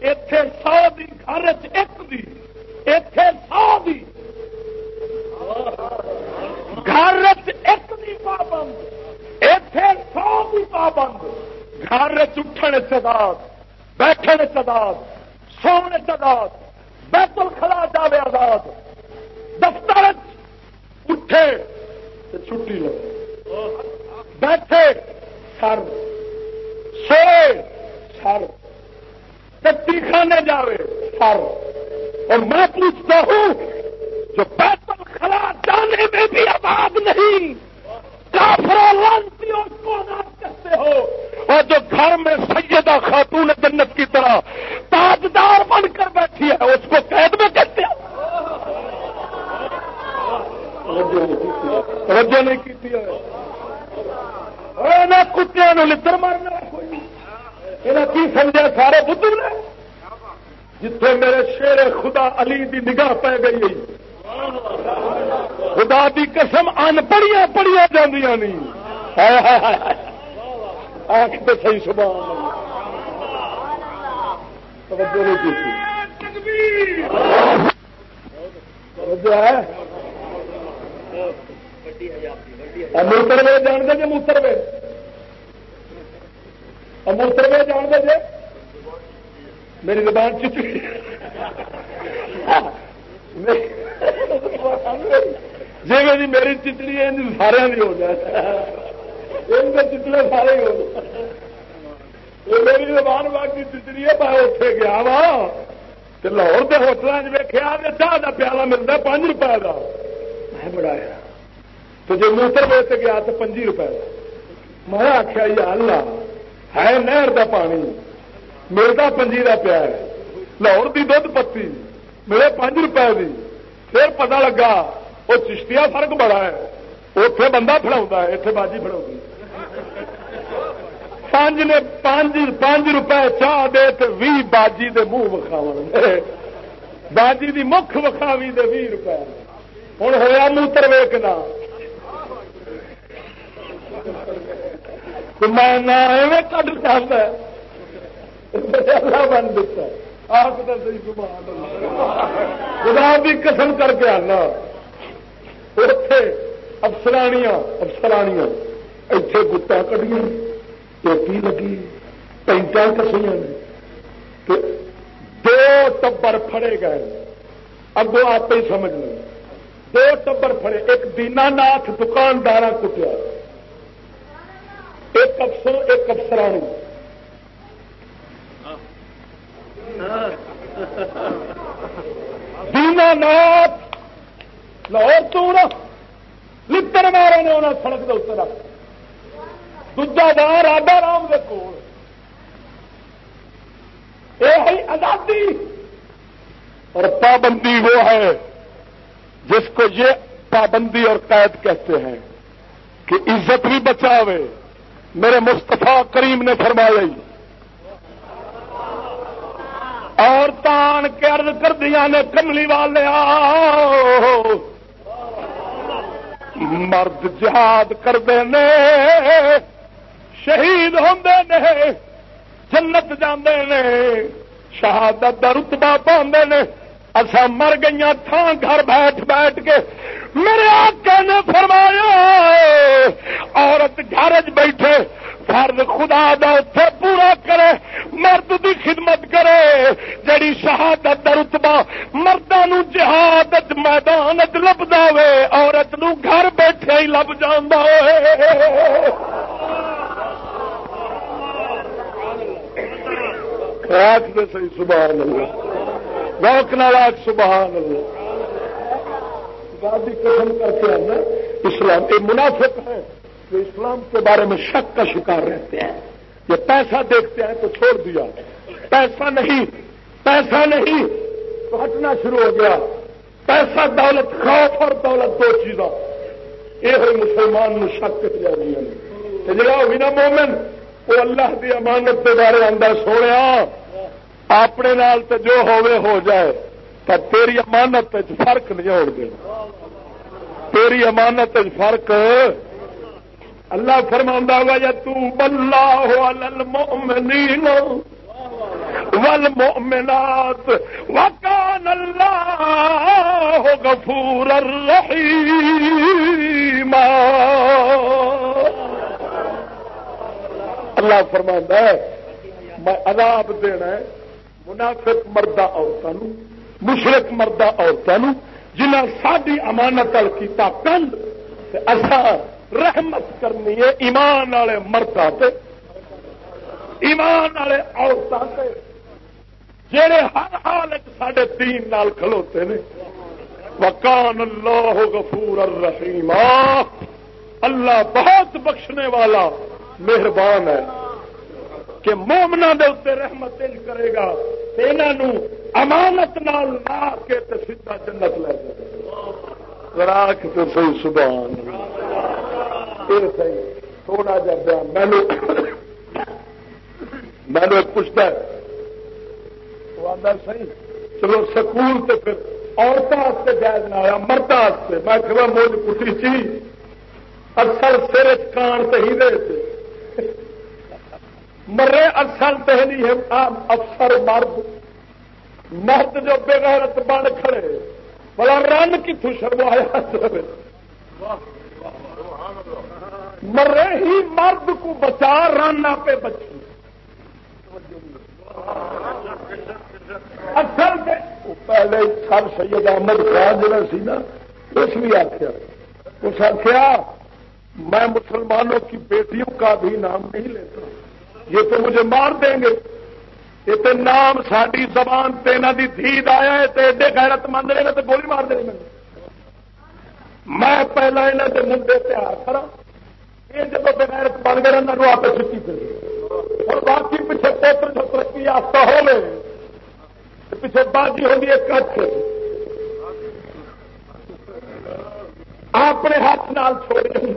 اتے سو دی، گھر ایک دی۔ اتے سو دی۔ گھر ایک دی پابند۔ اتے سو دی پابند۔ گھر چٹھن چداد بیٹھنے چداد سونے چداد بیت الخلا جاوے آزاد۔ دفتر اٹھے چھٹی لو۔ بیٹھے، سر، سوئے۔ سر کتی خانے جاوے سر اور میں پوچھتا ہوں جو بیت الخلا جانے میں بھی آباد نہیں لانتیوں کو آزاد کرتے ہو۔ اور جو گھر میں سیدہ خاتون جنت کی طرح تاجدار بن کر بیٹھی ہے، اس کو قید میں کہتے ہیں۔ توجہ نہیں کی کتیا لڑ مارنا یہ کی سمجھا سارے بدھ نے؟ جتھے میرے شیر خدا علی دی نگاہ پی گئی خدا دی قسم ان پڑھیا پڑھیا جاندیاں نہیں آخ تو صحیح سبحان توجہ نہیں کی موتر وے جان دے جی موتر وے موتر جان دے جی, جی میری زبان چچی جی جی میری چچڑی ہے سارے ہو جائے۔ ان چچڑے سارے ہو جائے۔ میری زبان باغ کی چچڑی ہے میں اتے گیا وا۔ لاہور کے ہوٹل ویکیا چاہ کا پیالہ ملتا پانچ روپئے کا میں بڑایا تو جی موتر ویچ گیا تو پنجی روپئے کا میں آخیا یا اللہ۔ ہے نہر کا پانی ملتا پنجی کا پیا لاہور کی دھد پتی ملے پانچ روپئے کی پھر پتا لگا وہ چشتیا فرق بڑا ہے اتے بندہ فڑا ہے اتنے باجی فڑا پانچ نے پانچ روپئے چاہ دے تو بھی باجی دے منہ وکھاو باجی دی مکھ وکھاوی دے بھی روپئے ہوں ہوا موتر ویکنا میں کٹ چاہتا بن دیتا خدا بھی قسم کر کے آنا۔ اتے افسرانیاں افسرانیاں اتے گتا کٹیا ٹوپی لگی؟ پینٹا کسیا دو ٹبر فڑے گئے۔ اگو آپ ہی سمجھ لیں۔ دو ٹبر فڑے ایک دینا ناتھ دکاندار کٹیا۔ ایک افسر ایک افسرانی دینا نات لاہور تو لڑ مارے نے انہیں سڑک کے اتر رکھ۔ دجا بار آڈا رام کے کول۔ یہ آزادی۔ اور پابندی وہ ہے جس کو یہ پابندی اور قید کہتے ہیں کہ عزت بھی بچاوے۔ میرے مستفا کریم نے فرمایا اور تان کے ارد کر دیا نے کملی والے مرد جہاد کرتے نے، شہید ہوں نے، جنت جاندے نے، شہادت کا رتبا پاندے نے۔ اصا مر گئی تھان گھر بیٹھ بیٹھ کے۔ میرے آقا نے فرمایا، عورت گھر بیٹھے، فرد خدا دا اتے پورا کرے، مرد دی خدمت کرے۔ جڑی شہادت کا رتبا مردوں جہاد میدان چ لبدا وے، عورت نو گھر بیٹھے ہی لب جانا صحیح سبحان اللہ۔ روک نالا سبحان اللہ۔ قسم کر کے آنا اسلام، یہ منافق ہے جو اسلام کے بارے میں شک کا شکار رہتے ہیں۔ یہ پیسہ دیکھتے ہیں تو چھوڑ دیا۔ پیسہ نہیں پیسہ نہیں۔ تو ہٹنا شروع ہو گیا۔ پیسہ، دولت، خوف اور دولت، دو چیزاں۔ یہ ہوئی مسلمان نے شک کیا جڑا ہوئی نا مومن، وہ اللہ کی امانت کے بارے اندر سونے اپنے نال تو جو ہوے ہو جائے پر تیری امانت فرق نہیں ہو گیا تیری امانت فرق اللہ فرما وجہ تلا ہو المؤمنین والمؤمنات، وکان اللہ غفور الرحیم اللہ فرما ہے، میں عذاب دینا ہے۔ منافق مردہ عورتوں مشرق مردہ عورتوں جنہ ساری امانت کیتا اصا رحمت کرنی ہے ایمان والے مردہ ایمان والے عورتوں سے جہے ہر حال سڈے تین نال کھلوتے نے۔ وکان اللہ غفور الرحیم اللہ بہت بخشنے والا مہربان ہے۔ کہ مومنا دے اتنے رحمت کرے گا انہوں امانت نال لا کے تو سیدا جنت لے جائے راک تو سی سبحان پھر صحیح تھوڑا جا بیان۔ مینو مینو پوچھتا ہے۔ وہ آتا سی چلو سکول تو پھر عورتوں جائز نہ آیا مردہ میں کہ موج پٹی چی۔ اصل سر کان تو ہی دے مرے اصل تہلی ہے افسر مرد۔ مرد جو بغیرت بن کھڑے۔ بڑا رن کتوں شرمایا مرے ہی مرد کو بچا رن آپ بچی۔ اصل پہلے سر سید احمد خان جڑا سی نا، اس بھی آخیا اس آخیا میں مسلمانوں کی بیٹیوں کا بھی نام نہیں لیتا۔ یہ تو مجھے مار دیں گے۔ یہ تو نام ساری زبان تینا دی دھید آیا ہے تو ایڈے غیرت مند رہے تو گولی مار دیں میں۔ پہلا یہاں کے منڈے تیار کرا یہ جب بغیرت بن گئے انہوں نے آپ چھٹی کر اور باقی پیچھے پوتر جو ترقی آستا ہو گئے پیچھے بازی ہوگی ایک کچھ اپنے ہاتھ نال چھوڑ دیں